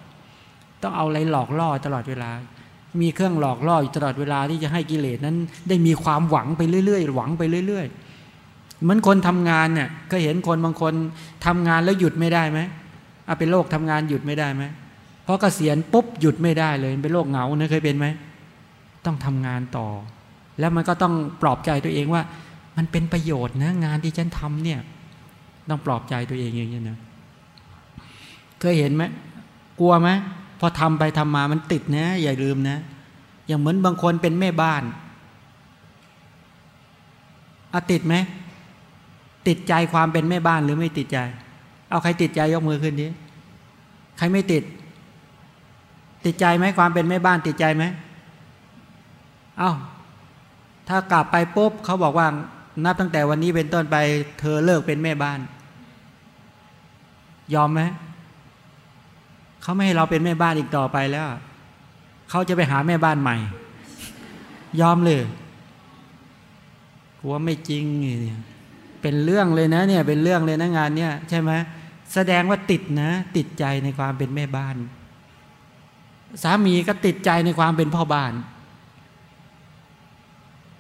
ต้องเอาอะไรหลอกล่อตลอดเวลา มีเครื่องหลอกล่ออยู่ตลอดเวลาที่จะให้กิเลสนั้น ได้มีความหวังไปเรื่อยๆ หวังไปเรื่อยๆ เหมือนคนทำงานเนี่ยก็เห็นคนบางคนทำงานแล้วหยุดไม่ได้ไหมเอาเป็นโรคทำงานหยุดไม่ได้ไหมเพราะเกษียณปุ๊บหยุดไม่ได้เลยเป็นโรคเหงานะเคยเป็นไหมต้องทำงานต่อ แล้วมันก็ต้องปลอบใจตัวเองว่า มันเป็นประโยชน์นะงานที่ฉันทำเนี่ย ต้องปลอบใจตัวเองอย่างนี้นะ เคยเห็นไหมกลัวไหมพอทำไปทำมามันติดนะ อย่าลืมนะ อย่างเหมือนบางคนเป็นแม่บ้านอาติดไหมติดใจความเป็นแม่บ้านหรือไม่ติดใจ เอาใครติดใจยกมือขึ้นดิใครไม่ติด ติดใจไหมความเป็นแม่บ้านติดใจไหมเอา้าถ้ากลับไปปุ๊บเขาบอกว่านับตั้งแต่วันนี้เป็นต้นไป เธอเลิกเป็นแม่บ้าน ยอมไหม เขาไม่ให้เราเป็นแม่บ้านอีกต่อไปแล้ว เขาจะไปหาแม่บ้านใหม่ ยอมเลยกลัวไม่จริงเนี่ยเป็นเรื่องเลยนะเนี่ยเป็นเรื่องเลยนะงานเนี่ยใช่ไหมแสดงว่าติดนะ ติดใจในความเป็นแม่บ้าน สามีก็ติดใจในความเป็นพ่อบ้าน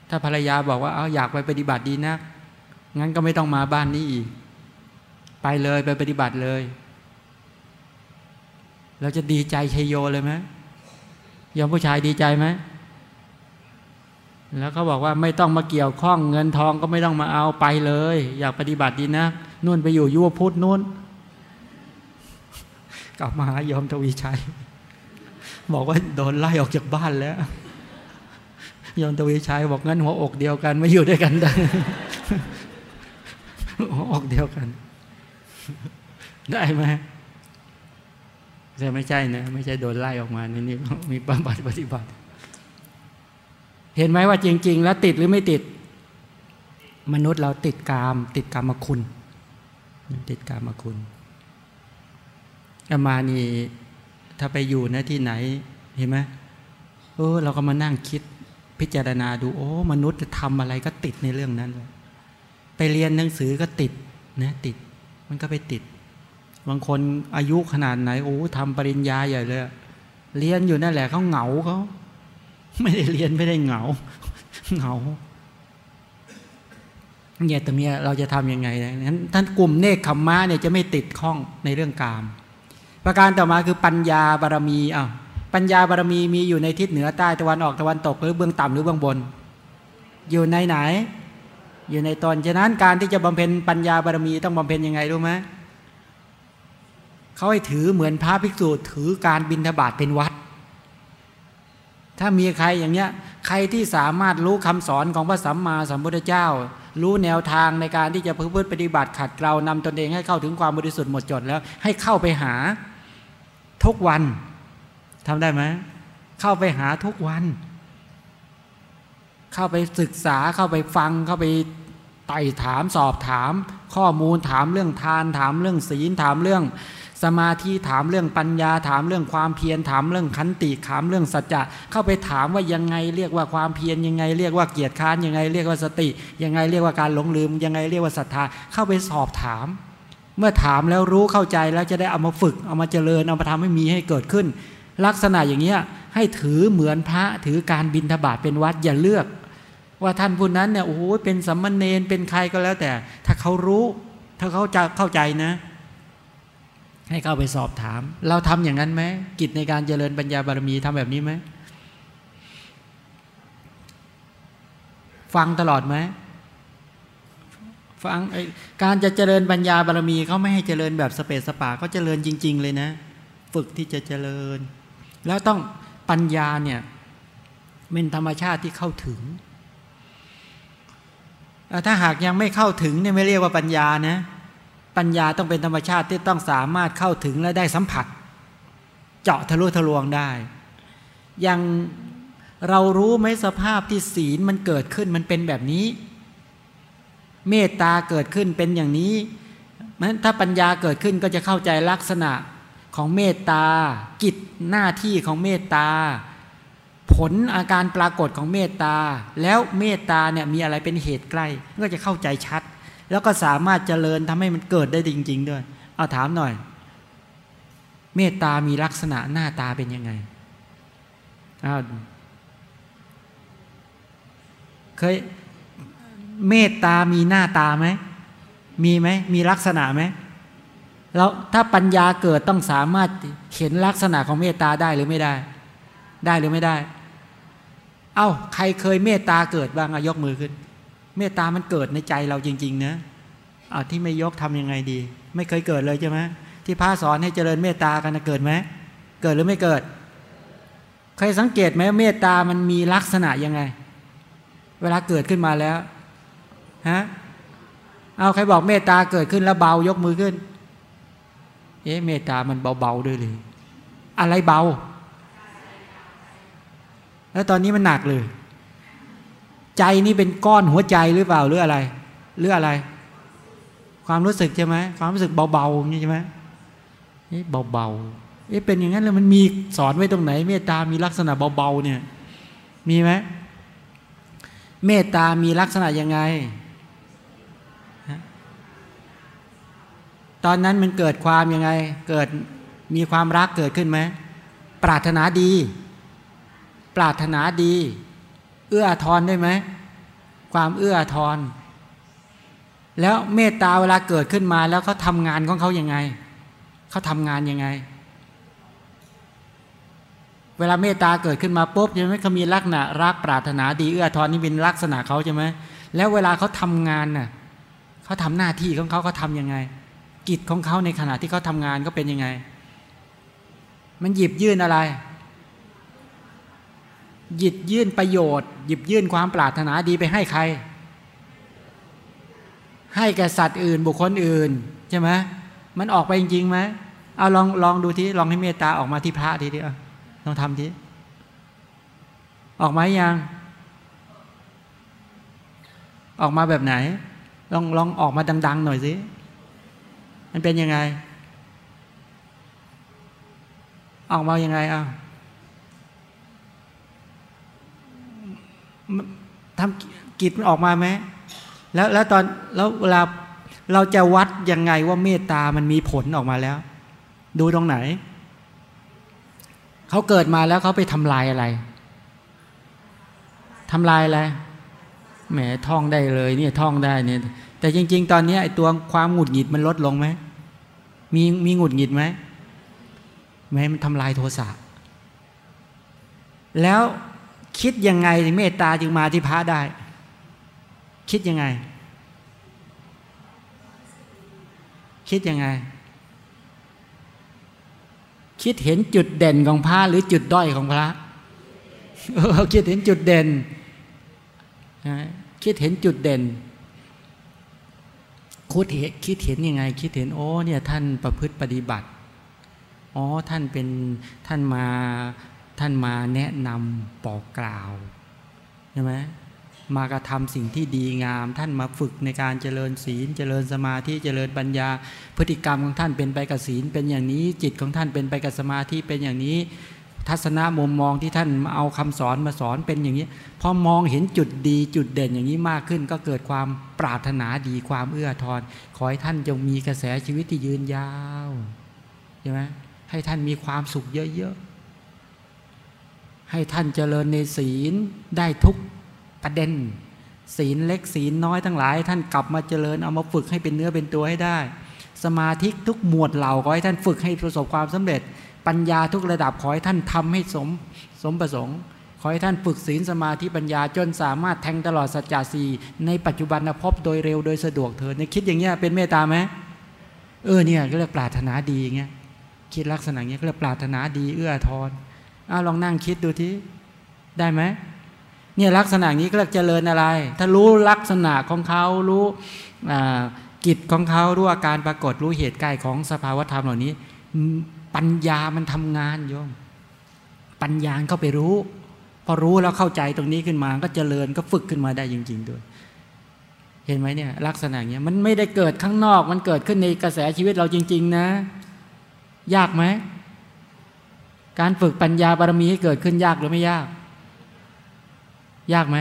ถ้าภรรยาบอกว่าเอาอยากไปปฏิบัติดีนะงั้นก็ไม่ต้องมาบ้านนี้อีก ไปเลยไปปฏิบัติเลย เราจะดีใจชัยโยเลยไหมยอมผู้ชายดีใจไหมแล้วเขาบอกว่าไม่ต้องมาเกี่ยวข้องเงินทองก็ไม่ต้องมาเอาไปเลย อยากปฏิบัติดีนะนู่นไปอยู่ยุวพุทธนู่นกลับมาหายอมทวีชัย บอกว่าโดนไล่ออกจากบ้านแล้ว ยอมทวีชัยบอกงั้นหัวอกเดียวกันไม่อยู่ด้วยกันได้หัวอกเดียวกัน ได้ไหม แต่ไม่ใช่นะไม่ใช่โดนไล่ออกมาในนี่มีบำบัดปฏิบัติ เห็นไหมว่าจริง ๆ แล้วติดหรือไม่ติด มนุษย์เราติดกาม ติดกามคุณ ติดกามคุณอามานี่ถ้าไปอยู่นะที่ไหนเห็นไหมเออเราก็มานั่งคิดพิจารณาดูโอ้มนุษย์จะทำอะไรก็ติดในเรื่องนั้น ไปเรียนหนังสือก็ติดนะติด มันก็ไปติด บางคนอายุขนาดไหนโอ้ทำปริญญาใหญ่เลยเรียนอยู่นั่นแหละเขาเหงาเขาไม่ได้เรียนไม่ได้เหงา เหงาเนี่ยตรงนี้เราจะทํำยังไงนั้นท่านกลุ่มเนคขมมะเนี่ยจะไม่ติดข้องในเรื่องกาม ประการต่อมาคือปัญญาบารมีอะปัญญาบารมีมีอยู่ในทิศเหนือใต้ตะวันออกตะวันตกหรือเบื้องต่ำหรือเบื้องบน อยู่ในไหน อยู่ในตอนฉะนั้นการที่จะบำเพ็ญปัญญาบารมีต้องบำเพ็ญยังไงรู้ไหม เขาให้ถือเหมือนพระภิกษุถือการบินทบาทเป็นวัด ถ้ามีใครอย่างเนี้ย ใครที่สามารถรู้คำสอนของพระสัมมาสัมพุทธเจ้า รู้แนวทางในการที่จะพึ่งปฏิบัติขัดเกลานำตนเองให้เข้าถึงความบริสุทธิ์หมดจดแล้ว ให้เข้าไปหาทุกวันทำได้ไหมเข้าไปหาทุกวัน เข้าไปศึกษาเข้าไปฟังเข้าไปไต่ถามสอบถาม ข้อมูลถามเรื่องทานถามเรื่องศีลถามเรื่อง สมาธิถามเรื่องปัญญาถามเรื่องความเพียรถามเรื่องขันติถามเรื่องสัจจะเข้าไปถามว่ายังไงเรียกว่าความเพียรยังไงเรียกว่าเกียรติค้านยังไงเรียกว่าสติ ยังไงเรียกว่าการหลงลืม ยังไงเรียกว่าศรัทธาเข้าไปสอบถาม เมื่อถามแล้วรู้เข้าใจแล้วจะได้เอามาฝึกเอามาเจริญเอามาทำให้มีให้เกิดขึ้น ลักษณะอย่างเนี้ยให้ถือเหมือนพระถือการบินทบาทเป็นวัดอย่าเลือก ว่าท่านผู้นั้นเนี่ยโอ้โหเป็นสัมมาเนนเป็นใครก็แล้วแต่ ถ้าเขารู้ ถ้าเขาจะเข้าใจนะ ให้เข้าไปสอบถาม เราทำอย่างนั้นไหมกิจในการเจริญปัญญาบารมีทำแบบนี้ไหมฟังตลอดไหมฟังการจะเจริญปัญญาบารมีเขาไม่ให้เจริญแบบสเปสสปาเขาเจริญจริง ๆ เลยนะ ฝึกที่จะเจริญ แล้วต้องปัญญาเนี่ยเป็นธรรมชาติที่เข้าถึง ถ้าหากยังไม่เข้าถึงเนี่ยไม่เรียกว่าปัญญานะ ปัญญาต้องเป็นธรรมชาติที่ต้องสามารถเข้าถึงและได้สัมผัส เจาะทะลุทะลวงได้ อย่างเรารู้ไหมสภาพที่ศีลมันเกิดขึ้นมันเป็นแบบนี้ เมตตาเกิดขึ้นเป็นอย่างนี้มันถ้าปัญญาเกิดขึ้นก็จะเข้าใจลักษณะของเมตตา กิจหน้าที่ของเมตตา ผลอาการปรากฏของเมตตา แล้วเมตตาเนี่ยมีอะไรเป็นเหตุใกล้ ก็จะเข้าใจชัด แล้วก็สามารถเจริญทำให้มันเกิดได้จริง ๆ ด้วย เอาถามหน่อย เมตตามีลักษณะหน้าตาเป็นยังไงอ้าวเคยเมตตามีหน้าตาไหมมีไหมมีลักษณะไหมแล้วถ้าปัญญาเกิดต้องสามารถเห็นลักษณะของเมตตาได้หรือไม่ได้ ได้หรือไม่ได้ เอา้าใครเคยเมตตาเกิดบ้างยกมือขึ้น เมตตามันเกิดในใจเราจริง ๆ นะอาที่ไม่ยกทํำยังไงดี ไม่เคยเกิดเลยใช่ไหมที่พระสอนให้เจริญเมตตากันนะเกิดไหมเกิดหรือไม่เกิด เคยสังเกตไหมเมตตามันมีลักษณะยังไง เวลาเกิดขึ้นมาแล้วฮะเอาใครบอกเมตตาเกิดขึ้นแล้วเบายกมือขึ้น เอ๊ะเมตตามันเบาๆด้วยเลยอะไรเบา แล้วตอนนี้มันหนักเลย ใจนี่เป็นก้อนหัวใจหรือเปล่าหรืออะไรหรืออะไร ความรู้สึกใช่ไหมความรู้สึกเบาๆนี่ใช่ไหมเอ๊ะเบาๆเอ๊ะเป็นอย่างนั้นเลยมันมีสอนไว้ตรงไหน เมตตามีลักษณะเบาๆเนี่ย มีไหมเมตตามีลักษณะยังไง ตอนนั้นมันเกิดความยังไง เกิดมีความรักเกิดขึ้นไหมปรารถนาดี ปรารถนาดี เอื้อทอนได้ไหมความเอื้อทอนแล้วเมตตาเวลาเกิดขึ้นมาแล้วเขาทำงานของเขายังไงเขาทำงานยังไง เวลาเมตตาเกิดขึ้นมาปุ๊บใช่ไหมเขามีลักษณะรักปรารถนาดีเอื้อทอนนี่เป็นลักษณะเขาใช่ไหมแล้วเวลาเขาทำงานน่ะเขาทำหน้าที่ของเขาเขาทำยังไง กิจของเขาในขณะที่เขาทำงานก็เป็นยังไง มันหยิบยื่นอะไร หยิบยื่นประโยชน์ หยิบยื่นความปรารถนาดีไปให้ใคร ให้แก่สัตว์อื่นบุคคลอื่นใช่ไหมมันออกไปจริงๆไหมเอาลองลองดูที่ลองให้เมตตาออกมาที่พระทีเดียวลองทำทีออกมายัง ออกมาแบบไหน ลองลองออกมาดัง ๆ หน่อยสิมันเป็นยังไง ออกมายังไงอะ ทำกิจมันออกมาไหมแล้วแล้วตอนแล้วเวลาเราจะวัดยังไงว่าเมตตามันมีผลออกมาแล้ว ดูตรงไหน เขาเกิดมาแล้วเขาไปทำลายอะไรทำลายอะไรแหมท่องได้เลยเนี่ยท่องได้เนี่ยแต่จริง ๆ ตอนนี้ไอ้ตัวความหงุดหงิดมันลดลงไหมมีมีหงุดหงิดไหมแม้มันทำลายโทสะแล้ว คิดยังไงเมตตาจึงมาที่พระได้ คิดยังไง คิดยังไง คิดเห็นจุดเด่นของพระหรือจุดด้อยของพระคิดเห็นจุดเด่นคิดเห็นจุดเด่นคุดเห็นคิดเห็นยังไง คิดเห็นโอ้เนี่ยท่านประพฤติปฏิบัติอ๋อท่านเป็นท่านมา ท่านมาแนะนำบอกกล่าวใช่ไหมมากระทำสิ่งที่ดีงาม ท่านมาฝึกในการเจริญศีล เจริญสมาธิเจริญปัญญา พฤติกรรมของท่านเป็นไปกับศีล เป็นอย่างนี้จิตของท่านเป็นไปกับสมาธิเป็นอย่างนี้ ทัศนะมุมมองที่ท่านเอาคำสอนมาสอนเป็นอย่างนี้พอมองเห็นจุดดีจุดเด่นอย่างนี้มากขึ้น ก็เกิดความปรารถนาดีความเอื้อทอนขอให้ท่านจงมีกระแสชีวิตที่ยืนยาวใช่ไหมให้ท่านมีความสุขเยอะๆ ให้ท่านเจริญในศีลได้ทุกประเด็น ศีลเล็กศีลน้อยทั้งหลาย ท่านกลับมาเจริญเอามาฝึกให้เป็นเนื้อเป็นตัวให้ได้ สมาธิทุกหมวดเหล่าขอให้ท่านฝึกให้ประสบความสำเร็จ ปัญญาทุกระดับขอให้ท่านทำให้สมสมประสงค์ขอให้ท่านฝึกศีลสมาธิปัญญาจนสามารถแทงตลอดสัจจะสีในปัจจุบันพบโดยเร็วโดยสะดวกเถิดในคิดอย่างเงี้ยเป็นเมตตาไหมเออเนี่ยก็เรียกปรารถนาดีเงี้ยคิดลักษณะเงี้ยก็เรียกปรารถนาดีเอื้อทอน อ้าลองนั่งคิดดูทีได้ไหมเนี่ยลักษณะนี้ก็เจริญอะไร ถ้ารู้ลักษณะของเขารู้กิจของเขารู้อาการปรากฏรู้เหตุใกล้ของสภาวธรรมเหล่านี้ ปัญญามันทำงานโยม ปัญญาเข้าไปรู้ พอรู้แล้วเข้าใจตรงนี้ขึ้นมา ก็เจริญก็ฝึกขึ้นมาได้จริง ๆ ด้วย เห็นไหมเนี่ย ลักษณะเนี้ยมันไม่ได้เกิดข้างนอก มันเกิดขึ้นในกระแสชีวิตเราจริง ๆ นะ ยากไหม การฝึกปัญญาบารมีให้เกิดขึ้นยากหรือไม่ยาก ยากไหม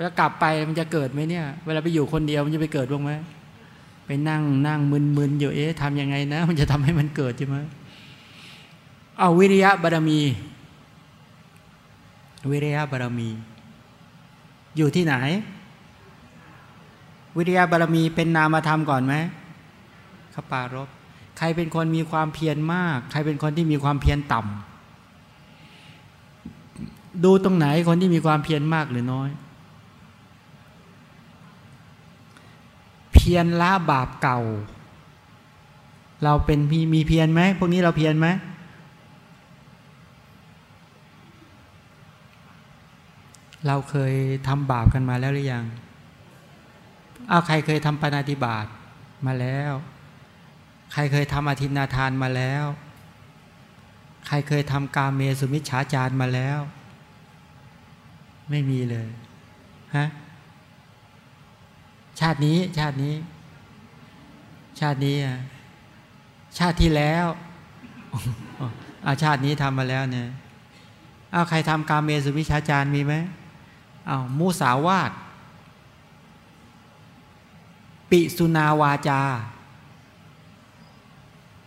แล้วกลับไปมันจะเกิดไหมเนี่ย เวลาไปอยู่คนเดียวมันจะไปเกิดบ้างไหมไปนั่งนั่งมึนๆอยู่เอ๊ะทำยังไงนะ มันจะทำให้มันเกิดใช่ไหมเอาวิริยะบารมี วิริยะบารมี อยู่ที่ไหน วิริยะบารมีเป็นนามธรรมก่อนไหมขปารบ ใครเป็นคนมีความเพียรมาก ใครเป็นคนที่มีความเพียรต่ำดูตรงไหนคนที่มีความเพียรมากหรือน้อย เพียรละบาปเก่า เราเป็นมีมีเพียรไหมพวกนี้เราเพียรไหมเราเคยทำบาปกันมาแล้วหรือยัง เอาใครเคยทำปานาติบาตมาแล้ว รเคยทำอธินาทานมาแล้ว ใครเคยทำกาเมสุมิชฌาจารมาแล้ว ไม่มีเลยฮะชาตินี้ชาตินี้ ชาตินี้อะชาติที่แล้วอาชาตินี้ทำมาแล้วเนี่ยเอาใครทำกาเมสุมิชฌาจารมีไหมเอามูสาวาตปิสุนาวาจา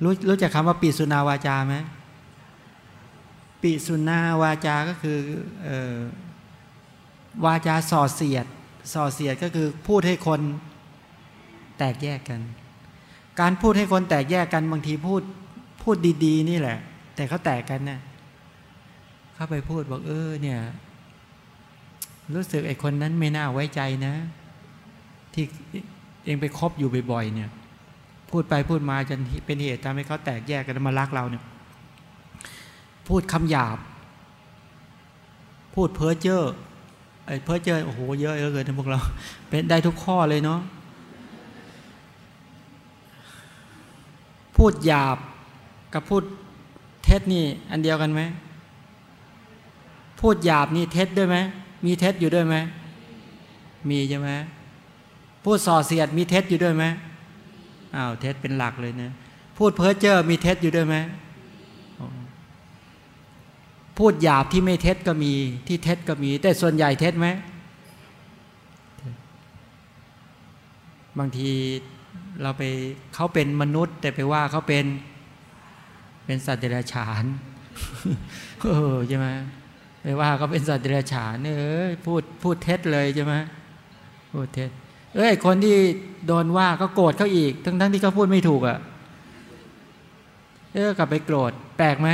รู้รู้จักคำว่าปิสุนาวาจาไหมปิสุนาวาจา ก็คือออวาจาส่อเสียด ส่อเสียดก็คือพูดให้คนแตกแยกกัน การพูดให้คนแตกแยกกันบางทีพูดพูดดีๆ นี่แหละ แต่เขาแตกกันเนะ่ยเข้าไปพูดบอกเออเนี่ย รู้สึกไอ้คนนั้นไม่น่าไว้ใจนะ ที่เองไปคบอยู่บ่อยๆเนี่ย พูดไปพูดมาจนเป็นเหตุทำให้เขาแตกแยกกันมารักเราเนี่ยพูดคำหยาบ พูดเพ้อเจ้อไอ้เพ้อเจ้อโอ้โหเยอะเยอเลยทั้งพวกเรา เป็นได้ทุกข้อเลยเนาะพูดหยาบกับพูดเท็จนี่ อันเดียวกันไหมพูดหยาบนี่เท็จด้วยไหมมีเท็จอยู่ด้วยไหมมีใช่ไหมพูดส่อเสียดมีเท็จอยู่ด้วยไหม อ้าวเท็จเป็นหลักเลยนะพูดเพ้อเจ้อมีเท็จอยู่ด้วยไหมพูดหยาบที่ไม่เท็จก็มีที่เท็จก็มี แต่ส่วนใหญ่เท็จไหมบางทีเราไปเขาเป็นมนุษย์ แต่ไปว่าเขาเป็นเป็นสัตว์เดรัจฉานเออใช่ไหมไปว่าเขาเป็นสัตว์เดรัจฉานเออพูดพูดเท็จเลยใช่ไหมพูดเท็จ เอ้ยคนที่โดนว่าก็โกรธเขาอีก ทั้งทั้งที่เขาพูดไม่ถูกอะ่ะเออกลับไปโกรธแปลกไหม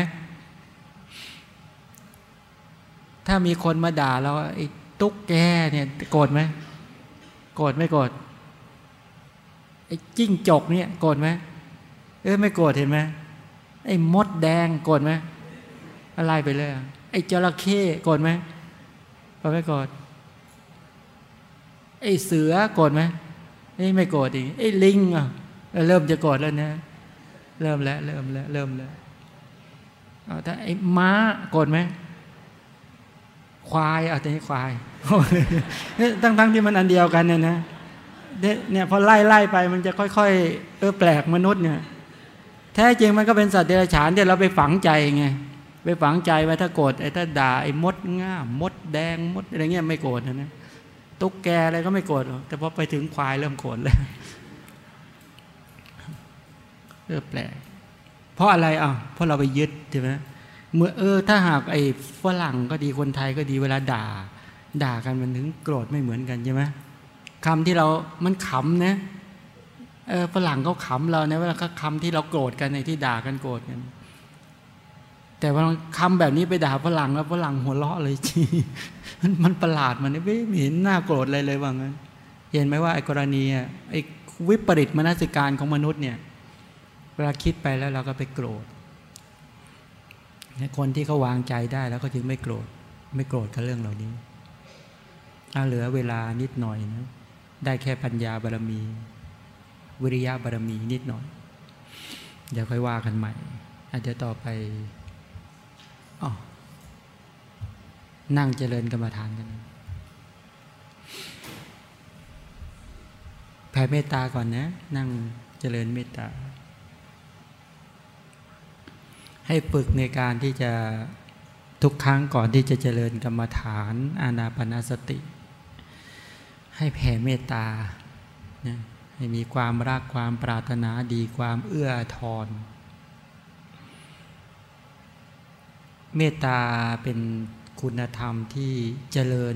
ถ้ามีคนมาด่าเราไอ้ตุ๊กแกเนี่ยโกรธไหมโกรธไม่โกรธไอ้จิ้งจกเนี่ยโกรธไหมเออไม่โกรธเห็นไหมไอ้มดแดงโกรธไหมอะไรไปเลยไอ้จระเข้โกรธไหมก็ไม่โกรธ อ้เสือโกรธไหมไอ้ไม่โกรธอีกไอ้ลิงอะเริ่มจะโกรธแล้วนะ เริ่มแล้วเริ่มแล้วเริ่มแล้วถ้าไอ้ม้าโกรธไหมควายเอาแต่นี้ควายตั้งทั้งที่มันอันเดียวกันเนี่ยนะเนี่ยพอไล่ไล่ไปมันจะค่อยๆเออแปลกมนุษย์เนี่ย แท้จริงมันก็เป็นสัตว์เดรัจฉานที่เราไปฝังใจไงไปฝังใจไว้ถ้าโกรธไอ้ถ้าด่าไอ้มดง่ามดแดงมดอะไรเงี้ยไม่โกรธนะนะ ตุ๊กแกอะไรก็ไม่โกรธแต่พอไปถึงควายเริ่มโกรธแล้วเออแปลกเพราะอะไรอะเพราะเราไปยึดใช่ไหมเมื่อเออ ถ้าหากไอ้ฝรั่งก็ดีคนไทยก็ดีเวลาด่า ด่ากันมันถึงโกรธไม่เหมือนกันใช่ไหมคำที่เรา มันขำนะเออฝรั่งเขาขำเราเนี่ยเวลาเขาคำที่เราโกรธกันในที่ด่ากันโกรธกัน แต่ว่าคำแบบนี้ไปด่าฝรั่งแล้วฝรั่งหัวเราะเลยจีมันประหลาดมันไม่เห็นหน้าโกรธอะไรเลยว่างั้น เห็นไหมว่าไอ้กรณีไอ้วิปริตมนสิการของมนุษย์เนี่ยเวลาคิดไปแล้วเราก็ไปโกรธคนที่เขาวางใจได้แล้วก็จึงไม่โกรธ ไม่โกรธกับเรื่องเหล่านี้ถ้าเหลือเวลานิดหน่อยนะได้แค่ปัญญาบารมี วิริยะบารมีนิดหน่อย เดี๋ยวค่อยว่ากันใหม่อาจจะต่อไป นั่งเจริญกรรมฐานกันแผ่เมตตาก่อนนะ นั่งเจริญเมตตา ให้ฝึกในการที่จะทุกครั้งก่อนที่จะเจริญกรรมฐาน อานาปนาสติ ให้แผ่เมตตาให้มีความรักความปรารถนาดีความเอื้อทอน เมตตาเป็นคุณธรรมที่เจริญ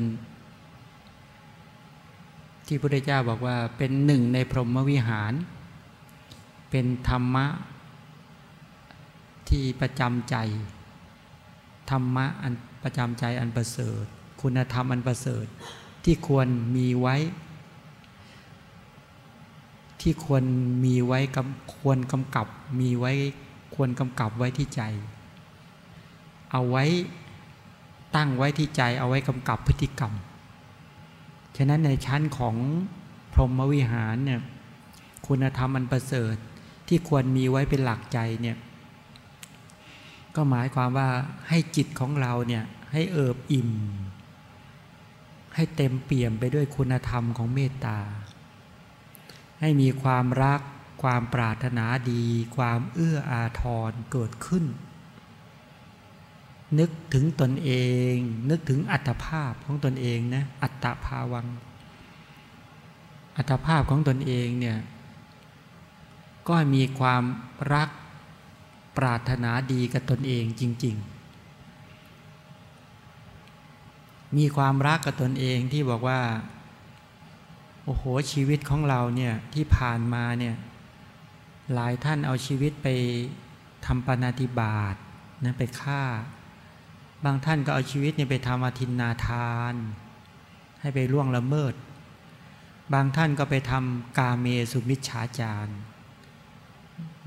ที่พระพุทธเจ้าบอกว่าเป็นหนึ่งในพรหมวิหาร เป็นธรรมะ ที่ประจำใจ ธรรมะอันประจำใจอันประเสริฐ คุณธรรมอันประเสริฐ ที่ควรมีไว้ ที่ควรมีไว้กควรกำกับมีไว้ควรกำกับไว้ที่ใจ เอาไว้ตั้งไว้ที่ใจเอาไว้กำกับพฤติกรรม ฉะนั้นในชั้นของพรหมวิหารเนี่ยคุณธรรมอันประเสริฐที่ควรมีไว้เป็นหลักใจเนี่ยก็หมายความว่าให้จิตของเราเนี่ยให้เอิบอิ่ม ให้เต็มเปี่ยมไปด้วยคุณธรรมของเมตตา ให้มีความรัก ความปรารถนาดี ความเอื้ออาทรเกิดขึ้น นึกถึงตนเอง นึกถึงอัตภาพของตนเองนะอัตภาวัง อัตภาพของตนเองเนี่ยก็มีความรักปรารถนาดีกับตนเองจริง ๆ มีความรักกับตนเองที่บอกว่า โอ้โหชีวิตของเราเนี่ยที่ผ่านมาเนี่ยหลายท่านเอาชีวิตไปทำปนาติบาตนะไปฆ่า บางท่านก็เอาชีวิตเนี่ยไปทำอาทินนาทาน ให้ไปล่วงละเมิด บางท่านก็ไปทำกาเมสุมิชฌาจาร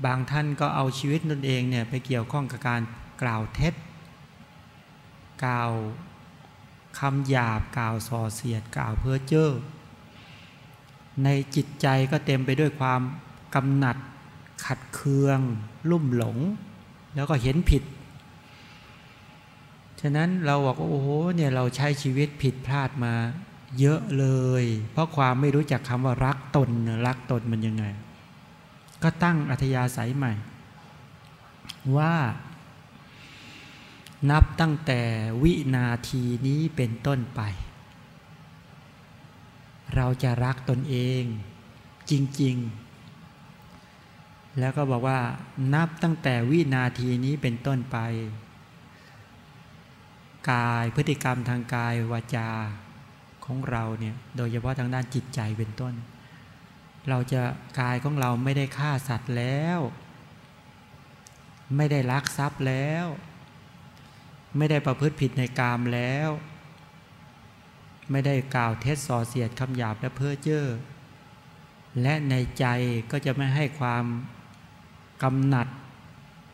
บางท่านก็เอาชีวิตตนเองเนี่ยไปเกี่ยวข้องกับการกล่าวเท็จ กล่าวคำหยาบกล่าวส่อเสียดกล่าวเพ้อเจ้อในจิตใจก็เต็มไปด้วยความกำหนัด ขัดเคือง ลุ่มหลง แล้วก็เห็นผิด ฉะนั้นเราบอกว่าโอ้โหเนี่ยเราใช้ชีวิตผิดพลาดมา เยอะเลย เพราะความไม่รู้จักคำว่ารักตนรักตนมันยังไง ก็ตั้งอัธยาศัยใหม่ ว่า นับตั้งแต่วินาทีนี้เป็นต้นไป เราจะรักตนเอง จริง ๆแล้วก็บอกว่านับตั้งแต่วินาทีนี้เป็นต้นไป กายพฤติกรรมทางกายวาจาของเราเนี่ยโดยเฉพาะทางด้านจิตใจเป็นต้น เราจะกายของเราไม่ได้ฆ่าสัตว์แล้ว ไม่ได้ลักทรัพย์แล้ว ไม่ได้ประพฤติผิดในกามแล้ว ไม่ได้กล่าวเท็จส่อเสียดคำหยาบและเพ้อเจ้อและในใจก็จะไม่ให้ความกำหนัด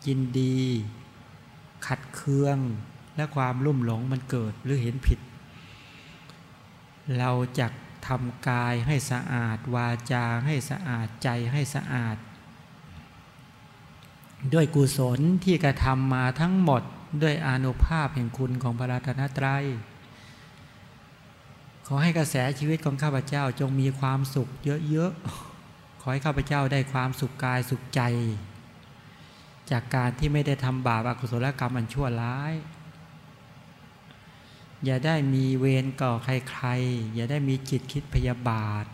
ยินดี ขัดเคือง และความลุ่มหลงมันเกิดหรือเห็นผิด เราจะทำกายให้สะอาด วาจาให้สะอาดใจให้สะอาด ด้วยกุศลที่กระทำมาทั้งหมดด้วยอนุภาพแห่งคุณของพระรัตนตรัยขอให้กระแสชีวิตของข้าพเจ้าจงมีความสุขเยอะๆ ขอให้ข้าพเจ้าได้ความสุขกายสุขใจ จากการที่ไม่ได้ทำบาปอกุศลกรรมอันชั่วร้าย อย่าได้มีเวรก่อใครๆ อย่าได้มีจิตคิดพยาบาท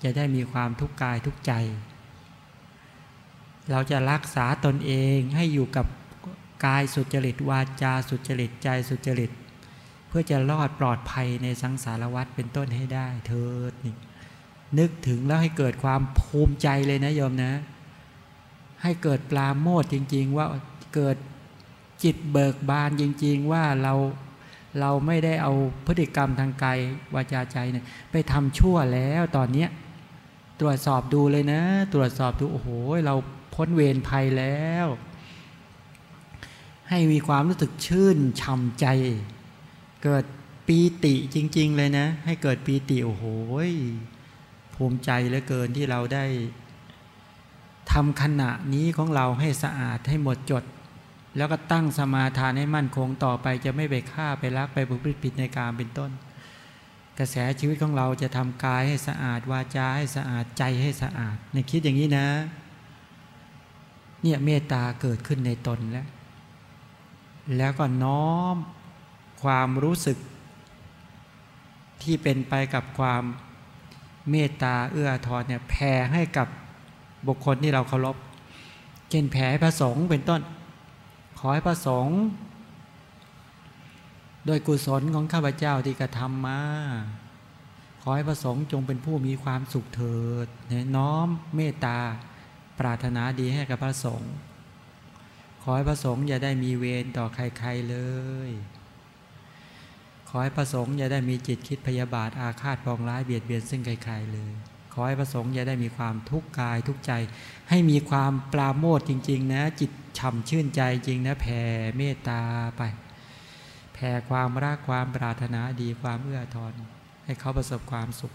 อย่าได้มีความทุกข์กายทุกใจ เราจะรักษาตนเองให้อยู่กับกายสุจริตวาจาสุจริตใจสุจริต เพื่อจะรอดปลอดภัยในสังสารวัฏเป็นต้นให้ได้เถิดนี่นึกถึงแล้วให้เกิดความภูมิใจเลยนะโยมนะ ให้เกิดปลาโมดจริง ๆ ว่าเกิดจิตเบิกบานจริง ๆ ว่าเรา เราไม่ได้เอาพฤติกรรมทางกายวาจาใจเนี่ยไปทำชั่วแล้วตอนเนี้ยตรวจสอบดูเลยนะ ตรวจสอบดูโอ้โหเราพ้นเวรภัยแล้ว ให้มีความรู้สึกชื่นช่ำใจ เกิดปีติจริง ๆ เลยนะ ให้เกิดปีติโอ้โหภูมิใจเหลือเกินที่เราได้ทำขณะนี้ของเราให้สะอาดให้หมดจด แล้วก็ตั้งสมาทานให้มั่นคงต่อไป จะไม่ไปฆ่าไปรักไปบุพผิดในการเป็นต้น กระแสชีวิตของเราจะทำกายให้สะอาดวาจาให้สะอาดใจให้สะอาดในคิดอย่างนี้นะ เนี่ยเมตตาเกิดขึ้นในตนแล้ว แล้วก็น้อมความรู้สึก ที่เป็นไปกับความเมตตาเอื้อทอนเนี่ยแผ่ให้กับบุคคลที่เราเคารพเช่นแผ่พระสงฆ์เป็นต้น ให้พระสงฆ์โดยกุศลของข้าพเจ้าที่กระทำมา ขอให้พระสงฆ์จงเป็นผู้มีความสุขเถิดน้อมเมตตาปรารถนาดีให้กับพระสงฆ์ขอให้พระสงฆ์อย่าได้มีเวรต่อใครๆเลย ขอให้พระสงฆ์อย่าได้มีจิตคิดพยาบาทอาฆาตปองร้ายเบียดเบียนซึ่งใครๆเลย ขอให้พระสงฆ์อย่าได้มีความทุกข์กายทุกใจ ให้มีความปราโมทจริง ๆ นะ จิตฉ่ำชื่นใจจริงนะแผ่เมตตาไป แผ่ความรักความปรารถนาดีความเอื้อทอนให้เขาประสบความสุข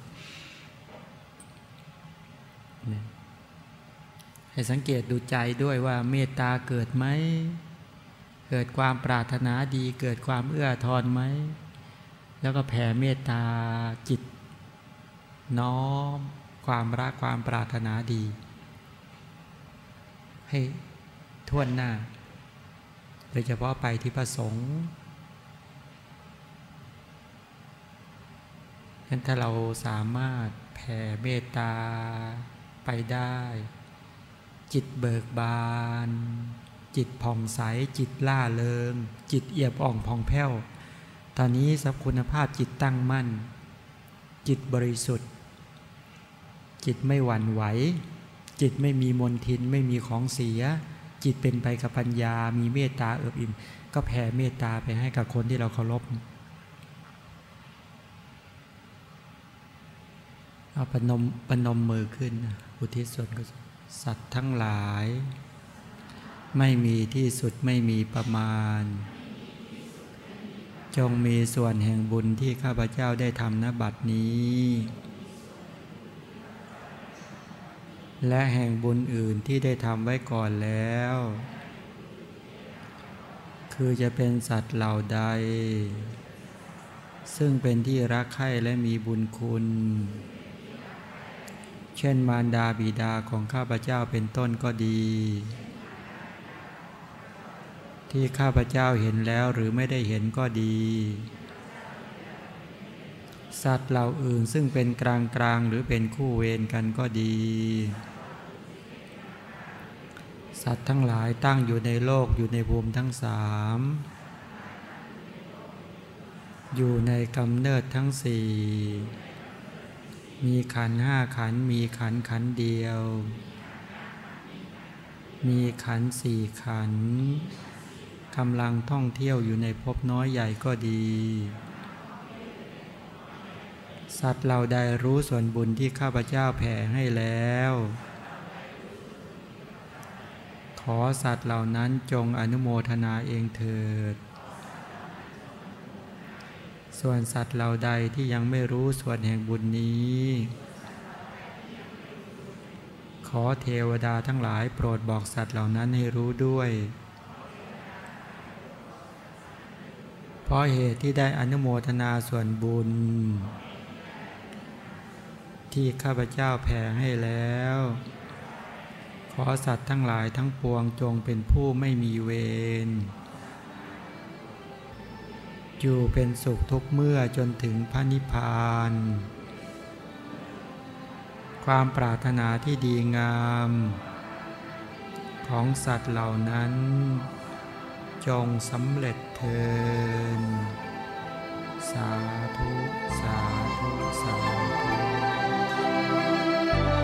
ให้สังเกตดูใจด้วยว่าเมตตาเกิดไหม เกิดความปรารถนาดีเกิดความเอื้อทอนไหม แล้วก็แผ่เมตตาจิตน้อม ความรักความปรารถนาดี ให้ท่วนหน้า โดยเฉพาะไปที่ประสงค์ฉะนั้นถ้าเราสามารถแผ่เมตตาไปได้ จิตเบิกบาน จิตผ่องใส จิตล่าเริง จิตเอียบอ่องผ่องแผ้ว ตอนนี้สัพคุณภาพจิตตั้งมั่น จิตบริสุทธิ์ จิตไม่หวั่นไหว จิตไม่มีมนทินไม่มีของเสีย จิตเป็นไปกับปัญญา มีเมตตาเอิบอิ่มก็แผ่เมตตาไปให้กับคนที่เราเคารพเอาปนมปนมมือขึ้น อุทิศส่วนกุศลสัตว์ทั้งหลาย ไม่มีที่สุดไม่มีประมาณ จงมีส่วนแห่งบุญที่ข้าพเจ้าได้ทำณบัดนี้ และแห่งบุญอื่นที่ได้ทำไว้ก่อนแล้ว คือจะเป็นสัตว์เหล่าใด ซึ่งเป็นที่รักใคร่และมีบุญคุณ เช่นมารดาบิดาของข้าพเจ้าเป็นต้นก็ดี ที่ข้าพเจ้าเห็นแล้วหรือไม่ได้เห็นก็ดี สัตว์เหล่าอื่นซึ่งเป็นกลางกลางหรือเป็นคู่เวรกันก็ดี สัตว์ทั้งหลายตั้งอยู่ในโลกอยู่ในภูมิทั้งสามอยู่ในกำเนิดทั้งสี่มีขันห้าขันมีขันขันเดียว มีขันสี่ขันกำลังท่องเที่ยวอยู่ในภพน้อยใหญ่ก็ดี สัตว์เราได้รู้ส่วนบุญที่ข้าพเจ้าแผ่ให้แล้ว ขอสัตว์เหล่านั้นจงอนุโมทนาเองเถิด ส่วนสัตว์เหล่าใดที่ยังไม่รู้ส่วนแห่งบุญนี้ ขอเทวดาทั้งหลายโปรดบอกสัตว์เหล่านั้นให้รู้ด้วย เพราะเหตุที่ได้อนุโมทนาส่วนบุญ ที่ข้าพเจ้าแผ่ให้แล้ว ขอสัตว์ทั้งหลายทั้งปวงจงเป็นผู้ไม่มีเวร อยู่เป็นสุขทุกเมื่อจนถึงพระนิพพาน ความปรารถนาที่ดีงาม ของสัตว์เหล่านั้น จงสำเร็จเทิน สาธุ สาธุ สาธุ